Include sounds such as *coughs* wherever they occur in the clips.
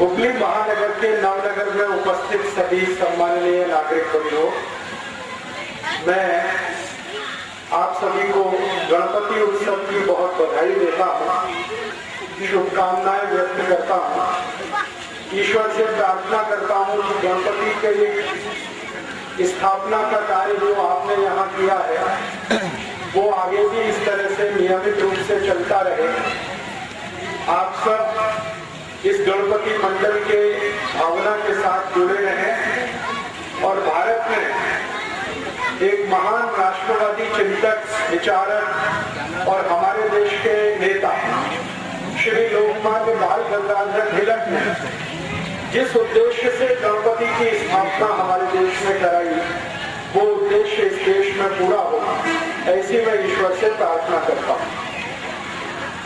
हुगली महानगर के नवनगर में उपस्थित सभी सम्माननीय नागरिक बंधुओं, मैं आप सभी को गणपति उत्सव की बहुत बधाई देता हूँ, शुभकामनाएँ व्यक्त करता हूँ। ईश्वर से प्रार्थना करता हूँ कि गणपति के लिए स्थापना का कार्य जो आपने यहाँ किया है, वो आगे भी इस तरह से नियमित रूप से चलता रहे। आप सब इस गणपति मंडल के भावना के साथ जुड़े रहे और भारत में एक महान राष्ट्रवादी चिंतक, विचारक और हमारे देश के नेता श्री लोकमान्य बाल गंगाधर तिलक ने जिस उद्देश्य से गणपति की स्थापना हमारे देश में कराई, वो उद्देश्य इस देश में पूरा हो ऐसी मैं ईश्वर से प्रार्थना करता हूँ।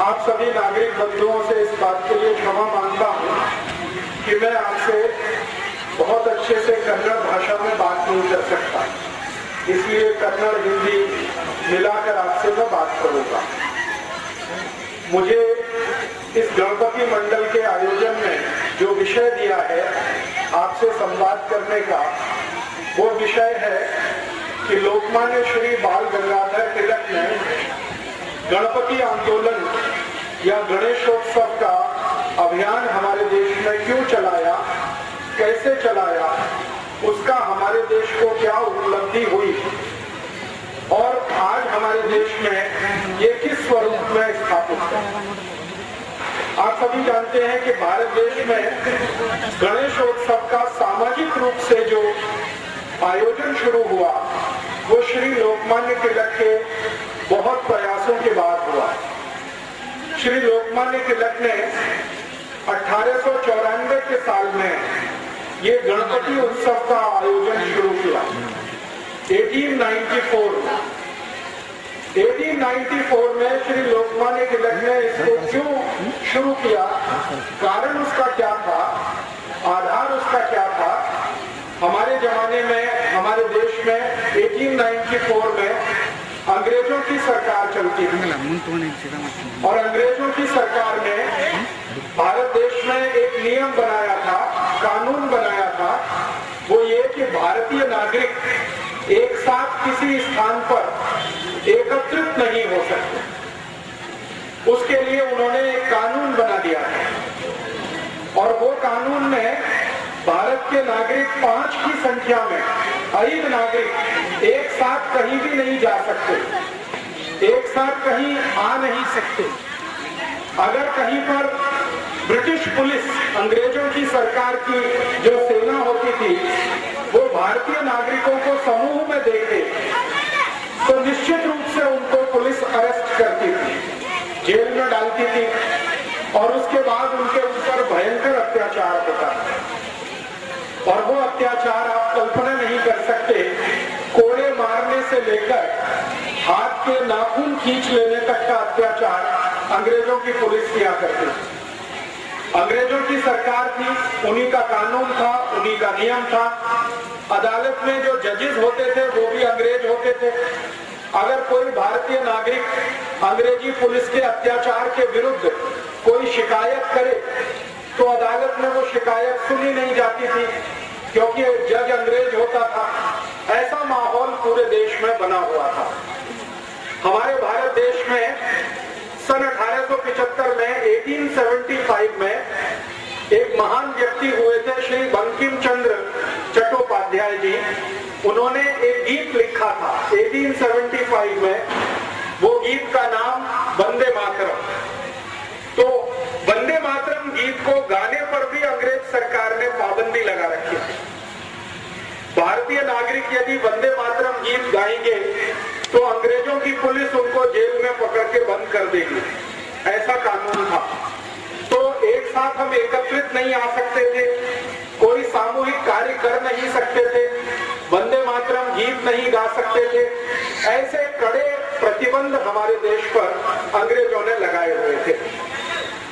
आप सभी नागरिक बंधुओं से इस बात के लिए क्षमा माँगता हूँ कि मैं आपसे बहुत अच्छे से कन्नड़ भाषा में बात नहीं कर सकता। इसलिए कन्नड़ हिंदी मिलाकर आपसे मैं बात करूँगा। मुझे इस गणपति मंडल के आयोजन में जो विषय दिया है आपसे संवाद करने का, वो विषय है कि लोकमान्य श्री बाल गंगाधर तिलक ने गणपति आंदोलन या गणेशोत्सव का अभियान हमारे देश में क्यों चलाया? कैसे चलाया? उसका हमारे देश को क्या उपलब्धि हुई? और आज हमारे देश में ये किस स्वरूप में स्थापित है? आप सभी जानते हैं कि भारत देश में गणेशोत्सव का सामाजिक रूप से जो आयोजन शुरू हुआ, वो श्री लोकमान्य तिलक के बहुत प्रयासों के बाद हुआ। श्री लोकमान्य तिलक ने अठारह सौ चौरानवे के साल में ये गणपति उत्सव का आयोजन शुरू किया। 1894 में। 1894 में श्री लोकमान्य तिलक ने इसको क्यों शुरू किया? कारण उसका क्या था? आधार उसका क्या था? हमारे जमाने में, हमारे देश में 1894 में अंग्रेज़ों की सरकार चलती थी और अंग्रेज़ों की सरकार ने भारत देश में एक नियम बनाया था कानून बनाया था। वो ये कि भारतीय नागरिक एक साथ किसी स्थान पर एकत्रित नहीं हो सकते। उसके लिए उन्होंने एक कानून बना दिया था और वो कानून में भारत के नागरिक पाँच की संख्या में अहित नागरिक एक साथ कहीं भी नहीं जा सकते। एक साथ कहीं आ नहीं सकते। अगर कहीं पर ब्रिटिश पुलिस अंग्रेज़ों की सरकार की जो सेना होती थी, वो भारतीय नागरिकों को समूह में देखे तो निश्चित रूप से उनको पुलिस अरेस्ट करती थी, जेल में डालती थी, और उसके बाद उनके ऊपर भयंकर अत्याचार होता और वो अत्याचार आप कल्पना नहीं कर सकते। कोड़े मारने से लेकर हाथ के नाखून खींच लेने तक का अत्याचार अंग्रेज़ों की पुलिस किया करती। अंग्रेज़ों की सरकार थी, उन्हीं का कानून था, उन्हीं का नियम था। अदालत में जो जजेस होते थे, वो भी अंग्रेज़ होते थे। अगर कोई भारतीय नागरिक अंग्रेज़ी पुलिस के अत्याचार के विरुद्ध कोई शिकायत करे तो अदालत में वो शिकायत सुनी नहीं जाती थी। क्योंकि जज अंग्रेज़ होता था। ऐसा माहौल पूरे देश में बना हुआ था। हमारे भारत देश में सन 1875 में 1875 में एक महान व्यक्ति हुए थे श्री बंकिम चंद्र चट्टोपाध्याय जी। उन्होंने एक गीत लिखा था 1875 में। वो गीत का नाम वंदे मातरम। तो वंदे मातरम गीत को गाने पर भी अंग्रेज़ सरकार ने पाबंदी लगा रखी थी भारतीय नागरिक यदि वंदे मातरम गीत गाएँगे तो अंग्रेज़ों की पुलिस उनको जेल में पकड़ के बंद कर देगी। ऐसा कानून था। तो एक साथ हम एकत्रित नहीं आ सकते थे। कोई सामूहिक कार्य कर नहीं सकते थे। वंदे मातरम गीत नहीं गा सकते थे। ऐसे कड़े प्रतिबंध हमारे देश पर अंग्रेज़ों ने लगाए हुए थे।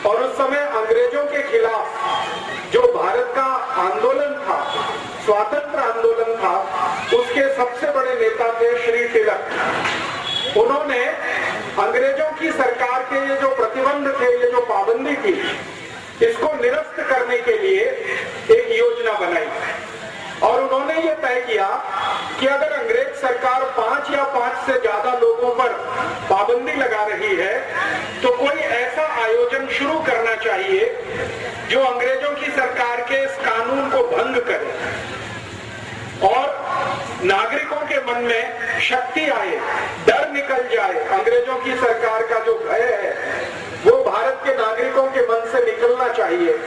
और उस समय अंग्रेज़ों के खिलाफ जो भारत का आंदोलन था, स्वातंत्र आंदोलन था, उसके सबसे बड़े नेता थे श्री तिलक। उन्होंने अंग्रेज़ों की सरकार के ये जो प्रतिबंध थे, ये जो पाबंदी थी, इसको निरस्त करने के लिए एक योजना बनाई। और उन्होंने ये तय किया कि अगर अंग्रेज़ सरकार पाँच या पाँच से ज़्यादा लोगों पर पाबंदी लगा रही है तो कोई ऐसा आयोजन शुरू करना चाहिए जो अंग्रेज़ों की सरकार के इस कानून को भंग करे। और नागरिकों के मन में शक्ति आए, डर निकल जाए अंग्रेज़ों की सरकार का जो भय है वो भारत के नागरिकों के मन से निकलना चाहिए।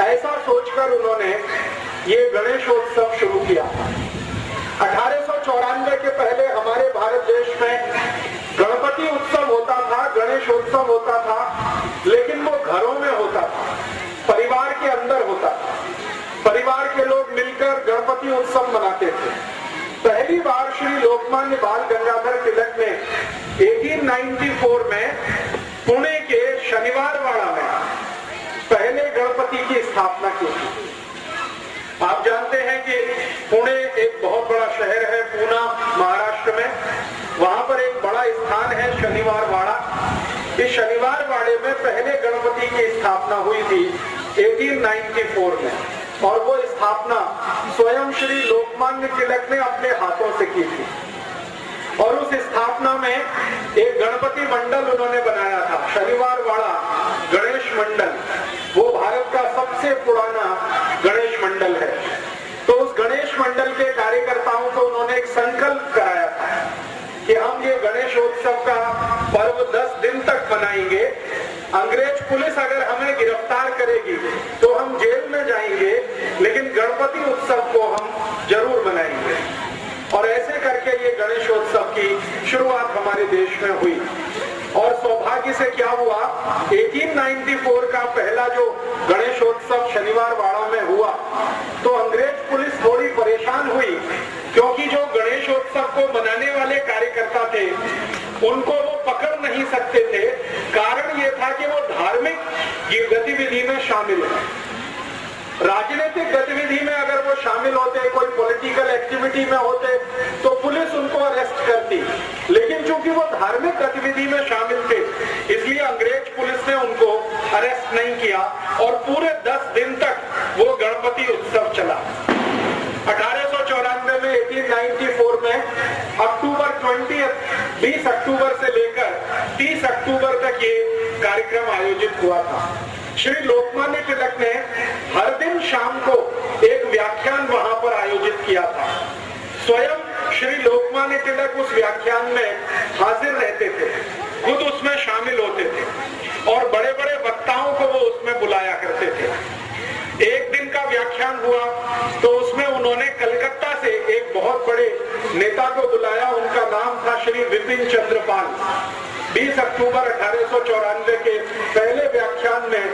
ऐसा सोचकर उन्होंने ये गणेशोत्सव शुरू किया। अठारह के पहले हमारे भारत देश में गणपति उत्सव होता था, गणेशोत्सव होता था, लेकिन वो घरों में होता था, परिवार के अंदर होता था। परिवार के लोग मिलकर गणपति उत्सव मनाते थे। पहली बार श्री लोकमान्य बाल गंगाधर तिलक ने 1894 में पुणे के शनिवार वाड़ा में पहले गणपति की स्थापना की थी। आप जानते हैं कि पुणे एक बहुत बड़ा शहर है, पूना, महाराष्ट्र में। वहाँ पर एक बड़ा स्थान है शनिवार वाड़ा। इस शनिवार वाड़े में पहले गणपति की स्थापना हुई थी 1894 में। और वो स्थापना स्वयं श्री लोकमान्य तिलक ने अपने हाथों से की थी। और उस स्थापना में एक गणपति मंडल उन्होंने बनाया था, शनिवार वाड़ा गणेश मंडल। वो भारत का सबसे पुराना गणेश मंडल है। तो उस गणेश मंडल के कार्यकर्ताओं को उन्होंने एक संकल्प कराया था कि हम ये गणेशोत्सव का पर्व 10 दिन तक मनाएँगे। अंग्रेज़ पुलिस अगर हमें गिरफ़्तार करेगी तो हम जेल में जाएँगे, लेकिन गणपति उत्सव को हम ज़रूर मनाएँगे। और ऐसे करके ये गणेशोत्सव की शुरुआत हमारे देश में हुई। और सौभाग्य से क्या हुआ? 1894 का पहला जो गणेशोत्सव शनिवार वाड़ा में हुआ तो अंग्रेज़ पुलिस थोड़ी परेशान हुई, क्योंकि जो गणेशोत्सव को मनाने वाले कार्यकर्ता थे, उनको वो पकड़ नहीं सकते थे। कारण ये था कि वो धार्मिक गतिविधि में शामिल है। राजनीतिक गतिविधि में अगर वो शामिल होते, कोई पॉलिटिकल एक्टिविटी में होते तो पुलिस उनको अरेस्ट करती। लेकिन चूँकि वो धार्मिक गतिविधि में शामिल थे, इसलिए अंग्रेज़ पुलिस ने उनको अरेस्ट नहीं किया और पूरे 10 दिन तक वो गणपति उत्सव चला। अठारह सौ चौरानवे में 1894 में, अक्टूबर 20 20 अक्टूबर से लेकर 30 अक्टूबर तक ये कार्यक्रम आयोजित हुआ था। श्री लोकमान्य तिलक ने हर दिन शाम को एक व्याख्यान वहाँ पर आयोजित किया था। स्वयं श्री लोकमान्य तिलक उस व्याख्यान में हाजिर रहते थे, खुद उसमें शामिल होते थे और बड़े बड़े वक्ताओं को वो उसमें बुलाया करते थे। एक दिन का व्याख्यान हुआ तो उसमें उन्होंने कलकत्ता से एक बहुत बड़े नेता को बुलाया। उनका नाम था श्री विपिन चंद्रपाल 20 अक्टूबर अठारह के पहले व्याख्यान में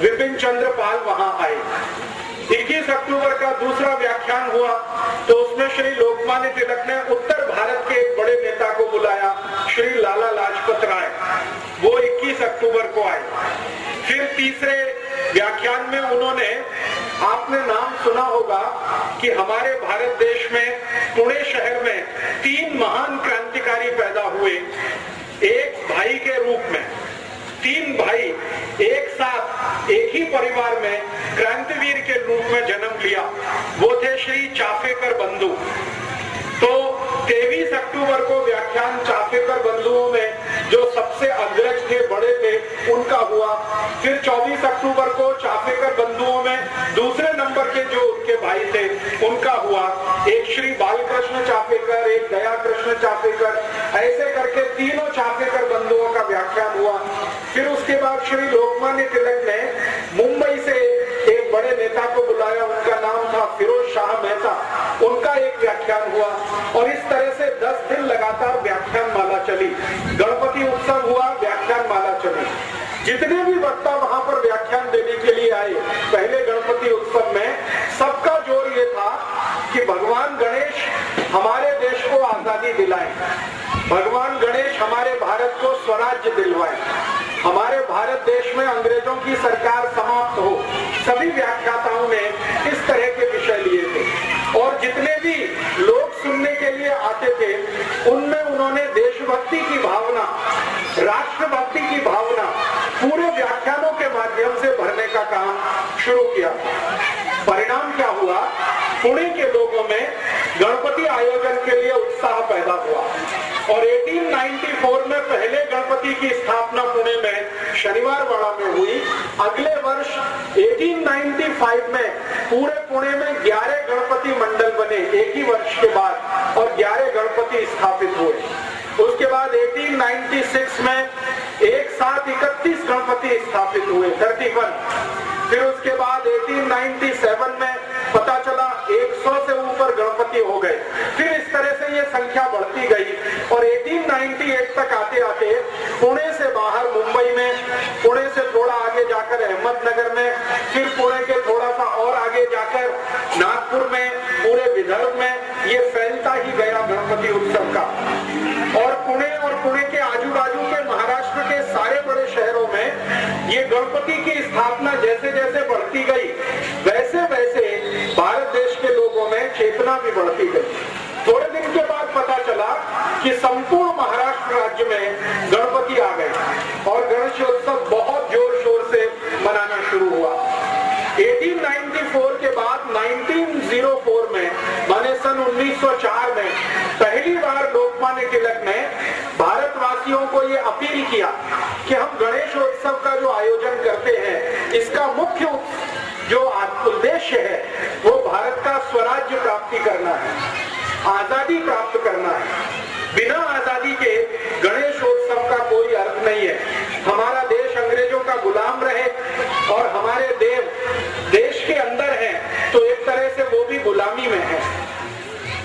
विपिन चंद्र पाल वहाँ आए। 21 अक्टूबर का दूसरा व्याख्यान हुआ तो उसमें श्री लोकमान्य तिलक ने उत्तर भारत के एक बड़े नेता को बुलाया, श्री लाला लाजपत राय। वो 21 अक्टूबर को आए। फिर तीसरे व्याख्यान में उन्होंने आपने नाम सुना होगा कि हमारे भारत देश में, पुणे शहर में तीन महान क्रांतिकारी पैदा हुए। एक भाई के रूप में। तीन भाई एक साथ, एक ही परिवार में क्रांतिवीर के रूप में जन्म लिया। वो थे श्री चाफेकर बंधु। तो 23 अक्टूबर को व्याख्यान चाफेकर बंधुओं में जो सबसे अग्रज थे बड़े थे, उनका हुआ। फिर 24 अक्टूबर को चाफेकर बंधुओं में दूसरे नंबर के जो उनके भाई थे, उनका हुआ। एक श्री बालकृष्ण चाफेकर, एक दया कृष्ण चाफेकर, ऐसे करके तीनों चाफेकर बंधुओं का व्याख्यान हुआ। फिर उसके बाद श्री लोकमान्य तिलक ने मुंबई से एक बड़े नेता को बुलाया उनका नाम था फिरोज शाह मेहता। उनका एक व्याख्यान हुआ और इस तरह से 10 दिन लगातार व्याख्यान माला चली। गणपति उत्सव हुआ, व्याख्यान माला चली। जितने भी वक्ता वहाँ पर व्याख्यान देने के लिए आए, पहले गणपति उत्सव में सबका ज़ोर ये था कि भगवान गणेश हमारे देश को आज़ादी दिलाए। भगवान गणेश हमारे भारत को स्वराज्य दिलवाए। हमारे भारत देश में अंग्रेज़ों की सरकार समाप्त हो, सभी व्याख्याताओं ने इस तरह के विषय लिए थे। और जितने भी लोग सुनने के लिए आते थे, उनमें उन्होंने देशभक्ति की भावना, राष्ट्रभक्ति की भावना पूरे व्याख्यानों के माध्यम से भरने का काम शुरू किया। परिणाम क्या हुआ? पुणे के लोगों में गणपति आयोजन के लिए उत्साह पैदा हुआ और 1894 में पहले गणपति की स्थापना पुणे में, शनिवार वाड़ा में हुई। अगले वर्ष 1895 में पूरे पुणे में 11 गणपति मंडल बने एक ही वर्ष के बाद और 11 गणपति स्थापित हुए। उसके बाद 1896 में एक साथ इकतीस गणपति स्थापित हुए 31 फिर उसके बाद 1897 में पता चला 100 से ऊपर गणपति हो गए। फिर इस तरह से ये संख्या बढ़ती गई और 1898 तक आते आते पुणे से बाहर मुंबई में, पुणे से थोड़ा आगे जाकर अहमदनगर में, फिर पुणे के थोड़ा सा और आगे जाकर नागपुर में, पूरे विदर्भ में ये फैलता ही गया गणपति उत्सव का। और पुणे और पुणे के आजू बाजू ये गणपति की स्थापना जैसे जैसे बढ़ती गई, वैसे वैसे भारत देश के लोगों में चेतना भी बढ़ती गई। थोड़े दिन के बाद पता चला कि संपूर्ण महाराष्ट्र राज्य में गणपति आ गए और गणेशोत्सव बहुत ज़ोर शोर से मनाना शुरू हुआ। 1894 के बाद 1904 में माने सन 1904 में पहली बार लोकमान्य तिलक ने भारतवासियों को ये अपील किया कि हम गणेशोत्सव का जो आयोजन करते हैं, इसका मुख्य जो उद्देश्य है, वो भारत का स्वराज्य प्राप्ति करना है, आज़ादी प्राप्त करना है। बिना आज़ादी के गणेशोत्सव का कोई अर्थ नहीं है। हमारा देश अंग्रेज़ों का गुलाम रहे और हमारे देव देश के अंदर हैं तो एक तरह से वो भी गुलामी में है।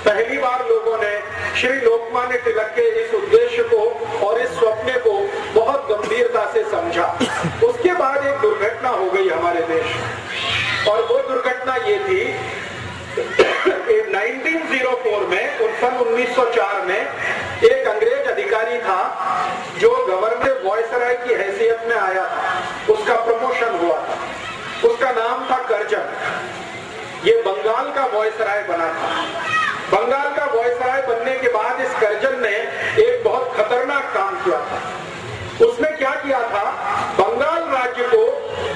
पहली बार लोगों ने श्री लोकमान्य तिलक के इस उद्देश्य को और इस स्वप्न को बहुत गंभीरता से समझा। उसके बाद एक दुर्घटना हो गई हमारे देश। और वो दुर्घटना ये थी 1904 में सन 1904 में एक अंग्रेज़ अधिकारी था, जो गवर्नर वॉयसराय की हैसियत में आया था। उसका प्रमोशन हुआ था। उसका नाम था करजन। ये बंगाल का वॉयसराय बना था। बंगाल का वॉयसराय बनने के बाद इस करजन ने एक बहुत खतरनाक काम किया था। उसने क्या किया था? बंगाल राज्य को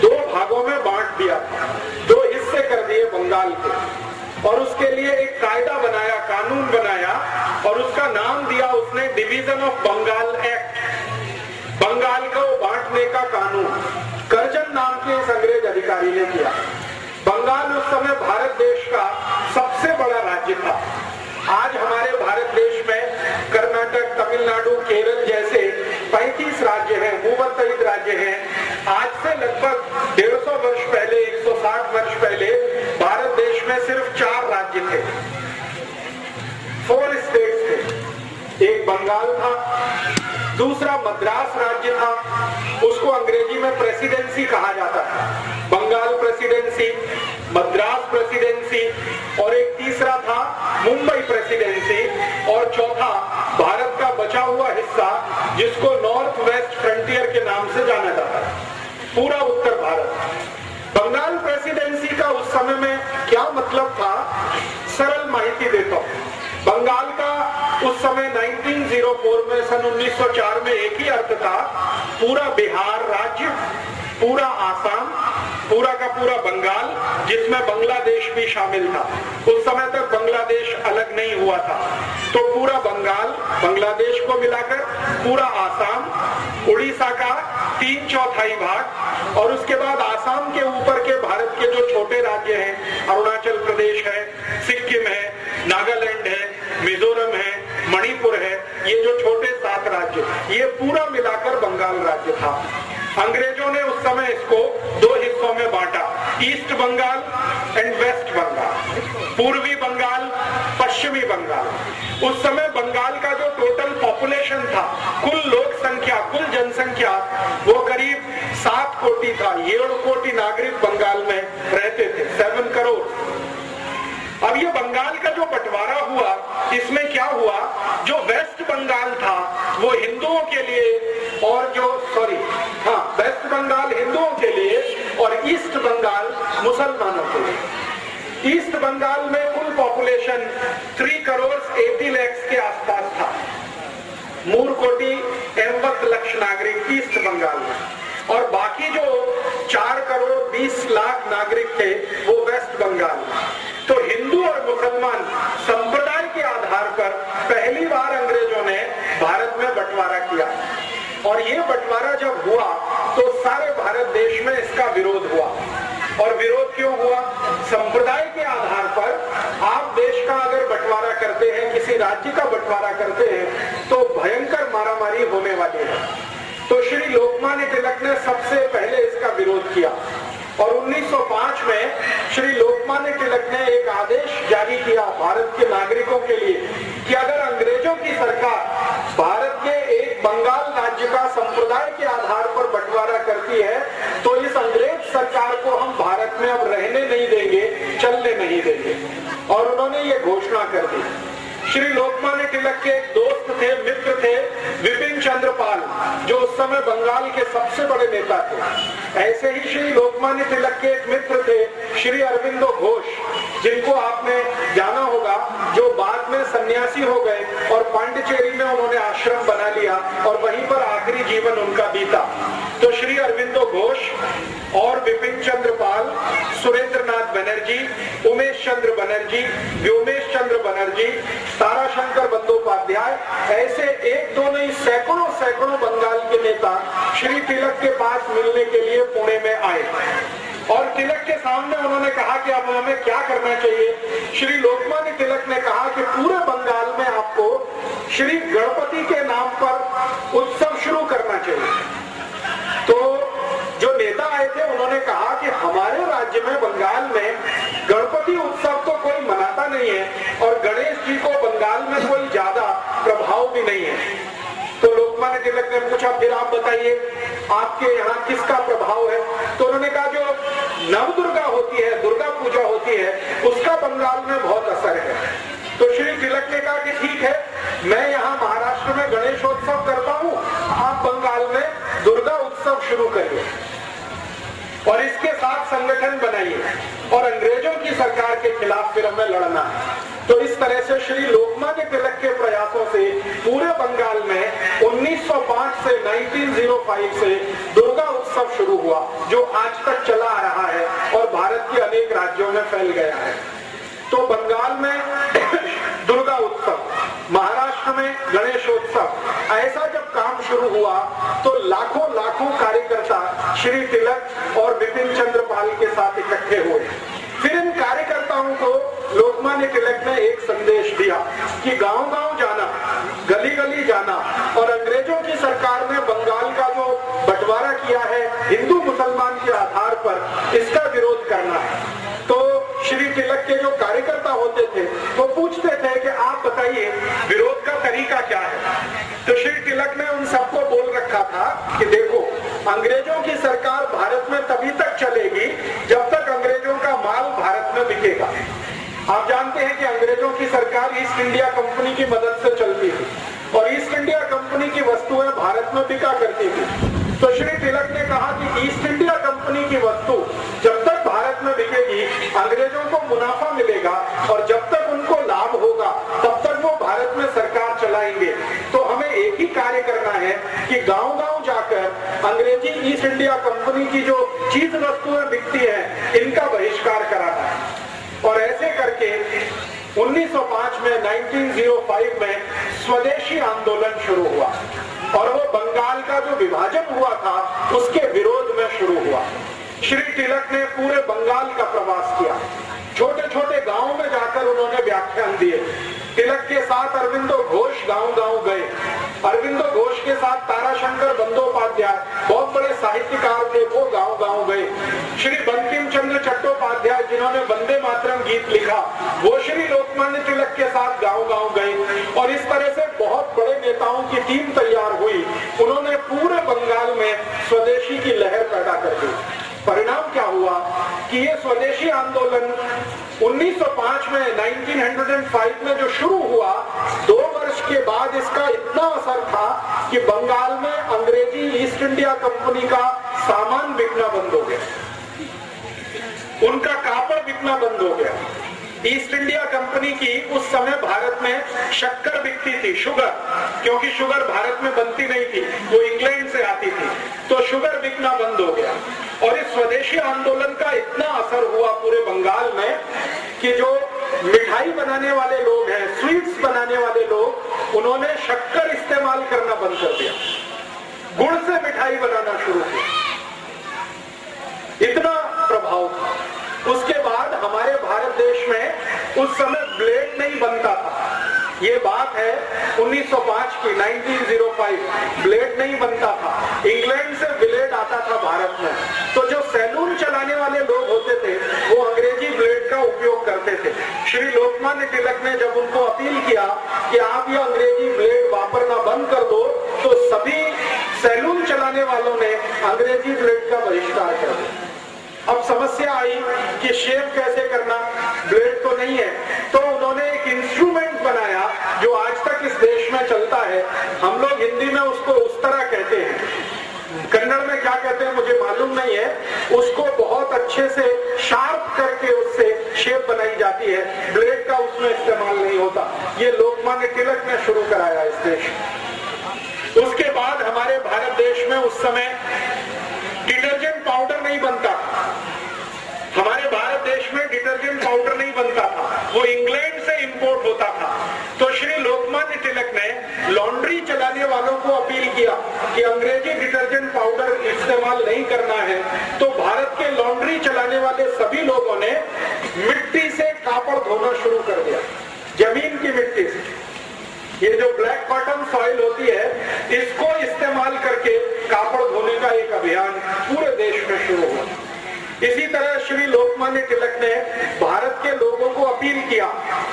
दो भागों में बांट दिया था। दो हिस्से कर दिए बंगाल के। और उसके लिए एक कायदा बनाया, कानून बनाया, और उसका नाम दिया उसने division of Bengal act Bengal को बांटने का कानून। करजन नाम के इस अंग्रेज़ अधिकारी ने किया। बंगाल उस समय भारत देश का सबसे बड़ा राज्य था। आज हमारे भारत देश में कर्नाटक, तमिलनाडु, केरल जैसे 35 राज्य हैं मुवत्तहित राज्य हैं। आज से लगभग 150 वर्ष पहले 160 वर्ष पहले भारत देश में सिर्फ़ चार राज्य थे। फोर स्टेट्स थे। एक बंगाल था, दूसरा मद्रास राज्य था, उसको अंग्रेज़ी में प्रेसिडेंसी कहा जाता था। बंगाल प्रेसिडेंसी, मद्रास प्रेसिडेंसी और एक तीसरा था मुंबई प्रेसिडेंसी और चौथा भारत का बचा हुआ हिस्सा जिसको नॉर्थ वेस्ट फ्रंटियर के नाम से जाना जाता है पूरा उत्तर भारत। बंगाल प्रेसिडेंसी का उस समय में क्या मतलब था? सरल माहिती देता हूँ। बंगाल का उस समय 1904 में सन 1904 में एक ही अर्थ था, पूरा बिहार राज्य, पूरा आसाम पूरा का पूरा बंगाल, जिसमें बांग्लादेश भी शामिल था। उस समय तक बांग्लादेश अलग नहीं हुआ था। तो पूरा बंगाल, बांग्लादेश को मिलाकर पूरा आसाम, उड़ीसा का तीन चौथाई भाग, और उसके बाद आसाम के ऊपर के भारत के जो छोटे राज्य हैं, अरुणाचल प्रदेश है, सिक्किम है, नागालैंड है, मिजोरम है, मणिपुर है, ये जो छोटे सात राज्य, ये पूरा मिलाकर बंगाल राज्य था। अंग्रेज़ों ने उस समय इसको दो हिस्सों में बांटा, east Bengal and west Bengal, पूर्वी बंगाल, पश्चिमी बंगाल। उस समय बंगाल का जो टोटल पॉपुलेशन था, कुल लोक संख्या, कुल जनसंख्या, वो करीब सात कोटि था। डेढ़ कोटि नागरिक बंगाल में रहते थे सेवन करोड़ अब ये बंगाल का जो बंटवारा हुआ, इसमें क्या हुआ? जो वेस्ट बंगाल था, वो हिंदुओं के लिए और जो वेस्ट बंगाल हिंदुओं के लिए और ईस्ट बंगाल मुसलमानों के लिए। ईस्ट बंगाल में कुल population three crore eighty lakhs के आसपास था। मूर कोटि लक्ष नागरिक ईस्ट बंगाल में। और बाकी जो चार करोड़ बीस लाख नागरिक थे, वो वेस्ट बंगाल तो हिंदू और मुसलमान संप्रदाय के आधार पर पहली बार अंग्रेज़ों ने भारत में बंटवारा किया। और ये बंटवारा जब हुआ तो सारे भारत देश में इसका विरोध हुआ। और विरोध क्यों हुआ? संप्रदाय के आधार पर आप देश का अगर बंटवारा करते हैं, किसी राज्य का बंटवारा करते हैं तो भयंकर मारामारी होने वाली है। तो श्री लोकमान्य तिलक ने सबसे पहले इसका विरोध किया। और 1905 में श्री लोकमान्य तिलक ने एक आदेश जारी किया भारत के नागरिकों के लिए कि अगर अंग्रेज़ों की सरकार भारत के एक बंगाल राज्य का संप्रदाय के आधार पर बंटवारा करती है तो इस अंग्रेज़ सरकार को हम भारत में अब रहने नहीं देंगे, चलने नहीं देंगे। और उन्होंने ये घोषणा कर दी। श्री लोकमान्य तिलक के एक दोस्त थे, मित्र थे, विपिन चंद्र पाल जो उस समय बंगाल के सबसे बड़े नेता थे। ऐसे ही श्री लोकमान्य तिलक के एक मित्र थे, श्री अरविंदो घोष, जिनको आपने जाना होगा, जो बाद में सन्यासी हो गए और पांडिचेरी में उन्होंने आश्रम बना लिया और वहीं पर आखिरी जीवन उनका बीता। तो श्री अरविंदो घोष और विपिन चंद्र पाल सुरेंद्र नाथ बनर्जी, उमेश चंद्र बनर्जी, व्योमेश चंद्र बनर्जी तारा शंकर बंदोपाध्याय, ऐसे एक दो नहीं, सैकड़ों सैकड़ों बंगाल के नेता श्री तिलक के पास मिलने के लिए पुणे में आए। और तिलक के सामने उन्होंने कहा कि अब हमें क्या करना चाहिए? श्री लोकमान्य तिलक ने कहा कि पूरे बंगाल में आपको श्री गणपति के नाम पर उत्सव शुरू करना चाहिए। तो जो नेता आए थे, उन्होंने कहा कि हमारे राज्य में बंगाल में गणपति उत्सव तो कोई मनाता नहीं है और गणेश जी को बंगाल में कोई ज़्यादा प्रभाव भी नहीं है। तो लोकमान्य तिलक ने पूछा, फिर आप बताइए, आपके यहाँ किसका प्रभाव है? तो उन्होंने कहा, जो नव दुर्गा होती है, दुर्गा पूजा होती है, उसका बंगाल में बहुत असर है। तो श्री तिलक ने कहा कि ठीक है, मैं यहाँ महाराष्ट्र में गणेशोत्सव करता हूँ, आप बंगाल उत्सव शुरू करिए। और इसके साथ संगठन बनाइए। और अंग्रेज़ों की सरकार के खिलाफ फिर हमें लड़ना। है तो इस तरह से श्री लोकमान्य तिलक के प्रयासों से पूरे बंगाल में 1905 से 1905 से दुर्गा उत्सव शुरू हुआ, जो आज तक चला आ रहा है और भारत के अनेक राज्यों में फैल गया है। तो बंगाल में *coughs* दुर्गा उत्सव महाराष्ट्र में गणेशोत्सव। ऐसा जब काम शुरू हुआ तो लाखों लाखों कार्यकर्ता श्री तिलक और विपिन चंद्र पाल के साथ इकट्ठे हुए। फिर इन कार्यकर्ताओं को लोकमान्य तिलक ने एक संदेश दिया कि गाँव गाँव जाना गली गली जाना और अंग्रेज़ों की सरकार ने बंगाल का जो बंटवारा किया है हिंदू मुसलमान के आधार पर इसका विरोध करना है। श्री तिलक के जो कार्यकर्ता होते थे, वो पूछते थे कि आप बताइए, विरोध का तरीका क्या है? तो श्री तिलक ने उन सबको बोल रखा था कि देखो, अंग्रेज़ों की सरकार भारत में तभी तक चलेगी जब तक अंग्रेज़ों का माल भारत में बिकेगा। आप जानते हैं कि अंग्रेज़ों की सरकार ईस्ट इंडिया कंपनी की मदद से चलती थी और ईस्ट इंडिया कंपनी की वस्तुएँ भारत में बिका करती थी। तो श्री तिलक ने कहा कि ईस्ट इंडिया कंपनी की वस्तु जब बिकेगी अंग्रेज़ों को मुनाफा मिलेगा और जब तक उनको लाभ होगा, तब तक वो भारत में सरकार चलाएँगे। तो हमें एक ही कार्य करना है कि गाँव गाँव जाकर अंग्रेज़ी ईस्ट इंडिया कंपनी की जो चीज़ वस्तुएँ बिकती है, इनका बहिष्कार कराना और ऐसे करके 1905 में 1905 में स्वदेशी आंदोलन शुरू हुआ। और वो बंगाल का जो विभाजन हुआ था, उसके विरोध में शुरू हुआ। श्री तिलक ने पूरे बंगाल का प्रवास किया। छोटे छोटे गाँवों में जाकर उन्होंने व्याख्यान दिए। तिलक के साथ अरविंदो घोष गाँव गाँव गए। अरविंदो घोष के साथ ताराशंकर बंदोपाध्याय, बहुत बड़े साहित्यकार थे, वो गाँव गाँव गए। श्री बंकिम चंद्र चट्टोपाध्याय, जिन्होंने वंदे मातरम गीत लिखा, वो श्री लोकमान्य तिलक के साथ गाँव गाँव गए। और इस तरह से बहुत बड़े नेताओं की टीम तैयार हुई। उन्होंने पूरे बंगाल में स्वदेशी की लहर पैदा कर दी। परिणाम क्या हुआ कि ये स्वदेशी आंदोलन 1905 में 1905 में जो शुरू हुआ, दो वर्ष के बाद इसका इतना असर था कि बंगाल में अंग्रेज़ी ईस्ट इंडिया कंपनी का सामान बिकना बंद हो गया। उनका कापड़ बिकना बंद हो गया। ईस्ट इंडिया कंपनी की उस समय भारत में शक्कर बिकती थी शुगर क्योंकि शुगर भारत में बनती नहीं थी, वो इंग्लैंड से आती थी। तो शुगर बिकना बंद हो गया। और इस स्वदेशी आंदोलन का इतना असर हुआ पूरे बंगाल में कि जो मिठाई बनाने वाले लोग हैं स्वीट्स बनाने वाले लोग, उन्होंने शक्कर इस्तेमाल करना बंद कर दिया। गुड़ से मिठाई बनाना शुरू किया। इतना प्रभाव था। उसके बाद हमारे भारत देश में उस समय ब्लेड नहीं बनता था। ये बात है 1905 की 1905 ब्लेड नहीं बनता था। इंग्लैंड से ब्लेड आता था भारत में। तो जो सैलून चलाने वाले लोग होते थे, वो अंग्रेज़ी ब्लेड का उपयोग करते थे। श्री लोकमान्य तिलक ने जब उनको अपील किया कि आप ये अंग्रेज़ी ब्लेड वापरना बंद कर दो तो सभी सैलून चलाने वालों ने अंग्रेज़ी ब्लेड का बहिष्कार कर दिया। अब समस्या आई कि शेव कैसे करना? ब्लेड तो नहीं है। तो उन्होंने एक इंस्ट्रूमेंट बनाया जो आज तक इस देश में चलता है। हम लोग हिंदी में उसको उस तरह कहते हैं। कन्नड़ में क्या कहते हैं मुझे मालूम नहीं है। उसको बहुत अच्छे से शार्प करके उससे शेप बनाई जाती है। ब्लेड का उसमें इस्तेमाल नहीं होता। ये लोकमान्य तिलक ने शुरू कराया इस देश। उसके बाद हमारे भारत देश में उस समय डिटर्जेंट पाउडर नहीं बनता। हमारे भारत देश में डिटर्जेंट पाउडर नहीं बनता था। वो इंग्लैंड से इंपोर्ट होता था। तो श्री लोकमान्य तिलक ने लॉन्ड्री चलाने वालों को अपील किया कि अंग्रेज़ी डिटर्जेंट पाउडर इस्तेमाल नहीं करना है। तो भारत के लॉन्ड्री चलाने वाले सभी लोगों ने मिट्टी से कापड़ धोना शुरू कर दिया। ज़मीन की मिट्टी से। ये जो ब्लैक कॉटन सॉइल होती है, इसको इस्तेमाल करके कापड़ धोने का एक अभियान पूरे देश में शुरू हुआ। इसी तरह श्री लोकमान्य तिलक ने भारत के लोगों को अपील किया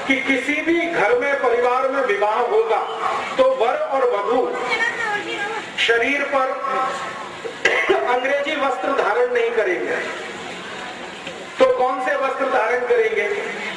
कि किसी भी घर में, परिवार में विवाह होगा तो वर और वधु शरीर पर अंग्रेज़ी वस्त्र धारण नहीं करेंगे। तो कौन से वस्त्र धारण करेंगे?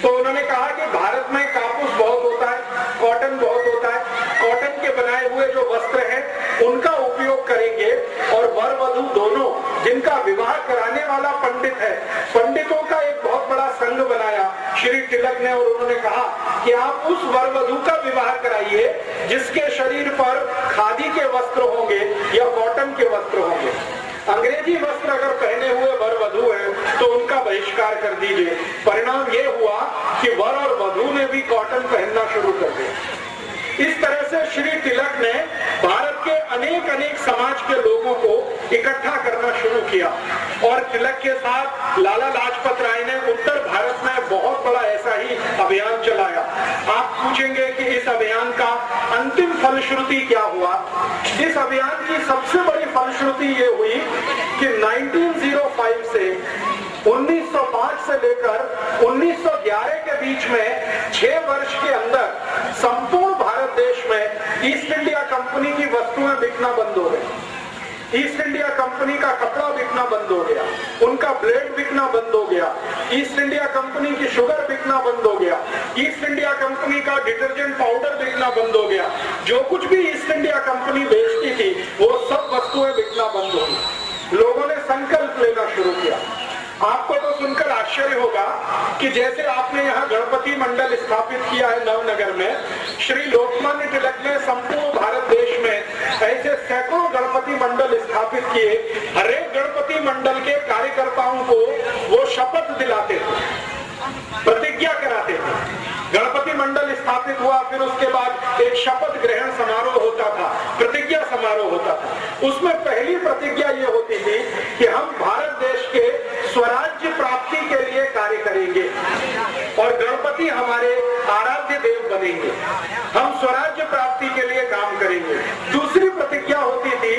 तो उन्होंने कहा कि भारत में कापूस बहुत होता है, कॉटन बहुत होता है। कॉटन के बनाए हुए जो वस्त्र हैं उनका उपयोग करेंगे और वर वधु दोनों, जिनका विवाह कराने वाला पंडित है, पंडितों का एक बहुत बड़ा संघ बनाया श्री तिलक ने और उन्होंने कहा कि आप उस वर वधु का विवाह कराइए, जिसके शरीर पर खादी के वस्त्र होंगे या कॉटन के वस्त्र होंगे। अंग्रेज़ी वस्त्र अगर पहने हुए वर वधु है तो उनका बहिष्कार कर दीजिए। परिणाम ये हुआ कि वर और वधु ने भी कॉटन पहनना शुरू कर दिया। इस तरह से श्री तिलक ने भारत के अनेक अनेक समाज के लोगों को इकट्ठा करना शुरू किया। और तिलक के साथ लाला लाजपत राय ने उत्तर भारत में बहुत बड़ा ऐसा ही अभियान चलाया। आप पूछेंगे कि इस अभियान का अंतिम फलश्रुति क्या हुआ? इस अभियान की सबसे बड़ी फलश्रुति ये हुई कि 1905 से 1905 से लेकर 1911 के बीच में छह वर्ष के अंदर संपूर्ण भारत देश में ईस्ट इंडिया कंपनी की वस्तुएँ बिकना बंद हो गई। ईस्ट इंडिया कंपनी का कपड़ा बिकना बंद हो गया। उनका ब्लेड बिकना बंद हो गया। ईस्ट इंडिया कंपनी की शुगर बिकना बंद हो गया। ईस्ट इंडिया कंपनी का डिटर्जेंट पाउडर बिकना बंद हो गया। जो कुछ भी ईस्ट इंडिया कंपनी बेचती थी, वो सब वस्तुएँ बिकना बंद हो गई। लोगों ने संकल्प लेना शुरू किया। आपको तो सुनकर आश्चर्य होगा कि जैसे आपने यहाँ गणपति मंडल स्थापित किया है नवनगर में, श्री लोकमान्य तिलक ने संपूर्ण भारत देश में ऐसे सैकड़ों गणपति मंडल स्थापित किए। हरेक गणपति मंडल के कार्यकर्ताओं को वो शपथ दिलाते थे प्रतिज्ञा कराते। थे गणपति मंडल स्थापित हुआ, फिर उसके बाद एक शपथ ग्रहण समारोह होता था, प्रतिज्ञा समारोह होता था। उसमें पहली प्रतिज्ञा ये होती थी कि हम भारत देश के स्वराज्य प्राप्ति के लिए कार्य करेंगे और गणपति हमारे आराध्य देव बनेंगे। हम स्वराज्य प्राप्ति के लिए काम करेंगे। दूसरी प्रतिज्ञा होती थी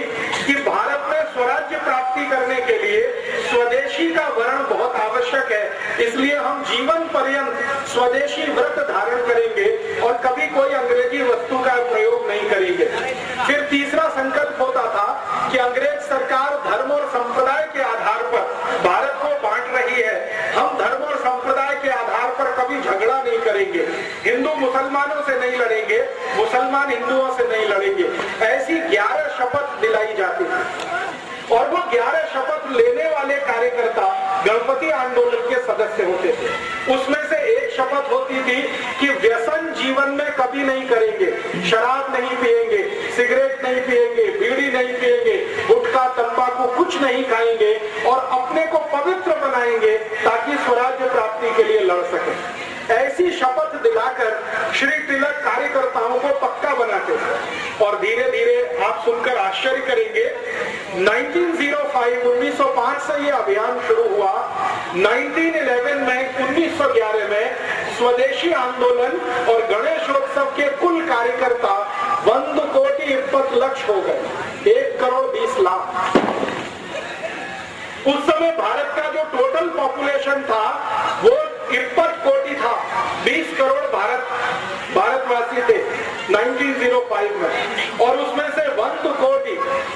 कि भारत में स्वराज्य प्राप्ति करने के लिए स्वदेशी का वर्ण बहुत आवश्यक है। इसलिए हम जीवन पर्यंत स्वदेशी व्रत धारण करेंगे और कभी कोई अंग्रेज़ी वस्तु का प्रयोग नहीं करेंगे। फिर तीसरा संकल्प होता था कि अंग्रेज़ सरकार धर्म और संप्रदाय के आधार पर भारत को बांट रही है। हम धर्म और संप्रदाय के आधार पर कभी झगड़ा नहीं करेंगे। हिंदू मुसलमानों से नहीं लड़ेंगे, मुसलमान हिंदुओं से नहीं लड़ेंगे। ऐसी ग्यारह शपथ दिलाई जाती थी। और वो ग्यारह शपथ लेने वाले कार्यकर्ता गणपति आंदोलन के सदस्य होते थे। उसमें से एक शपथ होती थी कि व्यसन जीवन में कभी नहीं करेंगे। शराब नहीं पिएँगे सिगरेट नहीं पिएँगे बीड़ी नहीं पिएँगे गुटखा, तंबाकू कुछ नहीं खाएँगे और अपने को पवित्र बनाएँगे ताकि स्वराज्य प्राप्ति के लिए लड़ सके। ऐसी शपथ दिलाकर श्री तिलक कार्यकर्ताओं को पक्का बनाते थे और धीरे धीरे आप सुनकर आश्चर्य करेंगे 1905 1905 से ये अभियान शुरू हुआ। 1911 में 1911 में स्वदेशी आंदोलन और गणेशोत्सव के कुल कार्यकर्ता बंद कोटि इप्पत लक्ष्य हो गए। एक करोड़ बीस लाख। उस समय भारत का जो टोटल पॉपुलेशन था, वो इप्पत कोटि था। 20 करोड़ भारत, भारतवासी थे 1905 में। और उसमें से वंद कोटि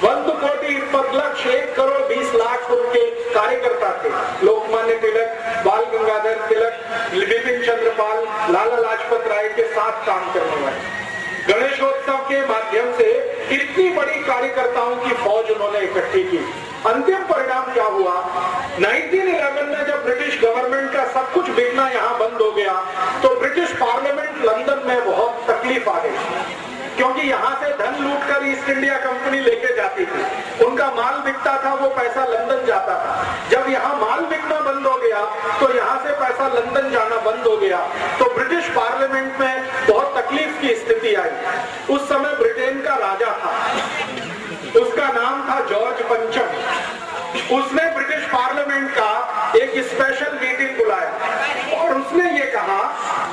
वंद कोटि इप्पत लक्ष्य एक करोड़ बीस लाख उनके कार्यकर्ता थे। लोकमान्य तिलक, बाल गंगाधर तिलक बिपिन चंद्रपाल लाला लाजपत राय के साथ काम करने वाले। गणेशोत्सव के माध्यम से इतनी बड़ी कार्यकर्ताओं की फौज उन्होंने इकट्ठी की। अंतिम परिणाम क्या हुआ? 1911 में जब ब्रिटिश गवर्नमेंट का सब कुछ बिकना यहाँ बंद हो गया तो ब्रिटिश पार्लियामेंट लंदन में बहुत तकलीफ़ आ गई क्योंकि यहाँ से धन लूट कर ईस्ट इंडिया कंपनी लेके जाती थी। उनका माल बिकता था, वो पैसा लंदन जाता था। जब यहाँ माल बिकना बंद हो गया तो यहाँ से पैसा लंदन जाना बंद हो गया। तो ब्रिटिश पार्लियामेंट में बहुत तकलीफ़ की स्थिति आई। उस समय ब्रिटेन का राजा था। उसका नाम था जॉर्ज पंचम। उसने ब्रिटिश पार्लियामेंट का एक स्पेशल मीटिंग बुलाया। और उसने ये कहा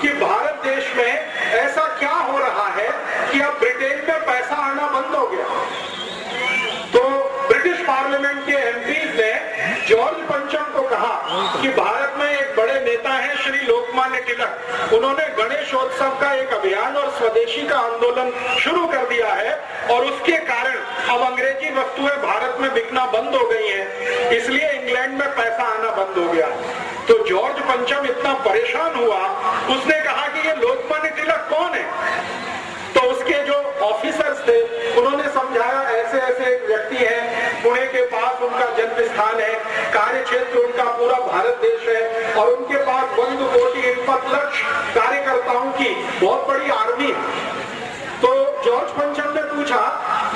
कि भारत देश में ऐसा क्या हो रहा है कि अब ब्रिटेन में पैसा आना बंद हो गया तो ब्रिटिश पार्लियामेंट के एमपीज ने जॉर्ज पंचम को कहा कि भारत में एक बड़े नेता हैं श्री लोकमान्य तिलक उन्होंने गणेशोत्सव का एक अभियान और स्वदेशी का आंदोलन शुरू कर दिया है और उसके कारण अब अंग्रेज़ी वस्तुएँ भारत में बिकना बंद हो गई हैं। इसलिए इंग्लैंड में पैसा आना बंद हो गया। तो जॉर्ज पंचम इतना परेशान हुआ, उसने कहा कि ये लोकमान्य तिलक कौन है? उसके जो ऑफिसर्स थे, उन्होंने समझाया, ऐसे ऐसे एक व्यक्ति हैं, पुणे के पास उनका जन्म स्थान है कार्य क्षेत्र उनका पूरा भारत देश है, और उनके पास बंद कोटि इक्पत लक्ष्य कार्यकर्ताओं की बहुत बड़ी आर्मी तो जॉर्ज पंचम ने पूछा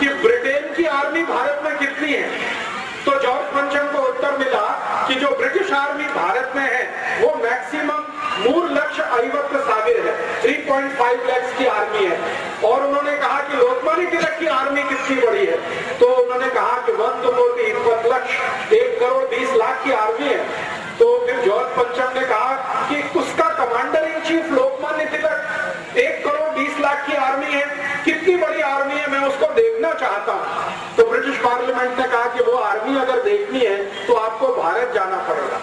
कि ब्रिटेन की आर्मी भारत में कितनी है? तो जॉर्ज पंचम को उत्तर मिला कि जो ब्रिटिश आर्मी भारत में है, वो मैक्सिमम मूल लक्ष्य ऐवत साबिर है। 3.5 लैक्स की आर्मी है। और उन्होंने कहा कि लोकमान्य तिलक की आर्मी कितनी बड़ी है? तो उन्होंने कहा कि वन कोटि इक्वत लक्ष्य एक करोड़ बीस लाख की आर्मी है। तो फिर जॉर्ज पंचम ने कहा कि उसका commander in chief Lokmanya Tilak, एक करोड़ बीस लाख की आर्मी है। कितनी बड़ी आर्मी है? मैं उसको देखना चाहता हूँ। तो ब्रिटिश पार्लियामेंट ने कहा कि वो आर्मी अगर देखनी है तो आपको भारत जाना पड़ेगा।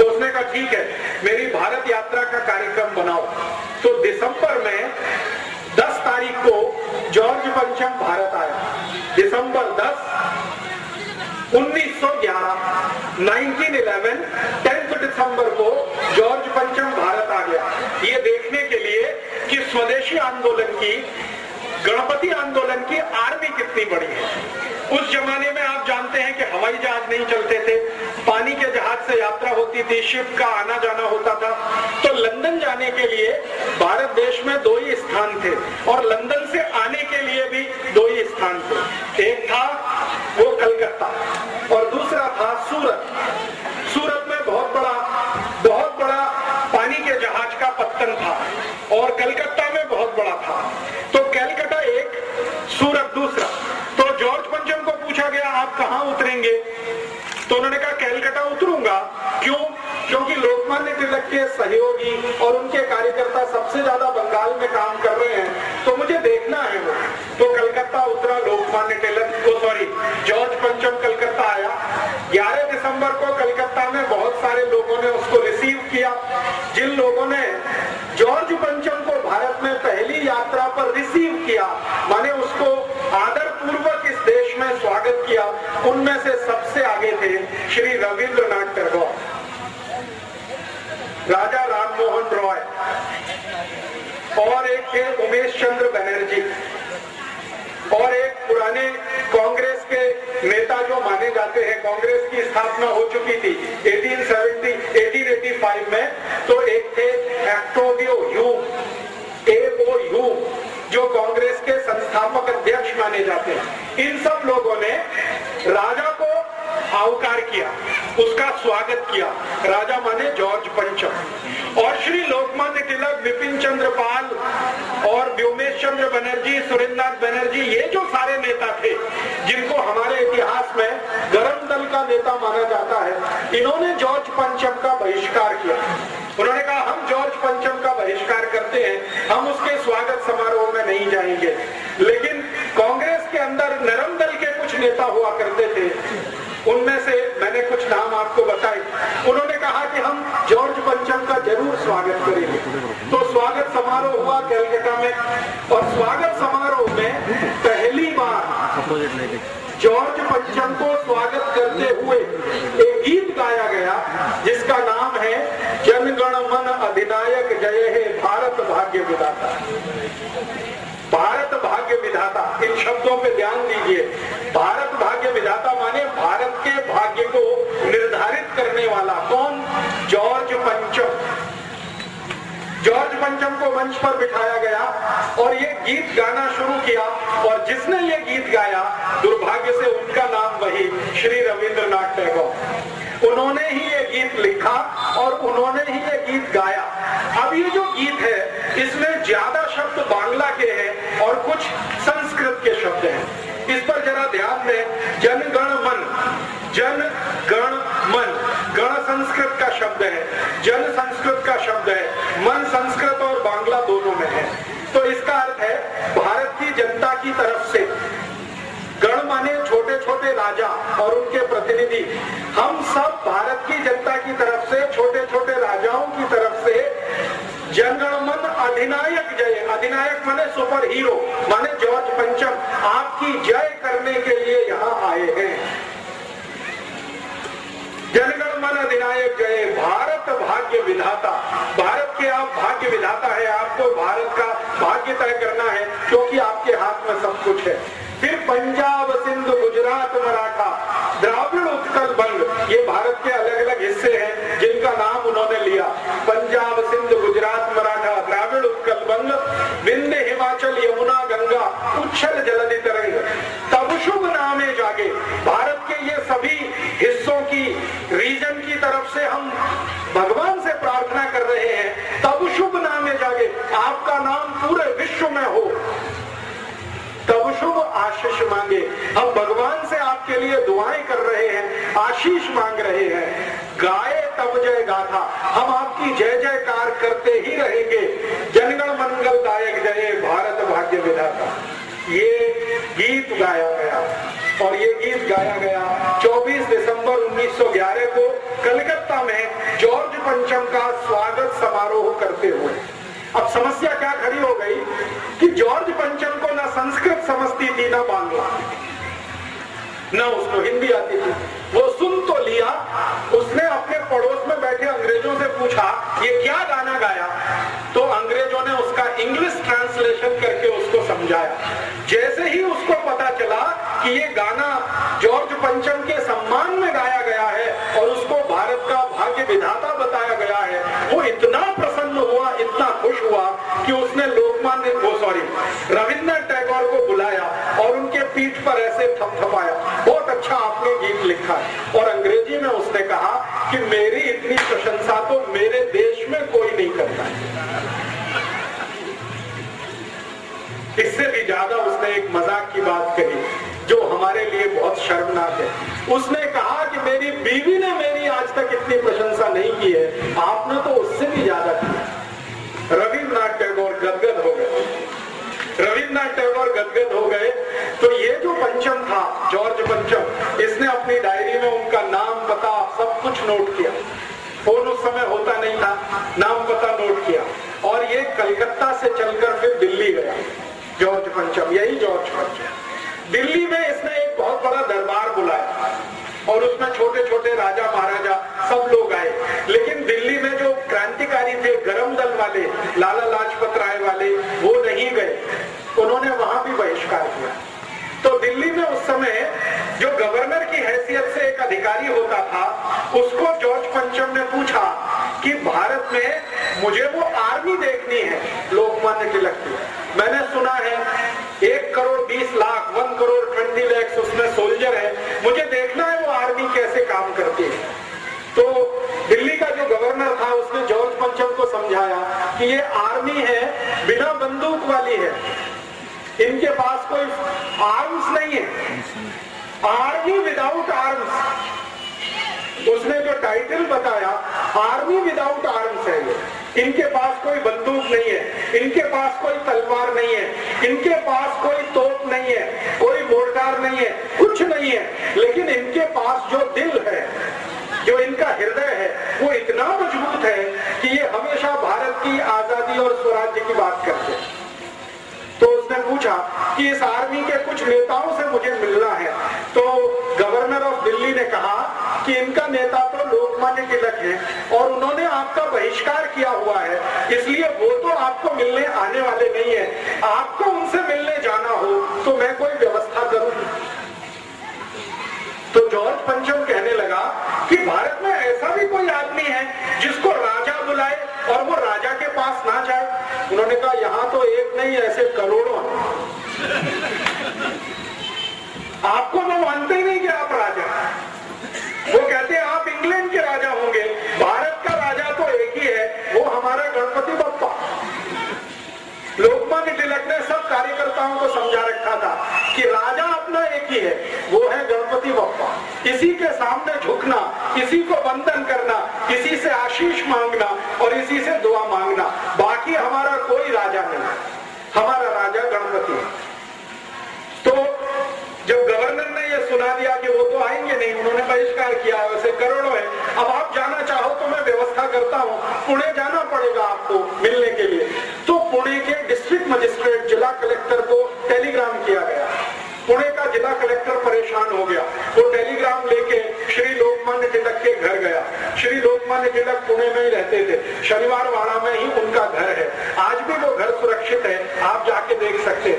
तो उसने कहा, ठीक है, मेरी भारत यात्रा का कार्यक्रम बनाओ। तो दिसंबर में 10 तारीख को जॉर्ज पंचम भारत आया। दिसंबर 10 1911 1911 10 दिसंबर को जॉर्ज पंचम भारत आ गया। ये देखने के लिए कि स्वदेशी आंदोलन की गणपति आंदोलन की आर्मी कितनी बड़ी है? उस जमाने में आप जानते हैं कि हवाई जहाज़ नहीं चलते थे। पानी के जहाज़ से यात्रा होती थी, शिप का आना जाना होता था। तो लंदन जाने के लिए भारत देश में दो ही स्थान थे और लंदन से आने के लिए भी दो ही स्थान थे। एक था वो कलकत्ता और दूसरा था सूरत। सूरत में बहुत बड़ा बहुत बड़ा पानी के जहाज़ का पत्तन था और कलकत्ता में बहुत बड़ा था। तो कैलकटा सूरत दूसरा। तो जॉर्ज पंचम को पूछा गया, आप कहाँ उतरेंगे? तो उन्होंने कहा, कैलकटा उतरूँगा। क्यों? क्योंकि लोकमान्य तिलक के सहयोगी और उनके कार्यकर्ता सबसे ज़्यादा बंगाल में काम कर रहे हैं। तो मुझे देखना है वो। तो कलकत्ता उतरा, लोकमान्य तिलक को सॉरी जॉर्ज पंचम कलकत्ता आया। 11 दिसंबर को कलकत्ता में बहुत सारे लोगों ने उसको रिसीव किया। जिन लोगों ने जॉर्ज पंचम को भारत में पहली यात्रा पर रिसीव किया माने उसको आदर पूर्वक इस देश में स्वागत किया उनमें से सबसे आगे थे श्री रविंद्रनाथ टैगोर राजा राम मोहन रॉय और एक थे उमेश चंद्र बनर्जी और एक पुराने कांग्रेस के नेता जो माने जाते हैं कांग्रेस की स्थापना हो चुकी थी 1870 1885 1985 में तो एक थे एक्टोवियो ह्यूम ए ओ ह्यूम जो कांग्रेस के संस्थापक अध्यक्ष माने जाते हैं। इन सब लोगों ने राजा को आवकार किया, उसका स्वागत किया। राजा माने जॉर्ज पंचम। और श्री लोकमान्य तिलक, विपिन चंद्र पाल और व्योमेश चंद्र बनर्जी, सुरेंद्रनाथ बनर्जी, ये जो सारे नेता थे, जिनको हमारे इतिहास में जाता है, इन्होंने जॉर्ज पंचम का बहिष्कार किया। उन्होंने कहा, हम जॉर्ज पंचम का बहिष्कार करते हैं, हम उसके स्वागत समारोह में नहीं जाएँगे। लेकिन कांग्रेस के अंदर नरम दल के कुछ नेता हुआ करते थे। उनमें से मैंने कुछ नाम आपको बताए। उन्होंने कहा कि हम जॉर्ज पंचम का ज़रूर स्वागत करेंगे। तो स्वागत समारोह हुआ कैलकाटा में और स्वागत समारोह में पहली बार जॉर्ज पंचम को स्वागत करते हुए एक गीत गाया गया जिसका नाम है जनगण मन अधिनायक जय हे भाग्य भारत भाग्य विधाता, इन शब्दों पे ध्यान दीजिए। भारत भाग्य विधाता माने भारत के भाग्य को निर्धारित करने वाला कौन? जॉर्ज पंचम। जॉर्ज पंचम को मंच पर बिठाया गया और ये गीत गाना शुरू किया और जिसने ये गीत गाया, दुर्भाग्य से उनका नाम वही श्री रविंद्रनाथ टैगोर। उन्होंने ही ये गीत लिखा और उन्होंने ही ये गीत गाया अब ये जो गीत है इसमें ज़्यादा शब्द बांग्ला के हैं और कुछ संस्कृत के शब्द हैं इस ध्यान दें जनगण मन, जन गण मन। गण संस्कृत का शब्द है, जन संस्कृत का शब्द है, मन संस्कृत और बांग्ला दोनों में है। तो इसका अर्थ है, भारत की जनता की तरफ़ से गण माने छोटे छोटे राजा और उनके प्रतिनिधि। हम सब भारत की जनता की तरफ़ से छोटे छोटे राजाओं की तरफ़ से जनगणमन अधिनायक जय। अधिनायक माने सुपर हीरो माने जॉर्ज पंचम। आपकी जय आए हैं। जनगण मन अधिनायक जय। भारत भाग्य विधाता। भारत के आप भाग्य विधाता है। आपको भारत का भाग्य तय करना है, क्योंकि आपके हाथ में सब कुछ है। फिर पंजाब, सिंध, गुजरात, मराठा, द्राविड़, उत्कल बंग, ये भारत के अलग अलग हिस्से हैं, जिनका नाम उन्होंने लिया। पंजाब, सिंध, गुजरात, मराठा, द्राविड़, उत्कल बंग, विंध्य, हिमाचल, यमुना रहे हैं। गाए तब जय गाथा। हम आपकी जय जयकार करते ही रहेंगे। जनगण मंगल दायक जय, भारत भाग्य विधाता। ये गीत गाया गया और ये गीत गाया गया 24 दिसंबर 1911 को कलकत्ता में जॉर्ज पंचम का स्वागत समारोह करते हुए। अब समस्या क्या खड़ी हो गई कि जॉर्ज पंचम को ना संस्कृत समझती थी, ना बांग्ला। न उसको हिंदी आती थी। वो सुन तो लिया। उसने अपने पड़ोस में बैठे अंग्रेज़ों से पूछा, ये क्या गाना गाया? तो अंग्रेज़ों ने उसका इंग्लिश ट्रांसलेशन करके उसको समझाया। जैसे ही उसको पता चला कि ये गाना जॉर्ज पंचम के सम्मान में गाया गया है और उसको भारत का भाग्य विधाता बताया गया है, वो इतना प्रसन्न हुआ, इतना खुश हुआ कि उसने लोकमान्य वो सॉरी, रविन्द्रनाथ टैगोर को बुलाया और उनके पीठ पर ऐसे थपथपाया। अच्छा आपने गीत लिखा और अंग्रेज़ी में उसने कहा कि मेरी इतनी प्रशंसा तो मेरे देश में कोई नहीं करता। इससे भी ज़्यादा उसने एक मज़ाक की बात कही, जो हमारे लिए बहुत शर्मनाक है। उसने कहा कि मेरी बीवी ने मेरी आज तक इतनी प्रशंसा नहीं की है। आपने तो उससे भी ज़्यादा की रविन्द्रनाथ टैगोर गदगद हो गए रविन्द्रनाथ टैगोर गदगद हो गए तो ये जो पंचम था, जॉर्ज पंचम। इसने अपनी डायरी में उनका नाम, पता, सब कुछ नोट किया। फ़ोन उस समय होता नहीं था, नाम, पता नोट किया। और ये कलकत्ता से चलकर फिर दिल्ली गया। जॉर्ज पंचम, यही जॉर्ज पंचम। दिल्ली में इसने एक बहुत बड़ा दरबार बुलाया और उसमें छोटे छोटे राजा महाराजा सब लोग आए। लेकिन दिल्ली में जो क्रांतिकारी थे, गरम दल वाले, लाला लाजपत राय वाले, वो नहीं गए। उन्होंने वहाँ भी बहिष्कार किया। तो दिल्ली में उस समय जो गवर्नर की हैसियत से एक अधिकारी होता था, उसको जॉर्ज पंचम ने पूछा कि भारत में मुझे वो आर्मी देखनी है। लोकमान्य तिलक की मैंने सुना है, एक करोड़ बीस लाख, वन करोड़ ट्वेंटी लैक्स उसमें सोल्जर है। मुझे देखना है वो आर्मी कैसे काम करती है। तो दिल्ली का जो गवर्नर था, उसने जॉर्ज पंचम को समझाया कि ये आर्मी है, बिना बंदूक वाली है। इनके पास कोई आर्म्स नहीं है। आर्मी विदाउट आर्म्स उसने जो टाइटल बताया आर्मी विदाउट आर्म्स है ये। इनके पास कोई बंदूक नहीं है। इनके पास कोई तलवार नहीं है। इनके पास कोई तोप नहीं है। कोई मोर्टार नहीं है। कुछ नहीं है। लेकिन इनके पास जो दिल है, जो इनका हृदय है, वो इतना मज़बूत है कि ये हमेशा भारत की आज़ादी और स्वराज्य की बात करते हैं। तो उसने पूछा कि इस आर्मी के कुछ नेताओं से मुझे मिलना है। तो गवर्नर ऑफ़ दिल्ली ने कहा कि इनका नेता तो लोकमान्य तिलक है और उन्होंने आपका बहिष्कार किया हुआ है। इसलिए वो तो आपको मिलने आने वाले नहीं है। आपको उनसे मिलने जाना हो तो मैं कोई व्यवस्था करूँ? तो जॉर्ज पंचम कहने लगा कि भारत में ऐसा भी कोई आदमी है जिसको राजा बुलाए और वो राजा के पास ना जाए। उन्होंने कहा, यहाँ तो एक नहीं, ऐसे करोड़ों आपको वो मानते ही नहीं कि आप राजा वो कहते हैं, आप इंग्लैंड के राजा होंगे। भारत का राजा तो एक ही है, वो हमारा गणपति बप्पा। लोकमान्य तिलक ने सब कार्यकर्ताओं को समझा रखा था कि राजा अपना एक ही है, वो है गणपति बप्पा। इसी के सामने झुकना, इसी को वंदन करना, इसी से आशीष मांगना और इसी से दुआ मांगना, बाकी हमारा कोई राजा नहीं। हमारा राजा गणपति है। तो जब गवर्नर ने यह सुना दिया कि वो तो आएँगे नहीं, उन्होंने बहिष्कार किया, वैसे करोड़ों है। अब आप जाना चाहो तो मैं व्यवस्था करता हूँ पुणे जाना पड़ेगा आपको मिलने के लिए। तो पुणे के डिस्ट्रिक्ट मजिस्ट्रेट जिला कलेक्टर को टेलीग्राम किया गया। पुणे का जिला कलेक्टर परेशान हो गया। वो टेलीग्राम लेके श्री लोकमान्य तिलक के घर गया। श्री लोकमान्य तिलक पुणे में ही रहते थे। शनिवार वाड़ा में ही उनका घर है। आज भी वो घर सुरक्षित है। आप जाके देख सकते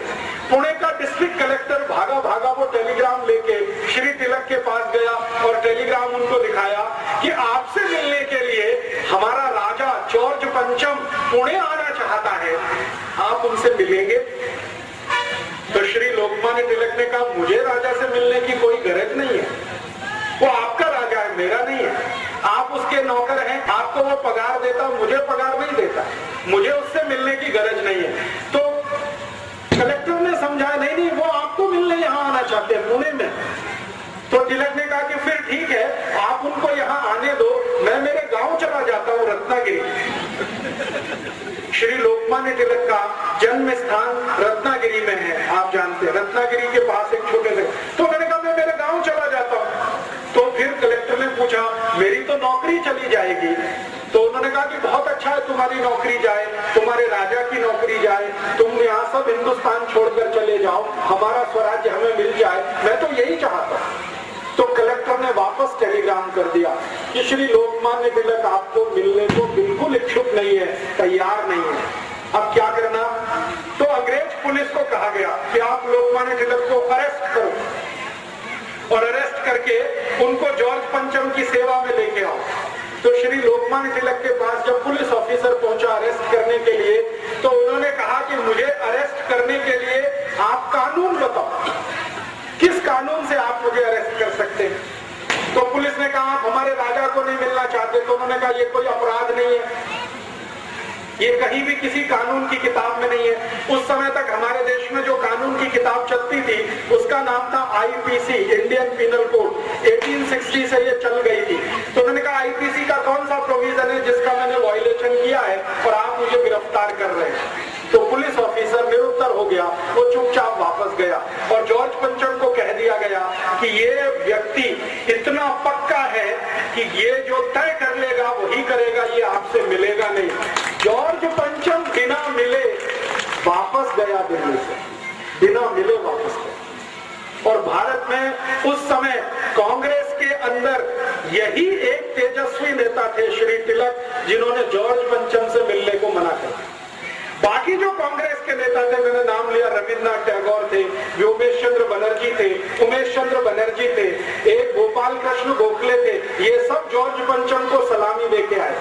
पुणे का डिस्ट्रिक्ट कलेक्टर भागा भागा वो टेलीग्राम लेके श्री तिलक के पास गया और टेलीग्राम उनको दिखाया कि आपसे मिलने के लिए हमारा राजा जॉर्ज पंचम पुणे आना चाहता है, आप उनसे मिलेंगे? तो श्री लोकमान्य तिलक ने कहा, मुझे राजा से मिलने की कोई गरज नहीं है। वो आपका राजा है, मेरा नहीं है। आप उसके नौकर हैं, आपको वो पगार देता, मुझे पगार नहीं देता। मुझे उससे मिलने की गरज नहीं है। तो कलेक्टर ने समझाया, नहीं नहीं, वो आपको मिलने यहाँ आना चाहते हैं, पुणे में। तो तिलक ने कहा कि फिर ठीक है, आप उनको यहाँ आने दो मैं मेरे गाँव चला जाता हूँ रत्नागिरी। श्री लोकमान्य तिलक का जन्म स्थान रत्नागिरी में है, आप जानते हैं। रत्नागिरी के पास एक छोटे से तो मैंने कहा, मैं मेरे गाँव चला जाता हूँ। तो फिर कलेक्टर ने पूछा, मेरी तो नौकरी चली जाएगी। तो उन्होंने कहा कि, बहुत अच्छा है तुम्हारी नौकरी जाए, तुम्हारे राजा की नौकरी जाए, तुम यहाँ सब हिंदुस्तान छोड़कर चले जाओ, हमारा स्वराज्य हमें मिल जाए। मैं तो यही चाहता हूँ। तो कलेक्टर ने वापस टेलीग्राम कर दिया कि श्री लोकमान्य तिलक आपको मिलने को बिल्कुल इच्छुक नहीं है, तैयार नहीं है। अब क्या करना? तो अंग्रेज़ पुलिस को कहा गया कि आप लोकमान्य तिलक को अरेस्ट करो और अरेस्ट करके उनको जॉर्ज पंचम की सेवा में लेके आओ। तो श्री लोकमान्य तिलक के पास जब पुलिस ऑफिसर पहुँचा अरेस्ट करने के लिए तो उन्होंने कहा कि मुझे अरेस्ट करने के लिए आप कानून बताओ। किस कानून से आप मुझे अरेस्ट कर सकते हैं? तो पुलिस ने कहा, आप हमारे राजा को नहीं मिलना चाहते। तो उन्होंने कहा, ये कोई अपराध नहीं है। ये कहीं भी किसी कानून की किताब में नहीं है। उस समय तक हमारे देश में जो कानून की किताब चलती थी, उसका नाम था आईपीसी इंडियन पिनल कोड 1860 से ये चल गई थी। तो उन्होंने कहा आईपीसी का कौन सा प्रोविज़न है जिसका मैंने वायलेशन किया है और आप मुझे गिरफ़्तार कर रहे हैं? तो पुलिस ऑफिसर निरुत्तर हो गया, वो चुपचाप वापस गया और जॉर्ज पंचम को कह दिया गया कि ये व्यक्ति इतना पक्का है कि ये जो तय कर लेगा, वही करेगा, ये आपसे मिलेगा नहीं। जॉर्ज पंचम बिना मिले वापस गया दिल्ली से। बिना मिले वापस गया। और भारत में उस समय कांग्रेस के अंदर यही एक तेजस्वी नेता थे, श्री तिलक, जिन्होंने जॉर्ज पंचम से मिलने को मना कर दिया। बाकी जो कांग्रेस के नेता थे मैंने नाम लिया रविन्द्रनाथ टैगोर थे व्योमेश चंद्र बनर्जी थे। उमेश चंद्र बनर्जी थे। एक गोपाल कृष्ण गोखले थे। ये सब जॉर्ज पंचम को सलामी दे आए।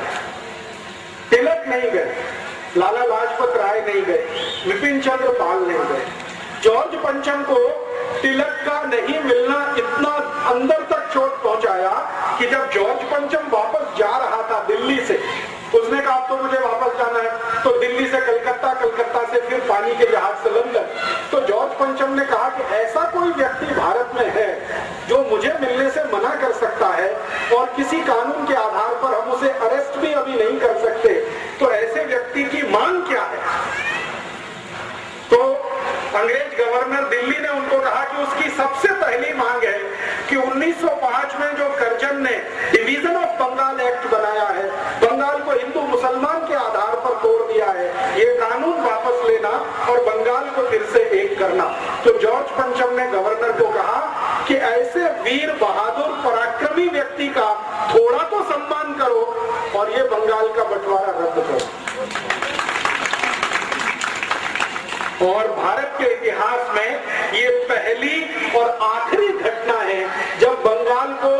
नहीं गए। लाला लाजपत राय नहीं गए। विपिन चंद्र पाल नहीं गए। जॉर्ज पंचम को तिलक का नहीं मिलना इतना अंदर तक चोट पहुँचाया कि जब जॉर्ज पंचम वापस जा रहा था दिल्ली से उसने कहा तो मुझे वापस जाना है। तो दिल्ली से कलकत्ता कलकत्ता से फिर पानी के जहाज़ से लंदन। तो जॉर्ज पंचम ने कहा कि ऐसा कोई व्यक्ति भारत में है जो मुझे मिलने से मना कर सकता है और किसी कानून के आधार पर हम उसे अरेस्ट भी अभी नहीं कर सकते। तो ऐसे व्यक्ति की मांग क्या है? तो अंग्रेज़ गवर्नर दिल्ली ने उनको कहा कि उसकी सबसे पहली मांग है कि 1905 में जो करजन ने डिवीज़न ऑफ़ बंगाल एक्ट बनाया है बंगाल को हिंदू मुसलमान के आधार पर तोड़ दिया है। ये कानून वापस लेना और बंगाल को फिर से एक करना। तो जॉर्ज पंचम ने गवर्नर को कहा कि ऐसे वीर बहादुर पराक्रमी व्यक्ति का थोड़ा तो सम्मान करो और ये बंगाल का बंटवारा रद्द करो। और भारत के इतिहास में ये पहली और आखिरी घटना है जब बंगाल को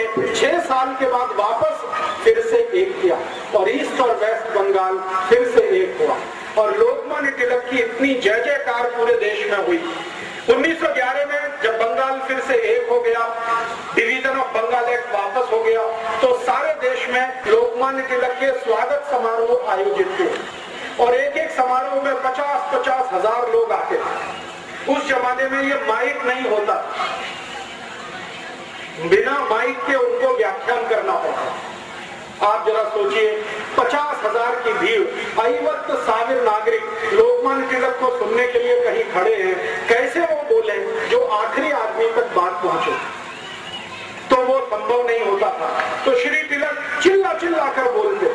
ने छह साल के बाद वापस फिर से एक किया। और ईस्ट और वेस्ट बंगाल फिर से एक हुआ। और लोकमान्य तिलक की इतनी जय जयकार पूरे देश में हुई। 1911 में जब बंगाल फिर से एक हो गया डिवीज़न ऑफ़ बंगाल एक्ट वापस हो गया तो सारे देश में लोकमान्य तिलक के स्वागत समारोह आयोजित हुए। और एक एक समारोह में पचास पचास हज़ार लोग आते थे। उस जमाने में ये माइक नहीं होता बिना माइक के उनको व्याख्यान करना होगा। आप जरा सोचिए, पचास हज़ार की भीड़ ऐवत साविर नागरिक, लोकमान तिलक को सुनने के लिए कहीं खड़े हैं, कैसे वो बोले जो आखिरी आदमी तक बात पहुँचे? तो वो संभव नहीं होता था। तो श्री तिलक चिल्ला चिल्ला कर बोलते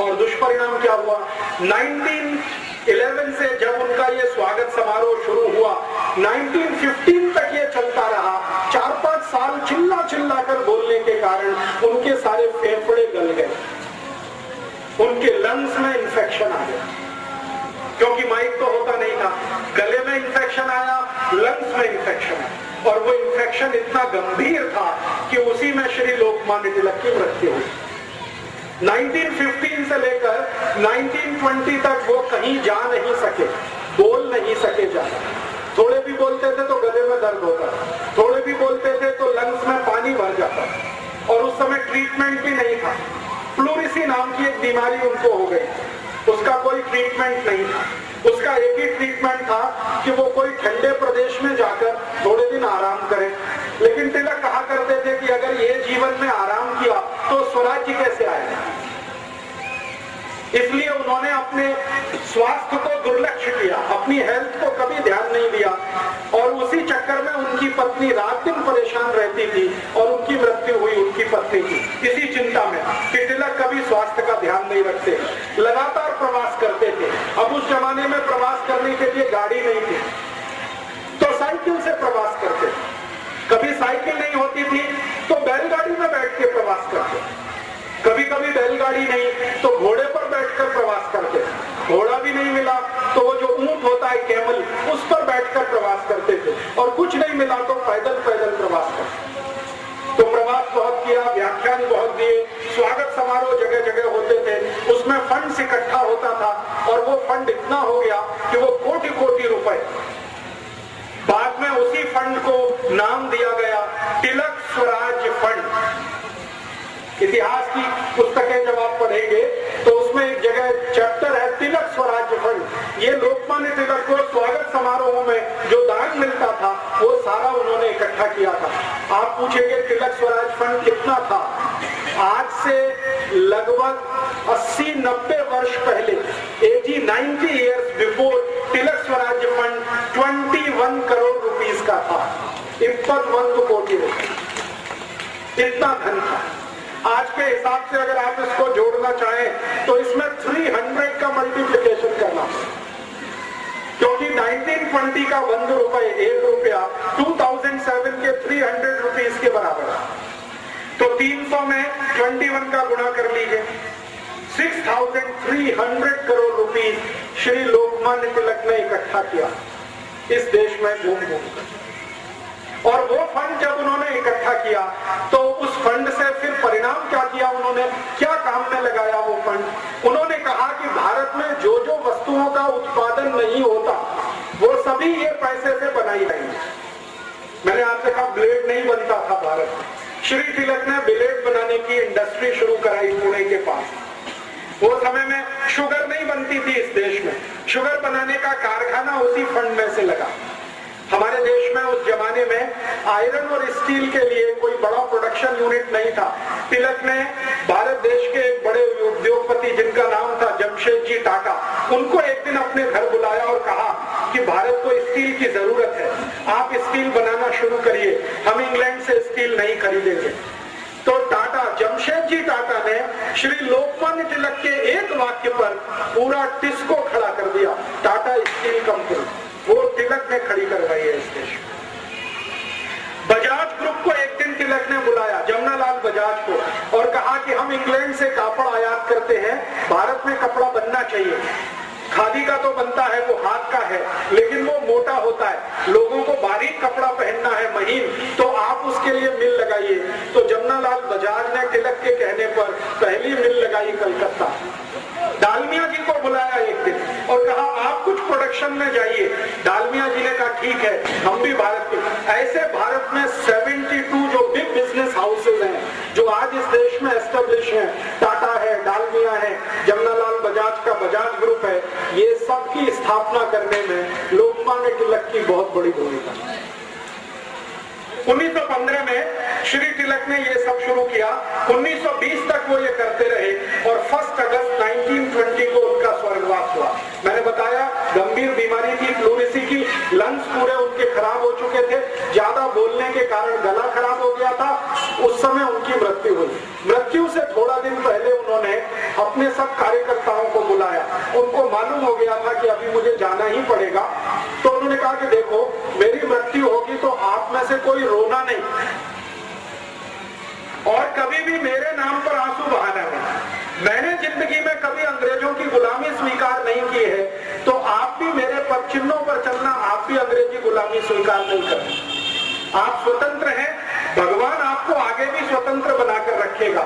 और दुष्परिणाम क्या हुआ? 1911 से जब उनका ये स्वागत समारोह शुरू हुआ 1915 तक ये चलता रहा। चार पाँच साल चिल्ला चिल्ला कर बोलने के कारण उनके सारे फेफड़े गल गए। उनके लंग्स में इंफेक्शन आ गया। क्योंकि माइक तो होता नहीं था। गले में इंफेक्शन आया लंग्स में इंफेक्शन आया। और वो इंफेक्शन इतना गंभीर था कि उसी में श्री लोकमान्य तिलक की मृत्यु हुई। 1915 से लेकर 1920 तक वो कहीं जा नहीं सके, बोल नहीं सके जा। थोड़े भी बोलते थे तो गले में दर्द होता, थोड़े भी बोलते थे तो लंग्स में पानी भर जाता, और उस समय ट्रीटमेंट भी नहीं था। फ्लोरिसी नाम की एक बीमारी उनको हो गई। उसका कोई ट्रीटमेंट नहीं था। उसका एक ही ट्रीटमेंट था कि वो कोई ठंडे प्रदेश में जाकर थोड़े दिन आराम करे। लेकिन तिलक कहा करते थे कि अगर ये जीवन में आराम किया तो स्वराज्य कैसे आएगा? इसलिए उन्होंने अपने स्वास्थ्य को दुर्लक्ष किया, अपनी हेल्थ को कभी ध्यान नहीं दिया। और उसी चक्कर में उनकी पत्नी रात दिन परेशान रहती थी और उनकी मृत्यु हुई उनकी पत्नी की। इसी चिंता में कि तिलक कभी स्वास्थ्य का ध्यान नहीं रखते। लगातार प्रवास करते थे। अब उस जमाने में प्रवास करने के लिए गाड़ी नहीं थी। तो साइकिल से प्रवास करते कभी साइकिल नहीं होती थी तो बैलगाड़ी में बैठ के प्रवास करते कभी कभी बैलगाड़ी नहीं तो घोड़े पर बैठकर प्रवास करते थे। घोड़ा भी नहीं मिला तो वो जो ऊँट होता है कैमल, उस पर बैठकर प्रवास करते थे। और कुछ नहीं मिला तो पैदल पैदल प्रवास करते तो प्रवास बहुत किया, व्याख्यान बहुत दिए, स्वागत समारोह जगह जगह होते थे। उसमें फंड इकट्ठा होता था, और वो फंड इतना हो गया कि वो कोटि कोटि रुपए। बाद में उसी फंड को नाम दिया गया, तिलक स्वराज फंड इतिहास की पुस्तकें जब आप पढ़ेंगे तो उसमें एक जगह चैप्टर है, तिलक स्वराज्य फंड। ये लोकमान्य तिलक को स्वागत समारोह में जो दान मिलता था, वो सारा उन्होंने इकट्ठा किया था। आप पूछेंगे, तिलक स्वराज फंड कितना था? आज से लगभग 80-90 वर्ष पहले eighty 90 years before Tilak Swaraj fund 21 crore rupees का था। इपत कोटि रुपए इतना धन था। आज के हिसाब से अगर आप इसको जोड़ना चाहें तो इसमें 300 का मल्टीप्लीकेशन करना। क्योंकि 1920 का बंद रुपए एक रुपया 2007 के 300 रुपीस के बराबर तो 300 में 21 का गुणा कर लीजिए। 6,300 करोड़ रुपीस श्री लोकमान्य तिलक ने इकट्ठा किया। इस देश में घूम घूम कर। और वो फंड जब उन्होंने इकट्ठा किया तो उस फंड से फिर परिणाम क्या किया उन्होंने? क्या काम में लगाया वो फंड? उन्होंने कहा कि भारत में जो जो वस्तुओं का उत्पादन नहीं होता, वो सभी ये पैसे से बनाई जाएँगी मैंने आपसे कहा, ब्लेड नहीं बनता था भारत में। श्री तिलक ने ब्लेड बनाने की इंडस्ट्री शुरू कराई पुणे के पास। वो समय में शुगर नहीं बनती थी इस देश में। शुगर बनाने का कारखाना उसी फंड में से लगा। हमारे देश में उस जमाने में आयरन और स्टील के लिए कोई बड़ा प्रोडक्शन यूनिट नहीं था। तिलक ने भारत देश के एक बड़े उद्योगपति जिनका नाम था जमशेद जी टाटा, उनको एक दिन अपने घर बुलाया और कहा कि भारत को स्टील की ज़रूरत है। आप स्टील बनाना शुरू करिए, हम इंग्लैंड से स्टील नहीं खरीदेंगे। तो टाटा जमशेद जी टाटा ने श्री लोकमान्य तिलक के एक वाक्य पर पूरा टिस्को खड़ा कर दिया, टाटा स्टील कंपनी वो तिलक ने खड़ी करवाई है इस देश बजाज ग्रुप को एक दिन तिलक ने बुलाया, जमुनालाल बजाज को, और कहा कि हम इंग्लैंड से कापड़ आयात करते हैं, भारत में कपड़ा बनना चाहिए। खादी का तो बनता है, वो हाथ का है, लेकिन वो मोटा होता है। लोगों को बारीक कपड़ा पहनना है, महीन तो आप उसके लिए मिल लगाइए। तो जमुनालाल बजाज ने तिलक के कहने पर पहली मिल लगाई कलकत्ता। डालमिया जी को बुलाया एक दिन और कहा, आप कुछ प्रोडक्शन में जाइए। डालमिया जी ने कहा, ठीक है, हम भी भारत के ऐसे भारत में 72 जो जो आज इस देश में एस्टेब्लिश हैं, टाटा है, डालमिया है, जमुनालाल बजाज का बजाज ग्रुप है, ये सब की स्थापना करने में लोकमान्य तिलक की बहुत बड़ी भूमिका 1915 में श्री तिलक ने ये सब शुरू किया। 1920 तक वो ये करते रहे और फ़र्स्ट अगस्त 1920 को उनका स्वर्गवास हुआ। मैंने बताया, गंभीर बीमारी थी फ्लूरिसी की लंग्स पूरे उनके खराब हो चुके ज़्यादा बोलने के कारण गला खराब हो गया था, उस समय उनकी मृत्यु हुई। मृत्यु से थोड़ा दिन पहले उन्होंने अपने सब कार्यकर्ताओं को बुलाया। उनको मालूम हो गया था कि अभी मुझे जाना ही पड़ेगा। तो उन्होंने कहा कि देखो, मेरी मृत्यु होगी तो आप में से कोई रोना नहीं। और कभी भी मेरे नाम पर आँसू बहाना नहीं मैंने ज़िंदगी में कभी अंग्रेज़ों की गुलामी स्वीकार नहीं की है। तो आप भी मेरे पद चिन्हों पर चलना, आप भी अंग्रेज़ी गुलामी स्वीकार नहीं करें। आप स्वतंत्र हैं, भगवान आपको आगे भी स्वतंत्र बनाकर रखेगा।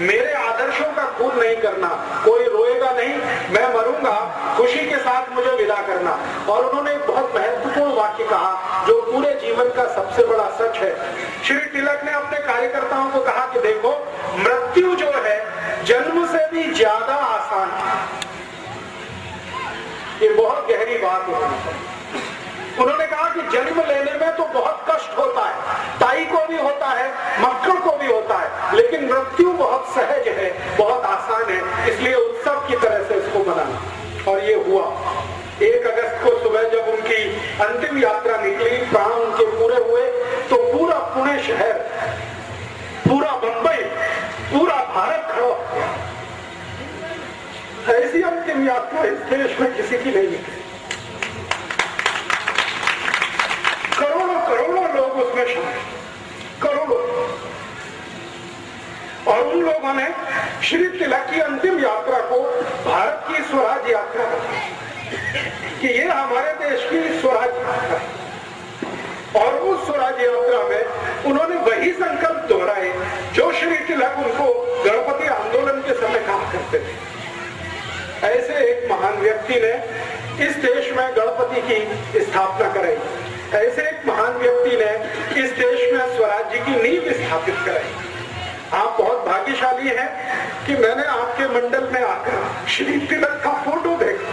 मेरे आदर्शों का खून नहीं करना, कोई रोएगा नहीं, मैं मरूँगा, खुशी के साथ मुझे विदा करना। और उन्होंने एक बहुत महत्वपूर्ण वाक्य कहा, जो पूरे जीवन का सबसे बड़ा सच है। श्री तिलक ने अपने कार्यकर्ताओं को कहा कि देखो, मृत्यु जो है, जन्म से भी ज़्यादा आसान है। ये बहुत गहरी बात है उन्होंने कहा कि जन्म लेने में तो बहुत कष्ट होता है ताई को भी होता है मक्खन को भी होता है, लेकिन मृत्यु बहुत सहज है, बहुत आसान है, इसलिए उत्सव की तरह से इसको मनाना। और ये हुआ। एक अगस्त को सुबह जब उनकी अंतिम यात्रा निकली, प्राण उनके पूरे हुए तो पूरा पुणे शहर, पूरा मुंबई, पूरा भारत खड़ा ऐसी अंतिम यात्रा इस देश में किसी की नहीं निकली। करोड़ों लोग उसमें शामिल करोड़ों और उन लोगों ने श्री तिलक की अंतिम यात्रा को भारत की स्वराज यात्रा कि ये हमारे देश की स्वराज यात्रा और उस स्वराज यात्रा में उन्होंने वही संकल्प दोहराए जो श्री तिलक उनको गणपति आंदोलन के समय काम करते थे। ऐसे एक महान व्यक्ति ने इस देश में गणपति की स्थापना कराई। ऐसे एक महान व्यक्ति ने इस देश में स्वराज्य की नींव स्थापित कराई। आप बहुत भाग्यशाली हैं कि मैंने आपके मंडल में आकर श्री तिलक का फ़ोटो देखा।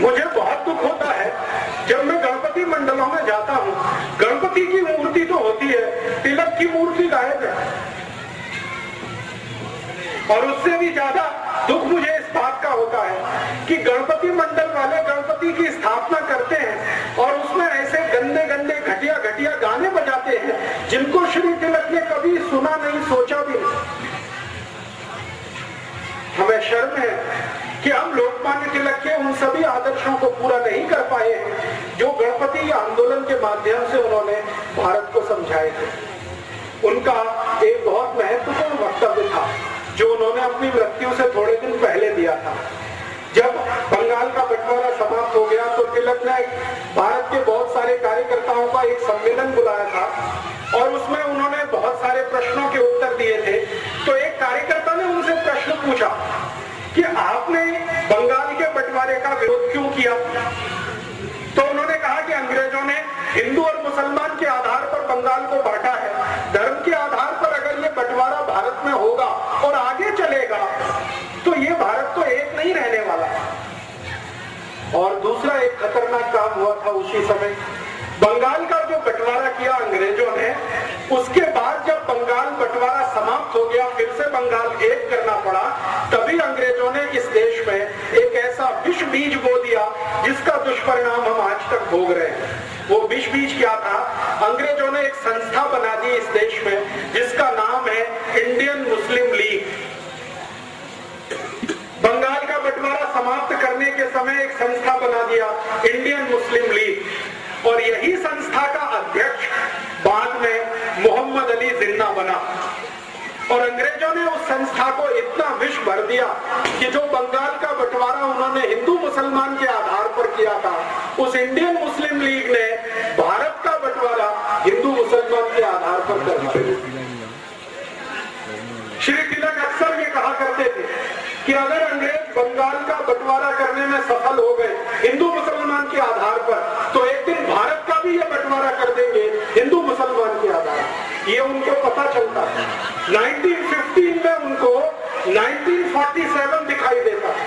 मुझे बहुत दुख होता है जब मैं गणपति मंडलों में जाता हूँ। गणपति की मूर्ति तो होती है, तिलक की मूर्ति गायब है। और उससे भी ज़्यादा दुख मुझे इस बात का होता है कि गणपति मंडल वाले गणपति की स्थापना करते हैं और उसमें ऐसे गंदे गंदे घटिया घटिया गाने बजाते हैं, जिनको श्री तिलक ने कभी सुना नहीं, सोचा भी नहीं। हमें शर्म है कि हम लोकमान्य तिलक के उन सभी आदर्शों को पूरा नहीं कर पाए जो गणपति आंदोलन के माध्यम से उन्होंने भारत को समझाए थे। उनका एक बहुत महत्वपूर्ण वक्तव्य था। जो उन्होंने अपनी मृत्यु से थोड़े दिन पहले दिया था। जब बंगाल का बंटवारा समाप्त हो गया तो तिलक ने भारत के बहुत सारे कार्यकर्ताओं का एक सम्मेलन बुलाया था और उसमें उन्होंने बहुत सारे प्रश्नों के उत्तर दिए थे। तो एक कार्यकर्ता ने उनसे प्रश्न पूछा कि आपने बंगाल के बंटवारे का विरोध क्यों किया? तो उन्होंने कहा कि अंग्रेज़ों ने हिंदू और मुसलमान के आधार पर बंगाल को बांटा है। धर्म के आधार पर अगर ये बंटवारा भारत में होगा और आगे चलेगा। तो ये भारत तो एक नहीं रहने वाला। और दूसरा एक खतरनाक काम हुआ था उसी समय। बंगाल का जो बंटवारा किया अंग्रेज़ों ने, उसके बाद जब बंगाल बंटवारा समाप्त हो गया, फिर से बंगाल एक करना पड़ा, तभी अंग्रेज़ों ने इस देश में एक ऐसा विष बीज बो दिया, जिसका दुष्परिणाम हम आज तक भोग रहे हैं। वो बीच बीज क्या था। अंग्रेज़ों ने एक संस्था बना दी इस देश में, जिसका नाम है इंडियन मुस्लिम लीग। बंगाल का बंटवारा समाप्त करने के समय एक संस्था बना दिया, इंडियन मुस्लिम लीग। और यही संस्था का अध्यक्ष बाद में मोहम्मद अली जिन्ना बना। और अंग्रेज़ों ने उस संस्था को इतना विष भर दिया कि जो बंगाल का बंटवारा उन्होंने हिंदू मुसलमान के आधार पर किया था, उस इंडियन मुस्लिम लीग ने भारत का बंटवारा हिंदू मुसलमान के आधार पर कर दिया। श्री तिलक अक्सर ये कहा करते थे कि अगर अंग्रेज़ बंगाल का बंटवारा करने में सफल हो गए हिंदू मुसलमान के आधार पर तो एक दिन भारत का भी ये बंटवारा कर देंगे हिंदू मुसलमान के आधार ये उनको पता चलता है। 1915 में उनको 1947 दिखाई देता है।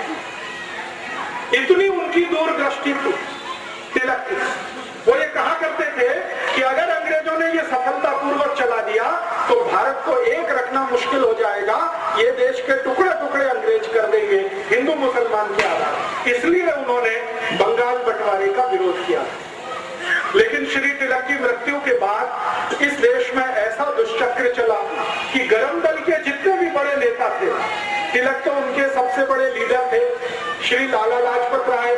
इतनी उनकी दूरदृष्टि थी, तिलक थी। वो ये कहा करते थे कि अगर अंग्रेज़ों ने ये सफलतापूर्वक चला दिया तो भारत को एक रखना मुश्किल हो जाएगा। ये देश के टुकड़े टुकड़े अंग्रेज़ कर देंगे, हिंदू मुसलमान के आधार इसलिए उन्होंने बंगाल बंटवारे का विरोध किया। लेकिन श्री तिलक की मृत्यु के बाद इस देश में ऐसा दुष्चक्र चला कि गरम दल के जितने भी बड़े नेता थे, तिलक तो उनके सबसे बड़े लीडर थे। श्री लाला लाजपत राय,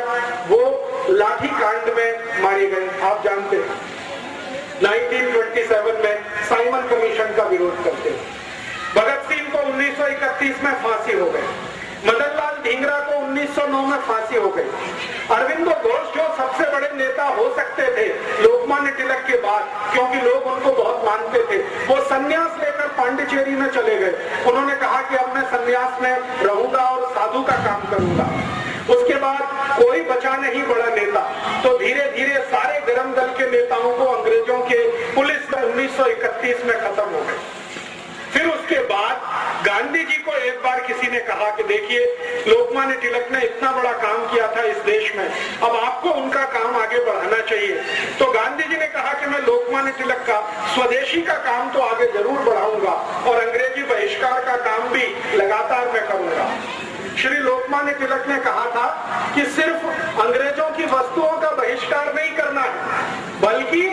वो लाठी कांड में मारे गए। आप जानते हैं 1927 में साइमन कमीशन का विरोध करते। भगत सिंह को 1931 में फांसी हो गई। मदन लाल ढींगरा को 1909 में फांसी हो गई। अरविंद घोष जो सबसे बड़े नेता हो सकते थे, लोकमान्य तिलक के बाद, क्योंकि लोग उनको बहुत मानते थे, वो सन्यास लेकर पांडिचेरी में चले गए। उन्होंने कहा कि अब मैं सन्यास में रहूँगा और साधु का काम करूँगा। उसके बाद कोई बचा नहीं बड़ा नेता। तो धीरे धीरे सारे गरम दल के नेताओं को अंग्रेज़ों के पुलिस में 1931 में खत्म हो गए। फिर उसके बाद गांधी जी को एक बार किसी ने कहा कि देखिए, लोकमान्य तिलक ने इतना बड़ा काम किया था इस देश में, अब आपको उनका काम आगे बढ़ाना चाहिए। तो गांधी जी ने कहा कि मैं लोकमान्य तिलक का, स्वदेशी का काम तो आगे ज़रूर बढ़ाऊँगा और अंग्रेज़ी बहिष्कार का काम भी लगातार मैं करूँगा। श्री लोकमान्य तिलक ने कहा था कि सिर्फ़ अंग्रेज़ों की वस्तुओं का बहिष्कार नहीं करना है, बल्कि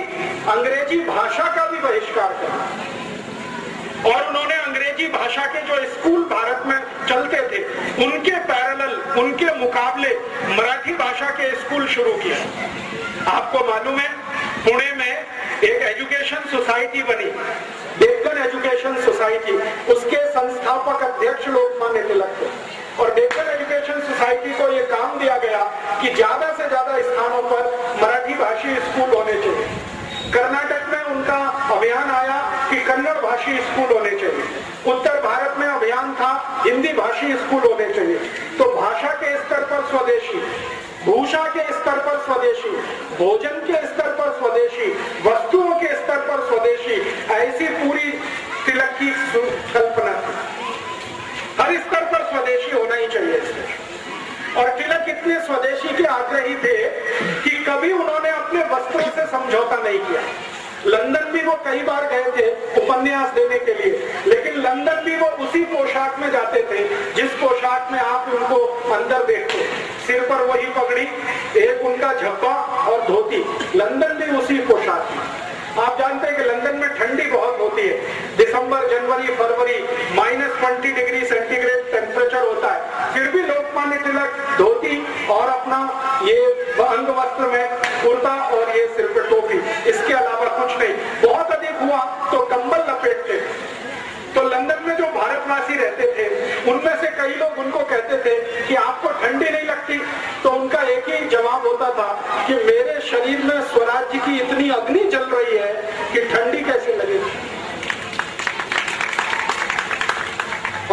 अंग्रेज़ी भाषा का भी बहिष्कार करना है। और उन्होंने अंग्रेज़ी भाषा के जो स्कूल भारत में चलते थे, उनके पैरेलल, उनके मुकाबले मराठी भाषा के स्कूल शुरू किए। आपको मालूम है, पुणे में एक एजुकेशन सोसाइटी बनी, डेक्कन एजुकेशन सोसाइटी। उसके संस्थापक अध्यक्ष लोकमान्य तिलक थे और डेक्कन एजुकेशन सोसाइटी को यह काम दिया गया कि ज़्यादा से ज़्यादा स्थानों पर मराठी भाषी स्कूल होने चाहिए। कर्नाटक में उनका अभियान आया कि कन्नड़ भाषी स्कूल होने चाहिए। उत्तर भारत में अभियान था, हिंदी भाषी स्कूल होने चाहिए। तो भाषा के स्तर पर स्वदेशी, भूषा के स्तर पर स्वदेशी, भोजन के स्तर पर स्वदेशी, वस्तुओं के स्तर पर स्वदेशी, ऐसी पूरी तिलक की कल्पना हर स्तर पर स्वदेशी होना ही चाहिए। और तिलक इतने स्वदेशी के आग्रही थे कि कभी उन्होंने अपने वस्त्रों से समझौता नहीं किया। लंदन भी वो कई बार गए थे उपन्यास देने के लिए, लेकिन लंदन भी वो उसी पोशाक में जाते थे जिस पोशाक में आप उनको अंदर देखते। सिर पर वही पगड़ी, एक उनका झप्पा और धोती। लंदन भी उसी पोशाक में। आप जानते हैं कि लंदन में ठंडी बहुत होती है। दिसंबर, जनवरी, फरवरी, minus twenty degree centigrade temperature होता है। फिर भी लोकमान्य तिलक धोती और अपना ये अंग वस्त्र में कुर्ता और ये सिर पे टोपी। इसके अलावा कुछ नहीं। बहुत अधिक हुआ तो कंबल लपेटते। तो लंदन में जो भारतवासी रहते थे, उनमें से कई लोग उनको कहते थे कि आपको ठंडी नहीं लगती। तो उनका एक ही जवाब होता था कि मेरे शरीर में स्वराज्य की इतनी अग्नि जल रही है कि ठंडी कैसे लगे।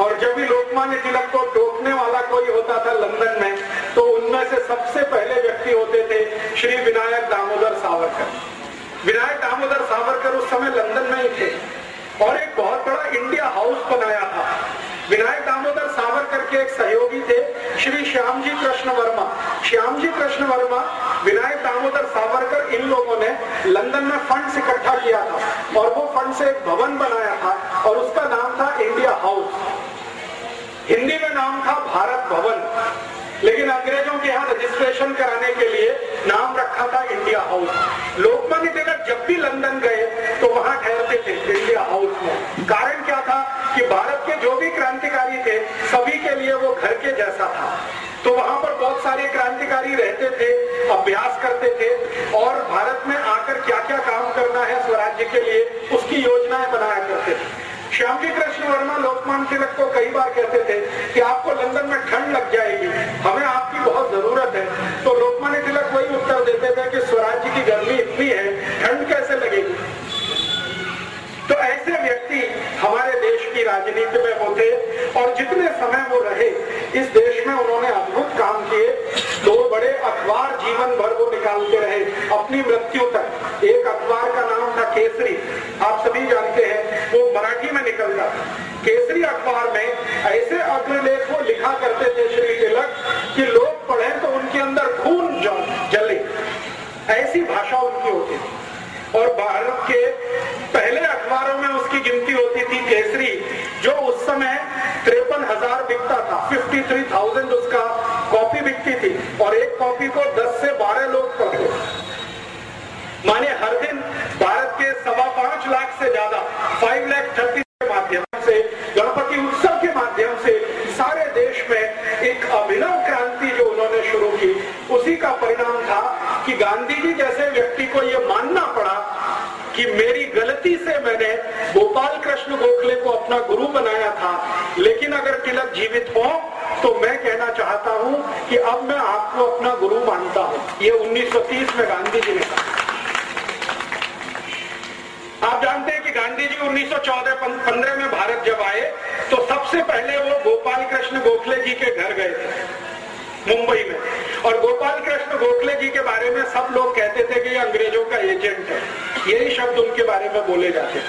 और जब भी लोकमान्य तिलक को टोकने वाला कोई होता था लंदन में तो उनमें से सबसे पहले व्यक्ति होते थे श्री विनायक दामोदर सावरकर। विनायक दामोदर सावरकर उस समय लंदन में ही थे। इंडिया हाउस बनाया था। विनायक दामोदर सावरकर के एक सहयोगी थे, श्री श्यामजी कृष्ण वर्मा। श्यामजी कृष्ण वर्मा, विनायक दामोदर सावरकर, इन लोगों ने लंदन में फंड इकट्ठा किया था और वो फंड से एक भवन बनाया था और उसका नाम था इंडिया हाउस हिंदी में नाम था भारत भवन। लेकिन अंग्रेज़ों के यहाँ रजिस्ट्रेशन कराने के लिए नाम रखा था इंडिया हाउस लोकमान्य तिलक जब भी लंदन गए तो वहाँ ठहरते थे इंडिया हाउस में। कारण क्या था कि भारत के जो भी क्रांतिकारी थे, सभी के लिए वो घर के जैसा था। तो वहाँ पर बहुत सारे क्रांतिकारी रहते थे, अभ्यास करते थे, और भारत में आकर क्या क्या काम करना है स्वराज्य के लिए, उसकी योजनाएँ बनाया करते थे। श्यामजी कृष्ण वर्मा लोकमान तिलक को कई बार कहते थे कि आपको लंदन में ठंड लग जाएगी। हमें आपकी बहुत ज़रूरत है। तो लोकमान्य तिलक वही उत्तर देते थे कि स्वराज्य की गर्मी इतनी है, ठंड कैसे लगेगी? तो ऐसे व्यक्ति हमारे देश की राजनीति में होते और जितने समय वो रहे, इस देश में उन्होंने अद्भुत काम किए। दो बड़े अखबार जीवन भर वो निकालते रहे अपनी मृत्यु तक। एक अखबार का नाम था केसरी। आप सभी जानते हैं, वो मराठी में निकलता केसरी अखबार में ऐसे अग्रलेख वो लिखा करते थे श्री तिलक कि लोग पढ़े तो उनके अंदर खून जले। ऐसी भाषा उनकी होती थी। और भारत के पहले अखबारों में उसकी गिनती होती थी केसरी, जो उस समय तिरपन हज़ार बिकता था। फिफ्टी थ्री थाउज़ेंड उसका कॉपी बिकती थी और एक कॉपी को 10 से 12 लोग पढ़ते माने हर दिन भारत के सवा पाँच लाख से ज़्यादा फाइव लाख थर्टी के माध्यम से, गणपति उत्सव के माध्यम से सारे देश में एक अभिनव क्रांति जो उन्होंने शुरू की, उसी का परिणाम था कि गांधी जी जैसे व्यक्ति कि मेरी गलती से मैंने गोपाल कृष्ण गोखले को अपना गुरु बनाया था। लेकिन अगर तिलक जीवित हो तो मैं कहना चाहता हूँ कि अब मैं आपको अपना गुरु मानता हूँ। ये 1930 में गांधी जी ने कहा। आप जानते हैं कि गांधी जी 1914-15 में भारत जब आए तो सबसे पहले वो गोपाल कृष्ण गोखले जी के घर गए थे। मुंबई में। और गोपाल कृष्ण गोखले जी के बारे में सब लोग कहते थे कि ये अंग्रेज़ों का एजेंट है। यही शब्द उनके बारे में बोले जाते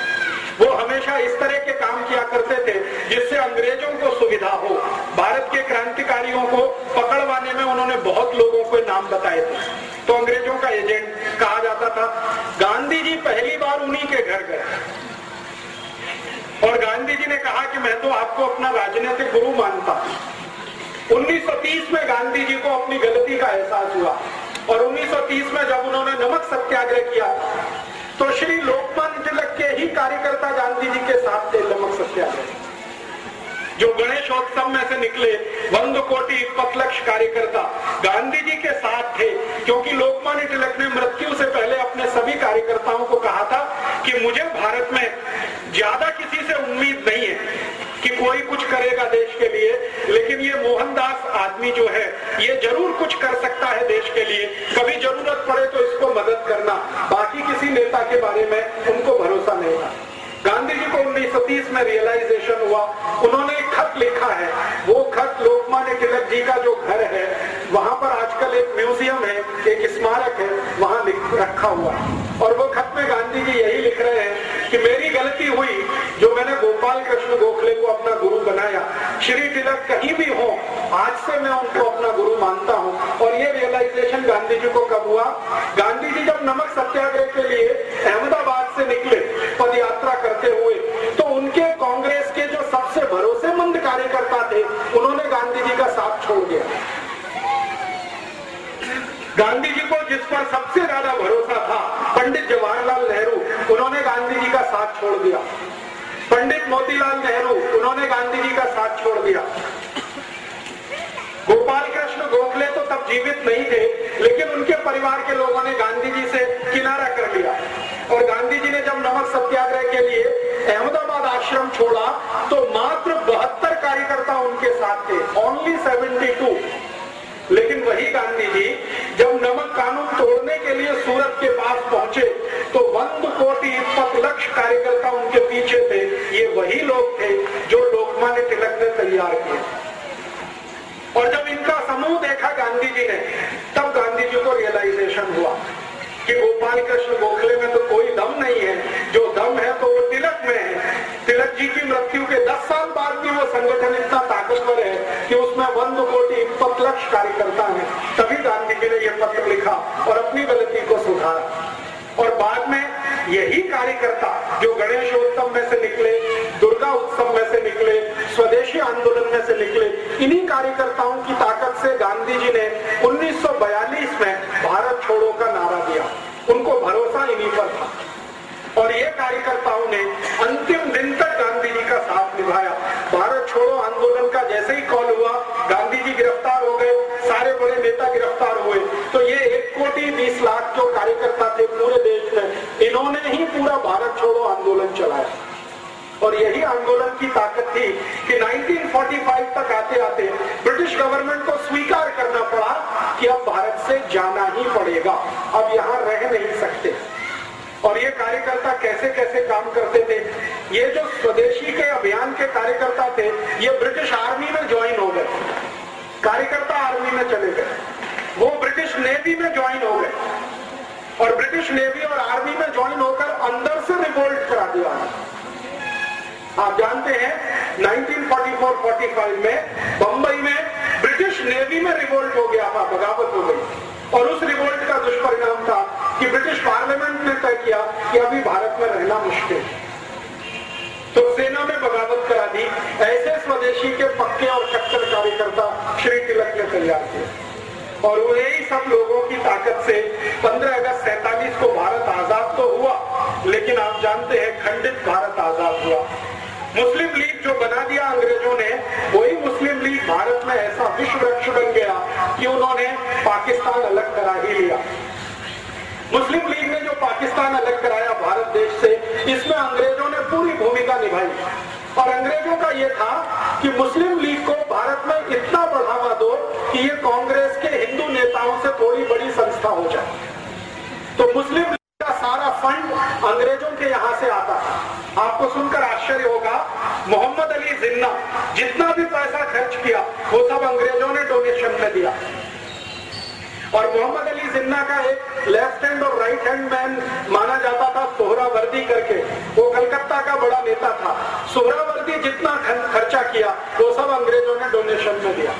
वो हमेशा इस तरह के काम किया करते थे जिससे अंग्रेज़ों को सुविधा हो। भारत के क्रांतिकारियों को पकड़वाने में उन्होंने बहुत लोगों को नाम बताए थे। तो अंग्रेज़ों का एजेंट कहा जाता था, गांधी जी पहली बार उन्हीं के घर गए। और गांधी जी ने कहा कि, मैं तो आपको अपना राजनीतिक गुरु मानता हूँ। 1930 में गांधी जी को अपनी गलती का एहसास हुआ और 1930 में जब उन्होंने नमक सत्याग्रह किया तो श्री लोकमान तिलक के ही कार्यकर्ता गांधी जी के साथ थे नमक सत्याग्रह। जो गणेशोत्सव में से निकले बंद कोटि इक्पत लक्ष कार्यकर्ता गांधी जी के साथ थे, क्योंकि लोकमान्य तिलक ने मृत्यु से पहले अपने सभी कार्यकर्ताओं को कहा था कि मुझे भारत में ज़्यादा किसी से उम्मीद नहीं है कि कोई कुछ करेगा देश के लिए, लेकिन ये मोहनदास आदमी जो है, ये ज़रूर कुछ कर सकता है देश के लिए। कभी ज़रूरत पड़े तो इसको मदद करना। बाकी किसी नेता के बारे में उनको भरोसा नहीं था। गांधी जी को उन्नीस सौ तीस में रियलाइजेशन हुआ। उन्होंने एक खत लिखा है। वो खत लोकमान्य तिलक जी का जो घर है, वहाँ पर आजकल एक म्यूज़ियम है, एक स्मारक है, वहाँ रखा हुआ। और वो खत में गांधी जी यही लिख रहे हैं कि मेरी गलती हुई, जो मैंने गोपाल कृष्ण गोखले को अपना गुरु बनाया। श्री तिलक कहीं भी हो, आज से मैं उनको अपना गुरु मानता हूँ। और ये रियलाइजेशन गांधी जी को कब हुआ? गांधी जी जब नमक सत्याग्रह के लिए अहमदाबाद से निकले पद यात्रा करते हुए। तो उनके कांग्रेस के जो सबसे भरोसेमंद कार्यकर्ता थे, उन्होंने गांधी जी का साथ छोड़ दिया। गांधी जी को जिस पर सबसे ज़्यादा भरोसा था, पंडित जवाहरलाल नेहरू, उन्होंने गांधी जी का साथ छोड़ दिया। पंडित मोतीलाल नेहरू, उन्होंने गांधी जी का साथ छोड़ दिया। गोपाल कृष्ण गोखले तो तब जीवित नहीं थे, लेकिन उनके परिवार के लोगों ने गांधी जी से किनारा कर लिया। और गांधी जी ने जब नमक सत्याग्रह के लिए अहमदाबाद आश्रम छोड़ा तो मात्र बहत्तर कार्यकर्ता उनके साथ थे ओनली सेवेंटी टू लेकिन वही गांधी जी, जब नमक कानून तोड़ने के लिए सूरत के पास पहुँचे तो बंद कोटि इप्पत लक्ष कार्यकर्ता उनके पीछे थे। ये वही लोग थे जो लोकमान्य तिलक ने तैयार किए। और जब इनका समूह देखा गांधी जी ने, तब गांधी जी को रियलाइजेशन हुआ। कि गोपाल कृष्ण गोखले में तो कोई दम नहीं है। जो दम है तो वो तिलक में है। तिलक जी की मृत्यु के 10 साल बाद भी वो संगठन इतना ताकतवर है कि उसमें वन कोटि इपत लक्ष कार्यकर्ता है। तभी गांधी जी ने यह पत्र लिखा और अपनी गलती को सुधारा। और बाद में यही कार्यकर्ता जो गणेशोत्सव में से निकले, दुर्गा उत्सव में से निकले स्वदेशी आंदोलन में से निकले। इन्हीं कार्यकर्ताओं की ताकत से गांधी जी ने 1942 में भारत छोड़ो का नारा दिया। उनको भरोसा इन्हीं पर था। और ये कार्यकर्ताओं ने अंतिम दिन तक गांधी जी का साथ निभाया। भारत छोड़ो आंदोलन का जैसे ही कॉल हुआ, गांधी जी गिरफ़्तार हो गए। सारे बड़े नेता गिरफ़्तार हुए। तो ये एक कोटी बीस लाख जो कार्यकर्ता थे पूरे देश में, इन्होंने ही पूरा भारत छोड़ो आंदोलन चलाया। और यही आंदोलन की ताकत थी कि 1945 तक आते आते ब्रिटिश गवर्नमेंट को स्वीकार करना पड़ा कि अब भारत से जाना ही पड़ेगा। अब यहाँ रह नहीं सकते। और ये कार्यकर्ता कैसे कैसे काम करते थे? ये जो स्वदेशी के अभियान के कार्यकर्ता थे, ये ब्रिटिश आर्मी में ज्वाइन हो गए। कार्यकर्ता आर्मी में चले गए। वो ब्रिटिश नेवी में ज्वाइन हो गए। और ब्रिटिश नेवी और आर्मी में ज्वाइन होकर अंदर से रिवोल्ट करा दिया। आप जानते हैं 1944-45 में बंबई में ब्रिटिश नेवी में रिवोल्ट हो गया था, बगावत हो गई। और उस रिवोल्ट का दुष्परिणाम था कि ब्रिटिश पार्लियामेंट ने तय किया कि अभी भारत में रहना मुश्किल। तो सेना में बगावत करा दी। ऐसे स्वदेशी के पक्के और कट्टर कार्यकर्ता श्री तिलक ने तैयार किए। और वही सब लोगों की ताकत से 15 अगस्त सैतालीस को भारत आज़ाद तो हुआ, लेकिन आप जानते हैं, खंडित भारत आज़ाद हुआ। मुस्लिम लीग जो बना दिया अंग्रेज़ों ने, वही मुस्लिम लीग भारत में ऐसा विश्व वृक्ष बन गया कि उन्होंने पाकिस्तान अलग करा ही लिया। मुस्लिम लीग ने जो पाकिस्तान अलग कराया भारत देश से, इसमें अंग्रेज़ों ने पूरी भूमिका निभाई। और अंग्रेज़ों का यह था कि मुस्लिम लीग को भारत में इतना बढ़ावा दो कि ये कांग्रेस के हिंदू नेताओं से थोड़ी बड़ी संस्था हो जाए। तो मुस्लिम लीग का सारा फंड अंग्रेज़ों के यहाँ से आता था आपको सुनकर आश्चर्य होगा मोहम्मद अली जिन्ना जितना भी पैसा खर्च किया वो सब अंग्रेज़ों ने डोनेशन में दिया। और मोहम्मद अली जिन्ना का एक लेफ़्ट हैंड और राइट हैंड मैन माना जाता था सोहरावर्दी करके। वो कलकत्ता का बड़ा नेता था। सोहरावर्दी जितना खर्चा किया, वो सब अंग्रेज़ों ने डोनेशन में दिया।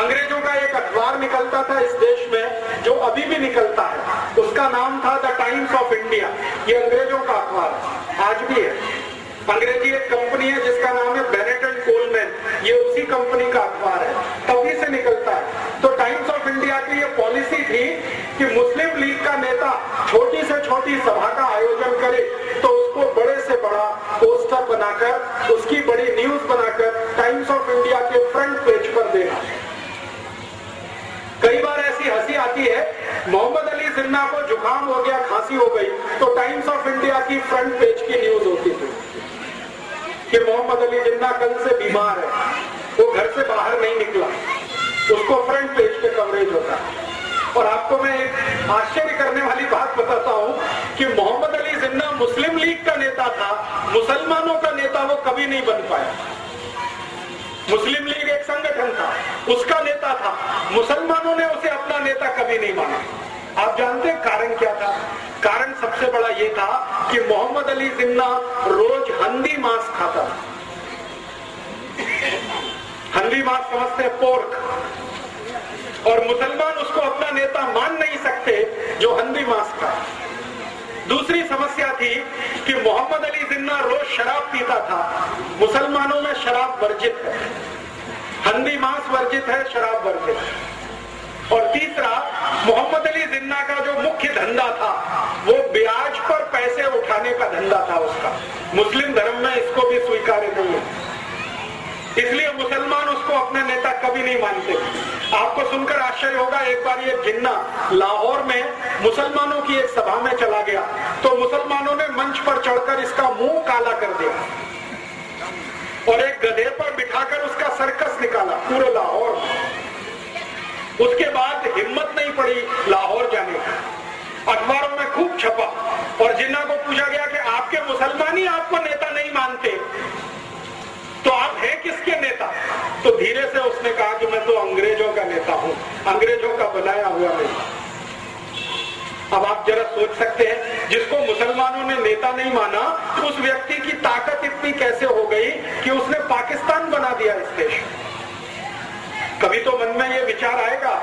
अंग्रेज़ों का एक अखबार निकलता था इस देश में, जो अभी भी निकलता है। उसका नाम था द टाइम्स ऑफ़ इंडिया ये अंग्रेज़ों का अखबार। आज भी है। अंग्रेज़ी एक कंपनी है जिसका नाम है बेनेट कोलमैन ये उसी कंपनी का अखबार है। तभी से निकलता है। तो टाइम्स ऑफ़ इंडिया की ये पॉलिसी थी कि मुस्लिम लीग का नेता छोटी से छोटी सभा का आयोजन करे तो उसको बड़े से बड़ा पोस्टर बनाकर, उसकी बड़ी न्यूज़ बनाकर टाइम्स ऑफ़ इंडिया के फ्रंट पेज पर देना। कई बार ऐसी हँसी आती है, मोहम्मद अली जिन्ना को जुकाम हो गया, खांसी हो गई तो टाइम्स ऑफ़ इंडिया की फ्रंट पेज की न्यूज़ होती थी। कि मोहम्मद अली जिन्ना कल से बीमार है, वो घर से बाहर नहीं निकला। उसको फ्रंट पेज पे कवरेज होता है। और आपको मैं एक आश्चर्य करने वाली बात बताता हूँ कि मोहम्मद अली जिन्ना मुस्लिम लीग का नेता था, मुसलमानों का नेता वो कभी नहीं बन पाया। मुस्लिम लीग एक संगठन था, उसका नेता था। मुसलमानों ने उसे अपना नेता कभी नहीं माना। आप जानते हैं कारण क्या था? कारण सबसे बड़ा ये था कि मोहम्मद अली जिन्ना रोज हंदी मांस खाता हंदी मांस समझते हैं पोर्क। और मुसलमान उसको अपना नेता मान नहीं सकते जो हंदी मांस का। दूसरी समस्या थी कि मोहम्मद अली जिन्ना रोज शराब पीता था। मुसलमानों में शराब वर्जित है। हंदी मांस वर्जित है, शराब वर्जित है। और तीसरा, मोहम्मद अली जिन्ना का जो मुख्य धंधा था, वो ब्याज पर पैसे उठाने का धंधा था उसका। मुस्लिम धर्म में इसको भी स्वीकार नहीं है इसलिए मुसलमान उसको अपने नेता कभी नहीं मानते। आपको सुनकर आश्चर्य होगा, एक बार ये जिन्ना लाहौर में मुसलमानों की एक सभा में चला गया। तो मुसलमानों ने मंच पर चढ़कर इसका मुँह काला कर दिया। और एक गधे पर बिठाकर उसका सर्कस निकाला, पूरे लाहौर। उसके बाद हिम्मत नहीं पड़ी लाहौर जाने की। अखबारों में खूब छपा और जिन्ना को पूछा गया कि आपके मुसलमान ही आपको नेता नहीं मानते तो आप हैं किसके नेता? तो धीरे से उसने कहा कि मैं तो अंग्रेज़ों का नेता हूँ, अंग्रेज़ों का बनाया हुआ नेता अब आप जरा सोच सकते हैं, जिसको मुसलमानों ने नेता नहीं माना, उस व्यक्ति की ताकत इतनी कैसे हो गई कि उसने पाकिस्तान बना दिया इस देश। कभी तो मन में ये विचार आएगा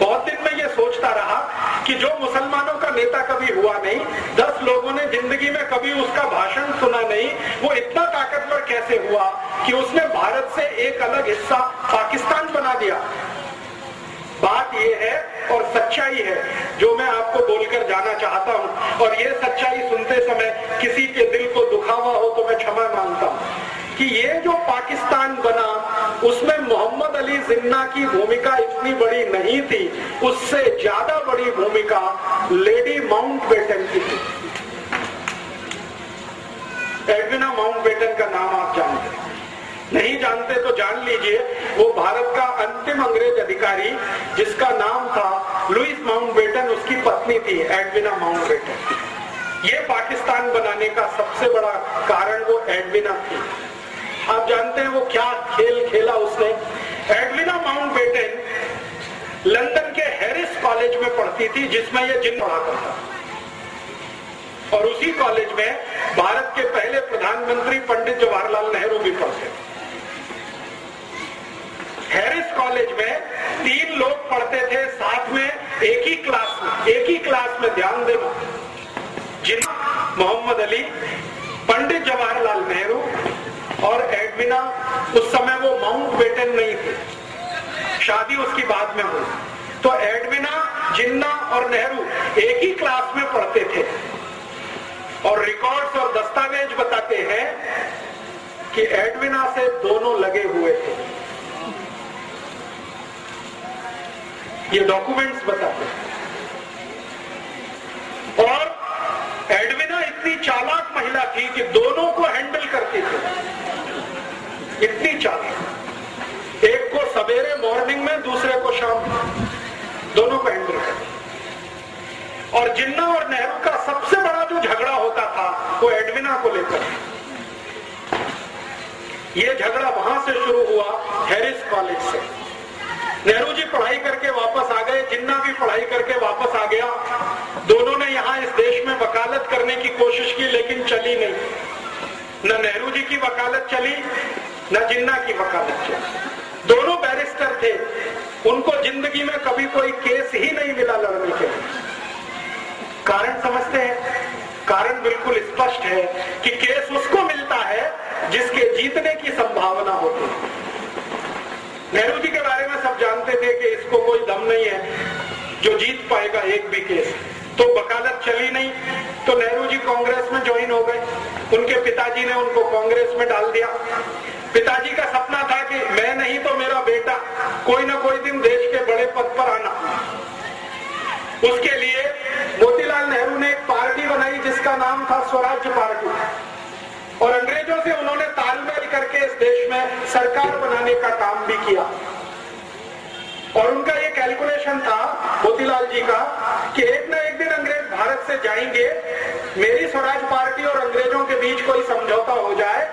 बहुत दिन में ये सोचता रहा कि जो मुसलमानों का नेता कभी हुआ नहीं, दस लोगों ने ज़िंदगी में कभी उसका भाषण सुना नहीं, वो इतना ताकतवर कैसे हुआ कि उसने भारत से एक अलग हिस्सा पाकिस्तान बना दिया? बात यह है और सच्चाई है, जो मैं आपको बोलकर जाना चाहता हूँ। और ये सच्चाई सुनते समय किसी के दिल को दुखावा हो तो मैं क्षमा माँगता हूँ। कि ये जो पाकिस्तान बना, उसमें मोहम्मद अली जिन्ना की भूमिका इतनी बड़ी नहीं थी, उससे ज़्यादा बड़ी भूमिका लेडी माउंट बेटन की थी। एडविना माउंट बेटन का नाम आप जानते हैं। नहीं जानते तो जान लीजिए, वो भारत का अंतिम अंग्रेज़ अधिकारी, जिसका नाम था लुइस माउंट बेटन, उसकी पत्नी थी एडविना माउंट बेटन। ये पाकिस्तान बनाने का सबसे बड़ा कारण वो एडविना थी। आप जानते हैं वो क्या खेल खेला उसने। एडविना माउंट बेटन लंदन के हैरिस कॉलेज में पढ़ती थी, जिसमें ये जिन पढ़ा करता और उसी कॉलेज में भारत के पहले प्रधानमंत्री पंडित जवाहरलाल नेहरू भी पढ़ते थे। हैरिस कॉलेज में तीन लोग पढ़ते थे, साथ में एक ही क्लास में, एक ही क्लास में ध्यान देना। जिन मोहम्मद अली, पंडित जवाहरलाल नेहरू और एडमिना उस समय वो माउंट बेटन नहीं थे। शादी उसकी बाद में हुई। तो एडमिना, जिन्ना और नेहरू एक ही क्लास में पढ़ते थे। और रिकॉर्ड्स और दस्तावेज़ बताते हैं कि एडविना से दोनों लगे हुए थे। ये डॉक्यूमेंट्स बताते हैं। और एडविना इतनी चालाक महिला थी कि दोनों को हैंडल करती थी। इतनी चालाक। एक को सवेरे मॉर्निंग में, दूसरे को शाम दोनों को हैंडल करती और जिन्ना और नेहरू का सबसे बड़ा जो झगड़ा होता था, वो एडविना को लेकर। ये झगड़ा वहाँ से शुरू हुआ, हैरिस कॉलेज से। नेहरू जी पढ़ाई करके वापस आ गए, जिन्ना भी पढ़ाई करके वापस आ गया, दोनों ने यहाँ इस देश में वकालत करने की कोशिश की, लेकिन चली नहीं। न नेहरू जी की वकालत चली, न जिन्ना की वकालत चली। दोनों बैरिस्टर थे। उनको ज़िंदगी में कभी कोई केस ही नहीं मिला लड़ने के लिए। कारण समझते हैं? कारण बिल्कुल स्पष्ट है कि केस उसको मिलता है जिसके जीतने की संभावना होती है। नेहरू जी के बारे में सब जानते थे कि इसको कोई दम नहीं है जो जीत पाएगा एक भी केस। तो वकालत चली नहीं तो नेहरू जी कांग्रेस में ज्वाइन हो गए। उनके पिताजी ने उनको कांग्रेस में डाल दिया। पिताजी का सपना था कि मैं नहीं तो मेरा बेटा कोई ना कोई दिन देश के बड़े पद पर आना। उसके लिए मोतीलाल नेहरू ने एक पार्टी बनाई जिसका नाम था स्वराज्य पार्टी। और अंग्रेज़ों से उन्होंने तालमेल करके इस देश में सरकार बनाने का काम भी किया। और उनका ये कैलकुलेशन था, मोतीलाल जी का, कि एक न एक दिन अंग्रेज़ भारत से जाएँगे, मेरी स्वराज पार्टी और अंग्रेज़ों के बीच कोई समझौता हो जाए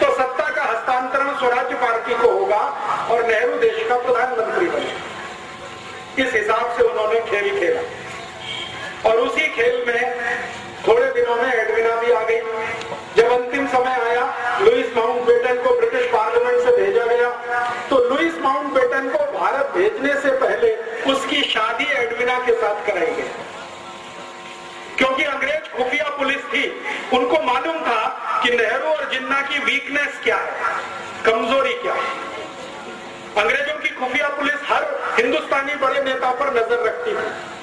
तो सत्ता का हस्तांतरण स्वराज पार्टी को होगा और नेहरू देश का प्रधानमंत्री बने इस हिसाब से उन्होंने खेल खेला। और उसी खेल में थोड़े दिनों में एडविना भी आ गई। जब अंतिम समय आया लुइस माउंट बेटन को ब्रिटिश पार्लियामेंट से भेजा गया। तो लुइस माउंट बेटन को भारत भेजने से पहले उसकी शादी एडविना के साथ कराई गई। क्योंकि अंग्रेज़ खुफिया पुलिस थी, उनको मालूम था कि नेहरू और जिन्ना की वीकनेस क्या है, कमज़ोरी क्या है। अंग्रेज़ों की खुफिया पुलिस हर हिंदुस्तानी बड़े नेता पर नज़र रखती थी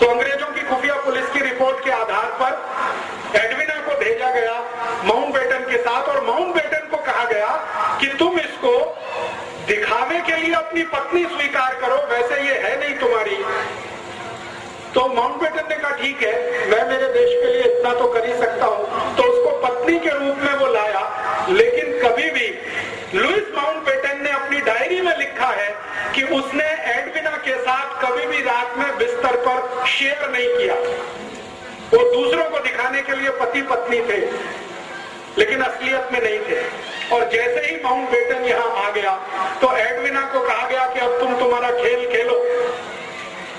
तो अंग्रेज़ों की खुफिया पुलिस की रिपोर्ट के आधार पर एडविना को भेजा गया माउंट बेटन के साथ और माउंट बेटन को कहा गया कि तुम इसको दिखावे के लिए अपनी पत्नी स्वीकार करो, वैसे ये है नहीं तुम्हारी। तो माउंट बेटन ने कहा, ठीक है, मैं मेरे देश के लिए इतना तो कर ही सकता हूँ। तो उसको पत्नी के रूप में वो लाया, लेकिन कभी भी। लुइस माउंट ने अपनी डायरी में लिखा है कि उसने एडविना के साथ कभी भी रात में बिस्तर पर शेयर नहीं किया। वो दूसरों को दिखाने के लिए पति पत्नी थे, लेकिन असलियत में नहीं थे। और जैसे ही माउंट बेटन यहाँ आ गया तो एडविना को कहा गया कि अब तुम तुम्हारा खेल खेलो।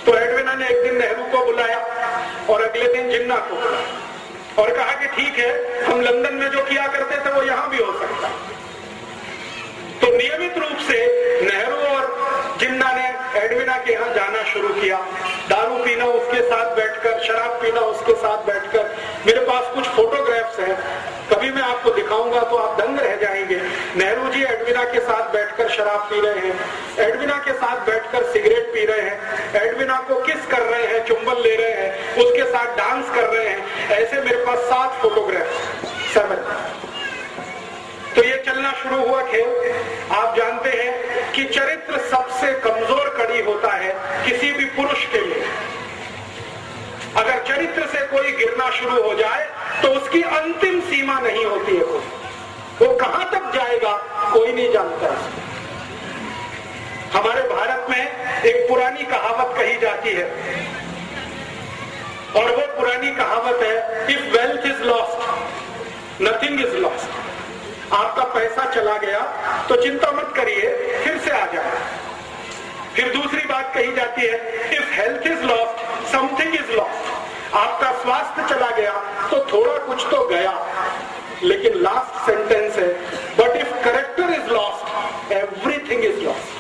तो एडविना ने एक दिन नेहरू को बुलाया और अगले दिन जिन्ना को बुलाया और कहा कि ठीक है, हम लंदन में जो किया करते थे वो यहाँ भी हो सकता। तो नियमित रूप से नेहरू और जिन्ना ने एडविना के यहाँ जाना शुरू किया। दारू पीना उसके साथ बैठकर, शराब पीना उसके साथ बैठकर। मेरे पास कुछ फोटोग्राफ्स हैं। कभी मैं आपको दिखाऊँगा तो आप दंग रह जाएँगे। नेहरू जी एडविना के साथ बैठकर शराब पी रहे हैं। एडविना के साथ बैठकर सिगरेट पी रहे हैं। एडविना को किस कर रहे हैं? चुंबन ले रहे हैं। उसके साथ डांस कर रहे हैं। ऐसे मेरे पास सात फोटोग्राफ्स सेवन तो ये चलना शुरू हुआ खेल। आप जानते हैं कि चरित्र सबसे कमज़ोर कड़ी होता है किसी भी पुरुष के लिए। अगर चरित्र से कोई गिरना शुरू हो जाए तो उसकी अंतिम सीमा नहीं होती है कोई। वो कहाँ तक जाएगा, कोई नहीं जानता। हमारे भारत में एक पुरानी कहावत कही जाती है, और वो पुरानी कहावत है if wealth is lost nothing is lost आपका पैसा चला गया तो चिंता मत करिए, फिर से आ जाए फिर दूसरी बात कही जाती है if health is lost something is lost आपका स्वास्थ्य चला गया तो थोड़ा कुछ तो गया। लेकिन लास्ट सेंटेंस है but if character is lost everything is lost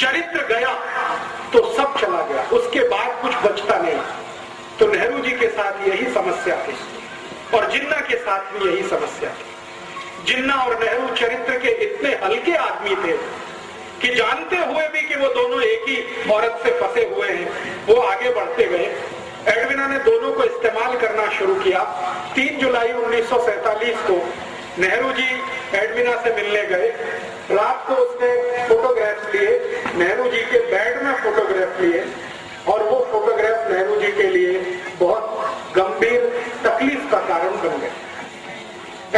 चरित्र गया तो सब चला गया, उसके बाद कुछ बचता नहीं। तो नेहरू जी के साथ यही समस्या थी। और जिन्ना के साथ भी यही समस्या थी जिन्ना और नेहरू चरित्र के इतने हल्के आदमी थे कि जानते हुए भी कि वो दोनों एक ही औरत से फंसे हुए हैं, वो आगे बढ़ते गए। एडविना ने दोनों को इस्तेमाल करना शुरू किया। 3 जुलाई 1947 को नेहरू जी एडविना से मिलने गए। रात को उसने फोटोग्राफ लिए, नेहरू जी के बेड में फोटोग्राफ लिए। और वो फोटोग्राफ नेहरू जी के लिए बहुत गंभीर तकलीफ़ का कारण बन गए।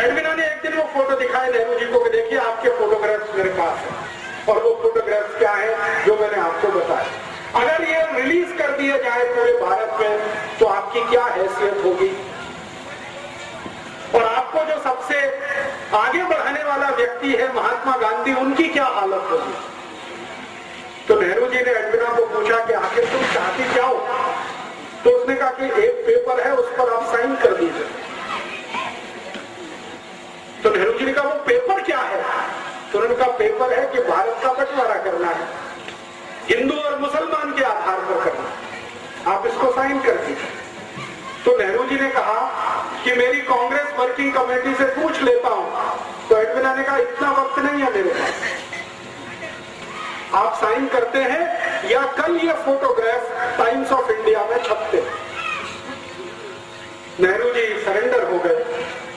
एडविना ने एक दिन वो फ़ोटो दिखाए नेहरू जी को कि देखिए आपके फोटोग्राफ्स मेरे पास है और वो फोटोग्राफ्स क्या है जो मैंने आपको बताया अगर ये रिलीज़ कर दिया जाए पूरे भारत में तो आपकी क्या हैसियत होगी? और आपको जो सबसे आगे बढ़ाने वाला व्यक्ति है महात्मा गांधी, उनकी क्या हालत होगी? तो नेहरू जी ने एडमिना को पूछा कि आखिर तुम चाहती क्या हो? तो उसने कहा कि एक पेपर है, उस पर आप साइन कर दीजिए। तो नेहरू जी ने कहा, वो पेपर क्या है? तो उन्होंने कहा पेपर है कि भारत का बंटवारा करना है। हिंदू और मुसलमान के आधार पर करना आप इसको साइन कर दीजिए। तो नेहरू जी ने कहा कि मेरी कांग्रेस वर्किंग कमेटी से पूछ लेता हूँ। तो एडमिना ने कहा, इतना वक्त नहीं है मेरे पास। आप साइन करते हैं या कल ये फोटोग्राफ टाइम्स ऑफ़ इंडिया में छपते नेहरू जी सरेंडर हो गए।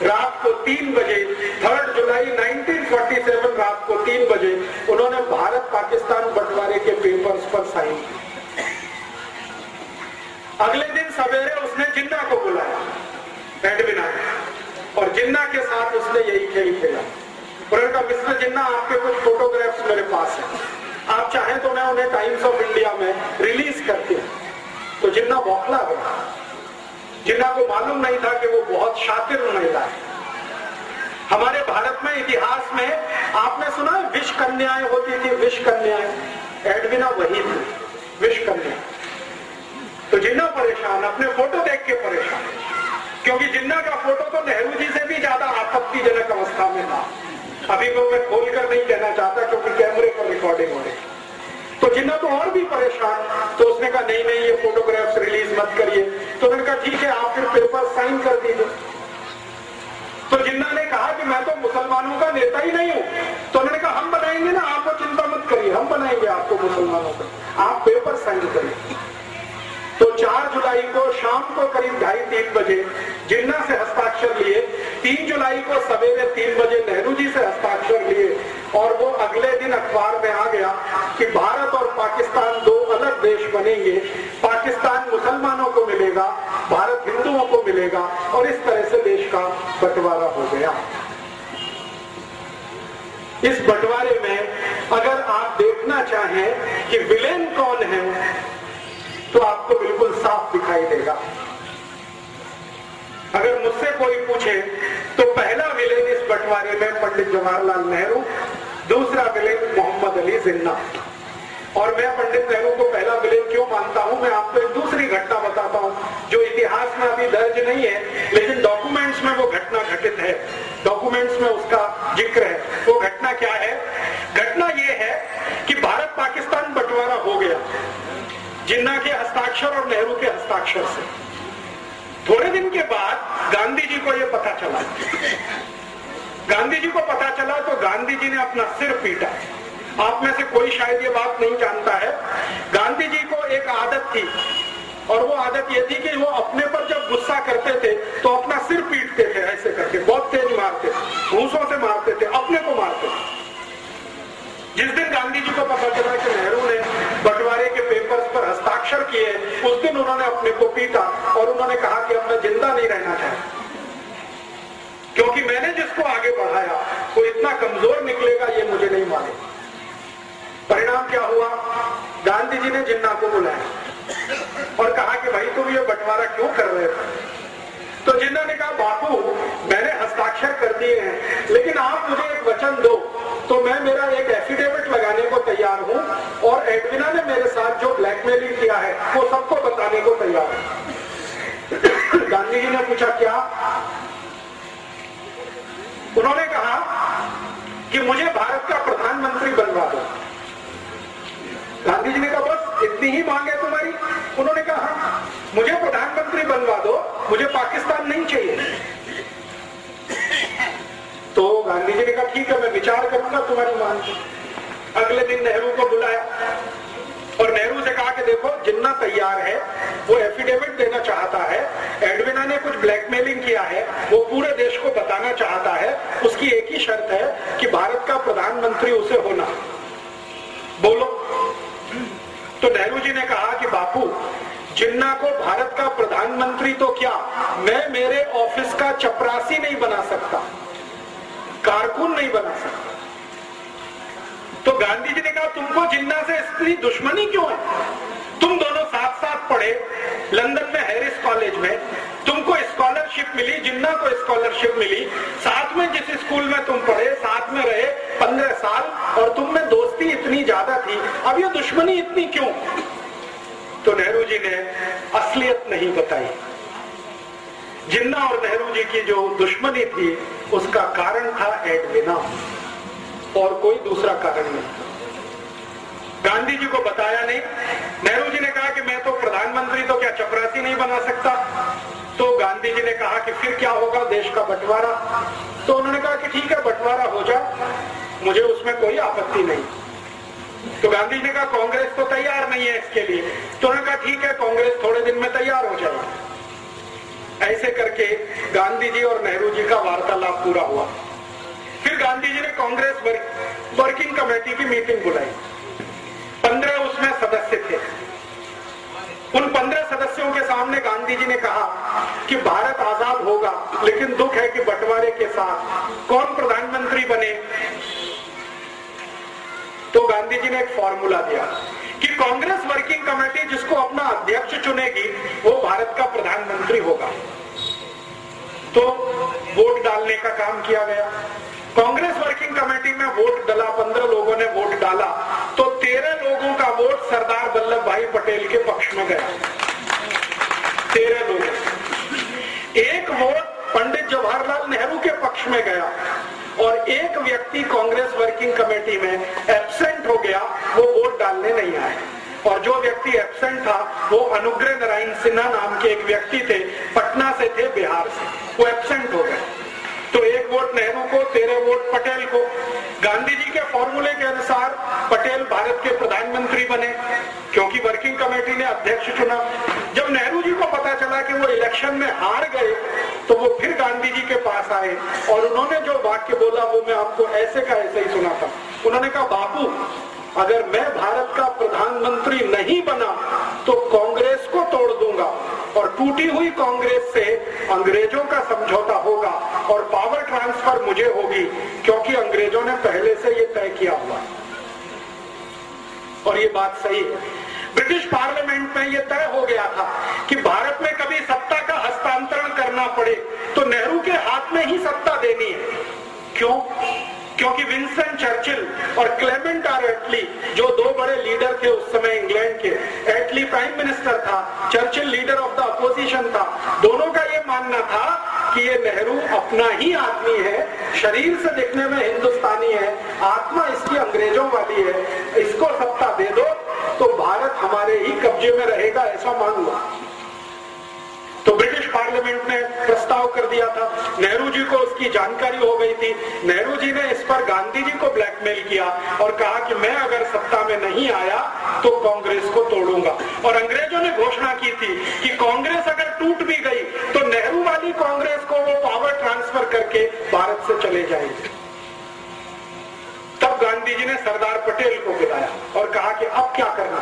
रात को तीन बजे थर्ड जुलाई 1947 रात को तीन बजे, उन्होंने भारत पाकिस्तान बंटवारे के पेपर्स पर साइन अगले दिन सवेरे उसने जिन्ना को बुलाया एडविना और जिन्ना के साथ उसने यही खेल खेला। उन्होंने कहा, मिस्टर जिन्ना, आपके कुछ फोटोग्राफ्स मेरे पास हैं। आप चाहें तो मैं उन्हें टाइम्स ऑफ़ इंडिया में रिलीज़ करती हूँ। तो जिन्ना बौखला गया जिन्ना को मालूम नहीं था कि वो बहुत शातिर महिला है। हमारे भारत में इतिहास में आपने सुना विष कन्याएँ होती थी विश्व कन्याएँ एडविना वही थी विश्व कन्या तो जिन्ना परेशान, अपने फ़ोटो देख के परेशान। क्योंकि जिन्ना का फ़ोटो तो नेहरू जी से भी ज़्यादा आपत्तिजनक अवस्था में था। अभी को मैं खोल कर नहीं कहना चाहता क्योंकि कैमरे पर रिकॉर्डिंग हो रही तो जिन्ना तो और भी परेशान तो उसने कहा, नहीं नहीं, ये फोटोग्राफ्स रिलीज़ मत करिए। तो उन्होंने कहा, ठीक है, आप फिर पेपर साइन कर दीजिए। तो जिन्ना ने कहा कि मैं तो मुसलमानों का नेता ही नहीं हूँ तो उन्होंने कहा, हम बनाएँगे ना, आप चिंता मत करिए, हम बनाएँगे आपको मुसलमानों का। आप पेपर साइन करिए। तो 4 जुलाई को शाम को करीब ढाई तीन बजे जिन्ना से हस्ताक्षर लिए 3 जुलाई को सवेरे तीन बजे नेहरू जी से हस्ताक्षर लिए और वो अगले दिन अखबार में आ गया कि भारत और पाकिस्तान दो अलग देश बनेंगे। पाकिस्तान मुसलमानों को मिलेगा, भारत हिंदुओं को मिलेगा और इस तरह से देश का बंटवारा हो गया। इस बंटवारे में अगर आप देखना चाहें कि विलेन कौन है तो आपको बिल्कुल साफ़ दिखाई देगा। अगर मुझसे कोई पूछे तो पहला विलेन इस बंटवारे में पंडित जवाहरलाल नेहरू, दूसरा विलेन मोहम्मद अली जिन्ना। और मैं पंडित नेहरू को पहला विलेन क्यों मानता हूँ? मैं आपको एक दूसरी घटना बताता हूँ, जो इतिहास में अभी दर्ज नहीं है, लेकिन डॉक्यूमेंट्स में वो घटना घटित है। डॉक्यूमेंट्स में उसका ज़िक्र है। वो घटना क्या है? घटना ये है कि भारत पाकिस्तान बंटवारा हो गया। जिन्ना के हस्ताक्षर और नेहरू के हस्ताक्षर से। थोड़े दिन के बाद गांधी जी को यह पता चला। गांधी जी को पता चला तो गांधी जी ने अपना सिर पीटा। आप में से कोई शायद ये बात नहीं जानता है। गांधी जी को एक आदत थी और वो आदत ये थी कि वो अपने पर जब गुस्सा करते थे तो अपना सिर पीटते थे ऐसे करके, बहुत तेज मारते थे घूसों से मारते थे, अपने को मारते थे। जिस दिन गांधी जी को पता चला कि नेहरू ने बंटवारे के पेपर्स पर हस्ताक्षर किए, उस दिन उन्होंने अपने को पीटा और उन्होंने कहा कि अब मैं ज़िंदा नहीं रहना चाहता। क्योंकि मैंने जिसको आगे बढ़ाया, वो इतना कमज़ोर निकलेगा, ये मुझे नहीं मालूम परिणाम क्या हुआ? गांधी जी ने जिन्ना को बुलाया और कहा कि भाई तुम ये बंटवारा क्यों कर रहे हो? तो जिन्ना ने कहा, बापू, मैंने हस्ताक्षर कर दिए हैं, लेकिन आप मुझे एक वचन दो। तो मैं मेरा एक एफिडेविट लगाने को तैयार हूँ और एडविना ने मेरे साथ जो ब्लैकमेलिंग किया है, वो सबको बताने को तैयार है। गांधी जी ने पूछा, क्या? उन्होंने कहा कि मुझे भारत का प्रधानमंत्री बनवा दो। गांधी जी ने कहा, बस इतनी ही मांग है तुम्हारी। उन्होंने कहा हाँ मुझे प्रधानमंत्री बनवा दो, मुझे पाकिस्तान नहीं चाहिए। तो गांधी जी ने कहा, ठीक है, मैं विचार करूँगा तुम्हारी मांग अगले दिन नेहरू को बुलाया और नेहरू से कहा कि देखो जिन्ना तैयार है, वो एफिडेविट देना चाहता है। एडविना ने कुछ ब्लैकमेलिंग किया है, वो पूरे देश को बताना चाहता है। उसकी एक ही शर्त है कि भारत का प्रधानमंत्री उसे होना। तो नेहरू जी ने कहा कि बापू, जिन्ना को भारत का प्रधानमंत्री तो क्या, मैं मेरे ऑफ़िस का चपरासी नहीं बना सकता, कारकुन नहीं बना सकता। तो गांधी जी ने कहा, तुमको जिन्ना से स्त्री दुश्मनी क्यों है? तुम दोनों साथ साथ पढ़े, लंदन में हैरिस कॉलेज में, तुमको स्कॉलरशिप मिली जिन्ना को स्कॉलरशिप मिली, साथ में जिस स्कूल में तुम पढ़े, साथ में रहे पंद्रह साल, और तुम में दोस्ती इतनी ज़्यादा थी। अब ये दुश्मनी इतनी क्यों? तो नेहरू जी ने असलियत नहीं बताई। जिन्ना और नेहरू जी की जो दुश्मनी थी, उसका कारण था एडविना और कोई दूसरा कारण नहीं। गांधी जी को बताया नहीं। नेहरू जी ने कहा कि मैं तो प्रधानमंत्री तो क्या चपरासी नहीं बना सकता? तो गांधी जी ने कहा कि फिर क्या होगा देश का बंटवारा? तो उन्होंने कहा कि ठीक है, बंटवारा हो जाए मुझे उसमें कोई आपत्ति नहीं। तो गांधी जी ने कहा, कांग्रेस तो तैयार नहीं है इसके लिए। तो उन्होंने कहा, ठीक है, कांग्रेस थोड़े दिन में तैयार हो जाएगी। ऐसे करके गांधी जी और नेहरू जी का वार्तालाप पूरा हुआ। फिर गांधी जी ने कांग्रेस वर्किंग कमेटी की मीटिंग बुलाई। पंद्रह उसमें सदस्य थे। उन पंद्रह सदस्यों के सामने गांधी जी ने कहा कि भारत आज़ाद होगा, लेकिन दुख है कि बंटवारे के साथ कौन प्रधानमंत्री बने? तो गांधी जी ने एक फॉर्मूला दिया कि कांग्रेस वर्किंग कमेटी जिसको अपना अध्यक्ष चुनेगी, वो भारत का प्रधानमंत्री होगा। तो वोट डालने का काम किया गया। कांग्रेस वर्किंग कमेटी में वोट डला, पंद्रह लोगों ने वोट डाला तो तेरह लोगों का वोट सरदार वल्लभ भाई पटेल के पक्ष में गया। तेरह लोग। एक वोट पंडित जवाहरलाल नेहरू के पक्ष में गया और एक व्यक्ति कांग्रेस वर्किंग कमेटी में एबसेंट हो गया, वो वोट डालने नहीं आए। और जो व्यक्ति एबसेंट था, वो अनुग्रह नारायण सिन्हा नाम के एक व्यक्ति थे, पटना से थे, बिहार से। वो एबसेंट हो गए। तो एक वोट नेहरू को तेरह वोट पटेल को। गांधी जी के फॉर्मूले के अनुसार पटेल भारत के प्रधानमंत्री बने, क्योंकि वर्किंग कमेटी ने अध्यक्ष चुना। जब नेहरू जी को पता चला कि वो इलेक्शन में हार गए तो वो फिर गांधी जी के पास आए और उन्होंने जो वाक्य बोला, वो मैं आपको ऐसे का ऐसे ही सुना था उन्होंने कहा, बापू अगर मैं भारत का प्रधानमंत्री नहीं बना तो कांग्रेस को तोड़ दूँगा। और टूटी हुई कांग्रेस से अंग्रेज़ों का समझौता होगा और पावर ट्रांसफ़र मुझे होगी, क्योंकि अंग्रेज़ों ने पहले से ये तय किया हुआ और ये बात सही है। ब्रिटिश पार्लियामेंट में यह तय हो गया था कि भारत में कभी सत्ता का हस्तांतरण करना पड़े तो नेहरू के हाथ में ही सत्ता देनी है। क्यों? क्योंकि विंस्टन चर्चिल और क्लेमेंट आर एटली, जो दो बड़े लीडर थे उस समय इंग्लैंड के, एटली प्राइम मिनिस्टर था, Churchill leader of the opposition था। दोनों का ये मानना था कि ये नेहरू अपना ही आदमी है, शरीर से दिखने में हिंदुस्तानी है, आत्मा इसकी अंग्रेज़ों वाली है, इसको सत्ता दे दो तो भारत हमारे ही कब्जे में रहेगा, ऐसा मान लो तो ब्रिटिश पार्लियामेंट ने प्रस्ताव कर दिया था। नेहरू जी को उसकी जानकारी हो गई थी। नेहरू जी ने इस पर गांधी जी को ब्लैकमेल किया और कहा कि मैं अगर सत्ता में नहीं आया तो कांग्रेस को तोड़ूँगा। और अंग्रेज़ों ने घोषणा की थी कि कांग्रेस अगर टूट भी गई तो नेहरू वाली कांग्रेस को वो पावर ट्रांसफ़र करके भारत से चले जाएँगे। तब गांधी जी ने सरदार पटेल को बुलाया और कहा कि अब क्या करना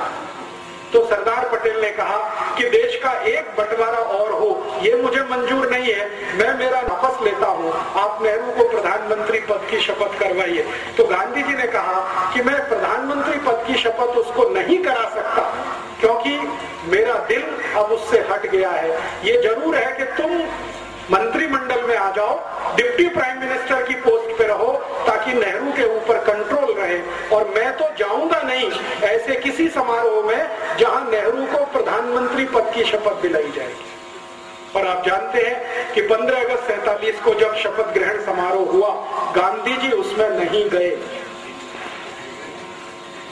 तो सरदार पटेल ने कहा कि देश का एक बंटवारा और हो, ये मुझे मंजूर नहीं है। मैं मेरा वापस लेता हूँ। आप नेहरू को प्रधानमंत्री पद की शपथ करवाइए। तो गांधी जी ने कहा कि मैं प्रधानमंत्री पद की शपथ उसको नहीं करा सकता, क्योंकि मेरा दिल अब उससे हट गया है। ये ज़रूर है कि तुम मंत्रिमंडल में आ जाओ, डिप्टी प्राइम मिनिस्टर की पोस्ट पे रहो, ताकि नेहरू के ऊपर कंट्रोल रहे। और मैं तो जाऊँगा नहीं ऐसे किसी समारोह में जहाँ नेहरू को प्रधानमंत्री पद की शपथ दिलाई जाएगी। और आप जानते हैं कि 15 अगस्त सैतालीस को जब शपथ ग्रहण समारोह हुआ, गांधी जी उसमें नहीं गए।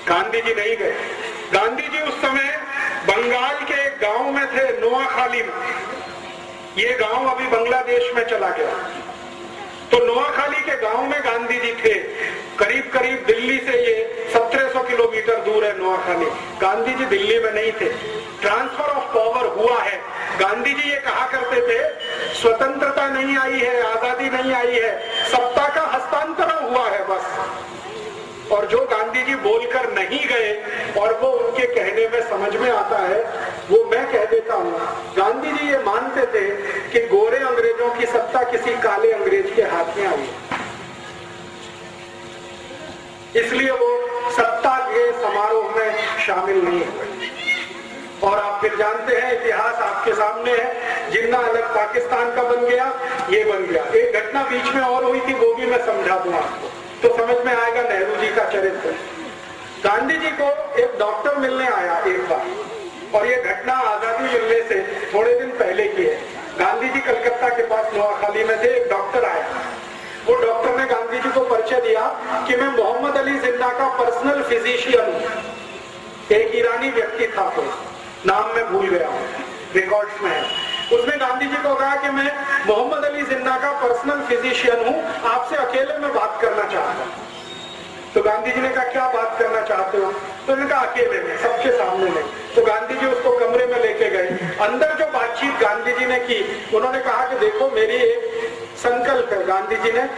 गांधी जी नहीं गए। गांधी जी उस समय बंगाल के एक गाँव में थे, नोआखाली में। ये गाँव अभी बांग्लादेश में चला गया। तो नोआखाली के गाँव में गांधी जी थे। करीब करीब दिल्ली से ये 1700 किलोमीटर दूर है नोआखाली। गांधी जी दिल्ली में नहीं थे। ट्रांसफ़र ऑफ़ पावर हुआ है। गांधी जी ये कहा करते थे, स्वतंत्रता नहीं आई है, आज़ादी नहीं आई है, सत्ता का हस्तांतरण हुआ है बस। और जो गांधी जी बोलकर नहीं गए, और वो उनके कहने में समझ में आता है, वो मैं कह देता हूँ। गांधी जी ये मानते थे कि गोरे अंग्रेज़ों की सत्ता किसी काले अंग्रेज़ के हाथ में आई। इसलिए वो सत्ता के समारोह में शामिल नहीं हुए। और आप फिर जानते हैं, इतिहास आपके सामने है। जिन्ना अलग पाकिस्तान का बन गया, ये बन गया। एक घटना बीच में और हुई थी, वो भी मैं समझा दूँ आपको। तो समझ में आएगा नेहरू जी का चरित्र। गांधी जी को एक डॉक्टर मिलने आया एक बार, और ये घटना आज़ादी मिलने से थोड़े दिन पहले की है। गांधी जी कलकत्ता के पास नोआखाली में थे, एक डॉक्टर आया। वो डॉक्टर ने गांधी जी को परिचय दिया कि मैं मोहम्मद अली जिन्ना का पर्सनल फिजिशियन हूँ। एक ईरानी व्यक्ति था कोई नाम मैं भूल गया हूँ। रिकॉर्ड्स में है। उसने गांधी जी को कहा कि मैं मोहम्मद अली जिन्ना का पर्सनल फिजिशियन हूँ, आपसे अकेले में बात करना चाहता हूँ। तो गांधी जी ने कहा, क्या बात करना चाहते हो? तो उन्होंने कहा, अकेले में, सबके सामने नहीं। तो गांधी जी उसको कमरे में लेके गए। अंदर जो बातचीत गांधी जी ने की, उन्होंने कहा कि देखो, मेरी एक संकल्प है, गांधी जी ने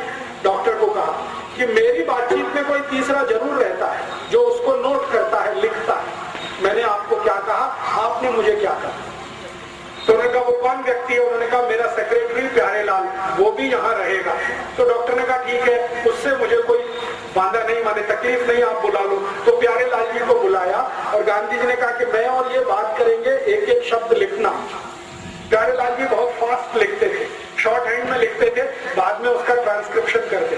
डॉक्टर को कहा कि मेरी बातचीत में कोई तीसरा ज़रूर रहता है, जो उसको नोट करता है, लिखता है। मैंने आपको क्या कहा? आपने मुझे क्या कहा? तो उन्होंने कहा, वो कौन व्यक्ति है? उन्होंने कहा, मेरा सेक्रेटरी प्यारे लाल, वो भी यहाँ रहेगा। तो डॉक्टर ने कहा, ठीक है, उससे मुझे कोई बांधा नहीं, माने तकलीफ़ नहीं, आप बुला लो। तो प्यारे लाल जी को बुलाया और गांधी जी ने कहा कि मैं और ये बात करेंगे एक एक शब्द लिखना। प्यारे लाल जी बहुत फास्ट लिखते थे शॉर्ट हैंड में लिखते थे, बाद में उसका ट्रांसक्रिप्शन करते।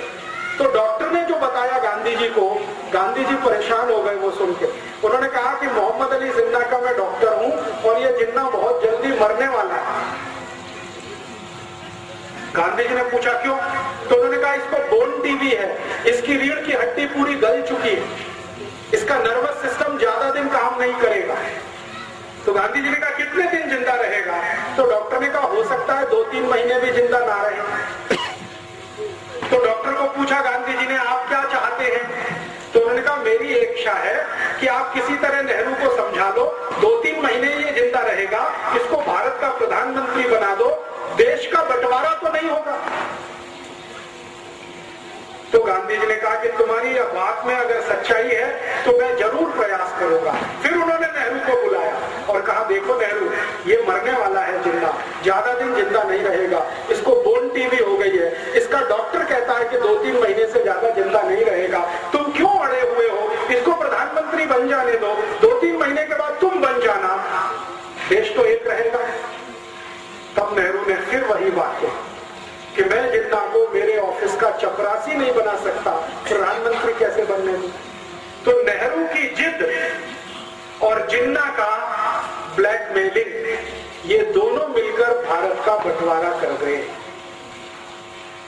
तो डॉक्टर ने जो बताया गांधी जी को, गांधी जी परेशान हो गए वो सुन के। उन्होंने कहा कि मोहम्मद अली जिन्ना का मैं डॉक्टर हूँ और ये जिन्ना बहुत जल्दी मरने वाला। है गांधी जी ने पूछा, क्यों? तो उन्होंने कहा, इसको बोन टीबी है। इसकी रीढ़ की हड्डी पूरी गल चुकी है। इसका नर्वस सिस्टम ज़्यादा दिन काम नहीं करेगा। तो गांधी जी ने कहा, कितने दिन ज़िंदा रहेगा? तो डॉक्टर ने कहा, हो सकता है दो तीन महीने भी ज़िंदा ना रहे। तो डॉक्टर को पूछा, गांधी जी ने, आप क्या चाहते हैं? तो उन्होंने कहा, मेरी इच्छा है कि आप किसी तरह नेहरू को समझा लो। दो तीन महीने ये ज़िंदा रहेगा इसको भारत का प्रधानमंत्री बना दो, देश का बंटवारा तो नहीं होगा। तो गांधी जी ने कहा कि तुम्हारी यह बात में अगर सच्चाई है तो मैं ज़रूर प्रयास करूँगा। फिर उन्होंने नेहरू को बुलाया और कहा, देखो नेहरू, ये मरने वाला है ज़िंदा। ज़्यादा दिन ज़िंदा नहीं रहेगा। इसको बोन टीवी हो गई है। इसका डॉक्टर कहता है कि दो तीन महीने से ज़्यादा ज़िंदा नहीं रहेगा। तुम क्यों अड़े हुए हो? इसको प्रधानमंत्री बन जाने दो। दो तीन महीने के बाद तुम बन जाना। देश तो एक रहेगा तब नेहरू ने फिर वही बात कही कि मैं जिन्ना को मेरे ऑफ़िस का चपरासी नहीं बना सकता, प्रधानमंत्री कैसे बनने में तो नेहरू की जिद और जिन्ना का ब्लैकमेलिंग, ये दोनों मिलकर भारत का बंटवारा कर गए।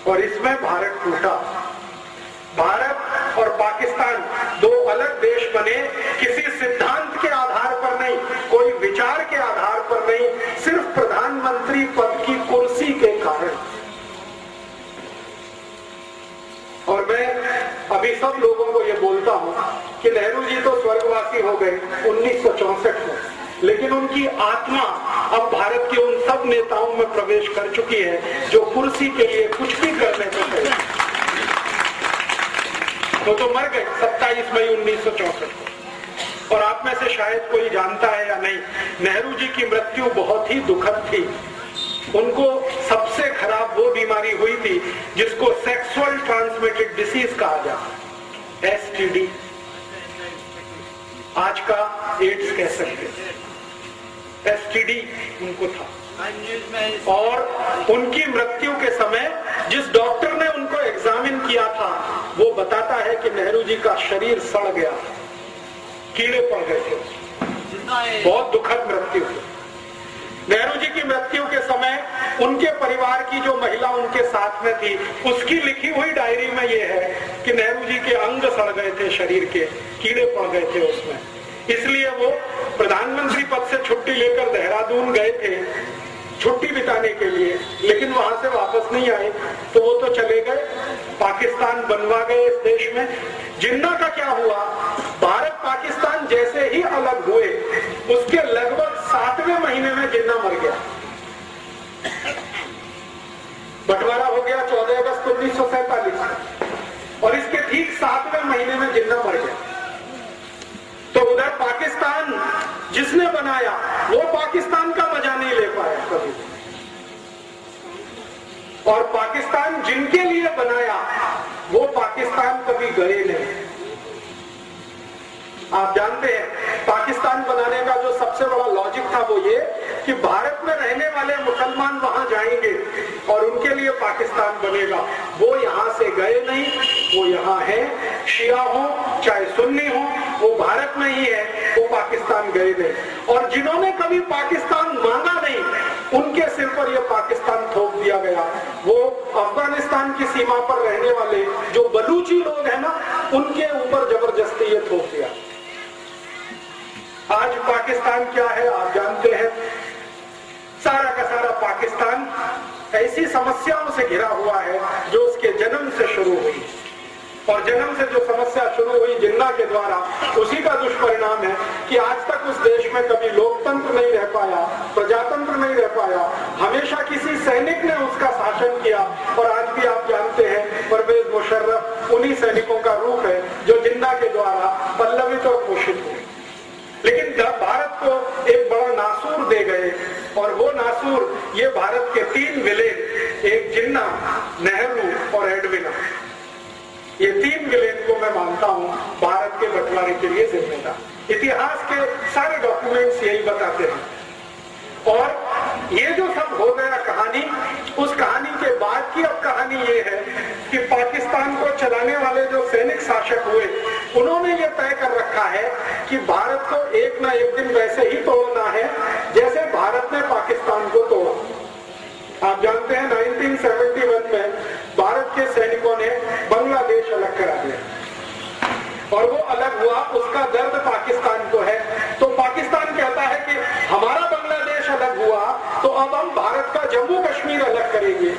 और इसमें भारत टूटा। भारत और पाकिस्तान दो अलग देश बने, किसी सिद्धांत के कोई विचार के आधार पर नहीं, सिर्फ़ प्रधानमंत्री पद की कुर्सी के कारण। और मैं अभी सब लोगों को ये बोलता हूँ कि नेहरू जी तो स्वर्गवासी हो गए, उन्नीस में। लेकिन उनकी आत्मा अब भारत के उन सब नेताओं में प्रवेश कर चुकी है, जो कुर्सी के लिए कुछ भी करने को तो तो मर गए 27 मई उन्नीस सौ चौसठ को। और आप में से शायद कोई जानता है या नहीं, नेहरू जी की मृत्यु बहुत ही दुखद थी। उनको सबसे खराब वो बीमारी हुई थी जिसको सेक्सुअल ट्रांसमिटेड डिसीज कहा जाता एसटीडी आज का एड्स कह सकते एसटीडी उनको था। और उनकी मृत्यु के समय जिस डॉक्टर ने उनको एग्जामिन किया था, वो बताता है कि नेहरू जी का शरीर सड़ गया। कीड़े पड़ गए थे। बहुत दुखद मृत्यु हुई नेहरू जी की मृत्यु के समय उनके परिवार की जो महिला उनके साथ में थी उसकी लिखी हुई डायरी में ये है कि नेहरू जी के अंग सड़ गए थे शरीर के कीड़े पड़ गए थे उसमें। इसलिए वो प्रधानमंत्री पद से छुट्टी लेकर देहरादून गए थे। छुट्टी बिताने के लिए। लेकिन वहाँ से वापस नहीं आए। तो वो तो चले गए, पाकिस्तान बनवा गए इस देश में। जिन्ना का क्या हुआ? भारत पाकिस्तान जैसे ही अलग हुए, उसके लगभग सातवें महीने में जिन्ना मर गया। बंटवारा हो गया चौदह अगस्त उन्नीस और इसके ठीक सातवें महीने में जिन्ना मर गया। तो उधर पाकिस्तान जिसने बनाया, वो पाकिस्तान का मज़ा नहीं ले पाया कभी। और पाकिस्तान जिनके लिए बनाया, वो पाकिस्तान कभी गए नहीं। आप जानते हैं, पाकिस्तान बनाने का जो सबसे बड़ा लॉजिक था वो ये कि भारत में रहने वाले मुसलमान वहाँ जाएँगे और उनके लिए पाकिस्तान बनेगा। वो यहाँ से गए नहीं, वो यहाँ है, शिया हो, चाहे सुन्नी हो, वो भारत में ही है, वो पाकिस्तान गए नहीं। और जिन्होंने कभी पाकिस्तान मांगा नहीं, उनके सिर पर यह पाकिस्तान थोप दिया गया। वो अफ़गानिस्तान की सीमा पर रहने वाले जो बलूची लोग हैं ना, उनके ऊपर ज़बरदस्ती ये थोप दिया। आज पाकिस्तान क्या है, आप जानते हैं। सारा का सारा पाकिस्तान ऐसी समस्याओं से घिरा हुआ है जो उसके जन्म से शुरू हुई। और जन्म से जो समस्या शुरू हुई जिन्ना के द्वारा, उसी का दुष्परिणाम है कि आज तक उस देश में कभी लोकतंत्र नहीं रह पाया, प्रजातंत्र नहीं रह पाया। हमेशा किसी सैनिक ने उसका शासन किया। और आज भी आप जानते हैं, परवेज मुशर्रफ उन्हीं सैनिकों का रूप है जो जिन्ना के द्वारा हुए लेकिन भारत को एक बड़ा नासूर दे गए, और वो नासूर ये भारत के तीन विलेन एक जिन्ना, नेहरू और एडविना। ये तीन विलेन को मैं मानता हूँ भारत के बंटवारे के लिए जिम्मेदार। इतिहास के सारे डॉक्यूमेंट्स यही बताते हैं। और ये जो सब हो गया कहानी, उस कहानी के बाद की अब कहानी ये है कि पाकिस्तान को चलाने वाले जो सैनिक शासक हुए, उन्होंने ये तय कर रखा है कि भारत को एक ना एक दिन वैसे ही तोड़ना है, जैसे भारत ने पाकिस्तान को तोड़ा। आप जानते हैं 1971 में भारत के सैनिकों ने बांग्लादेश अलग करा दिया। और वो अलग हुआ, उसका दर्द पाकिस्तान को है। तो पाकिस्तान कहता है कि हमारा बांग्लादेश अलग हुआ तो अब हम भारत का जम्मू कश्मीर अलग करेंगे।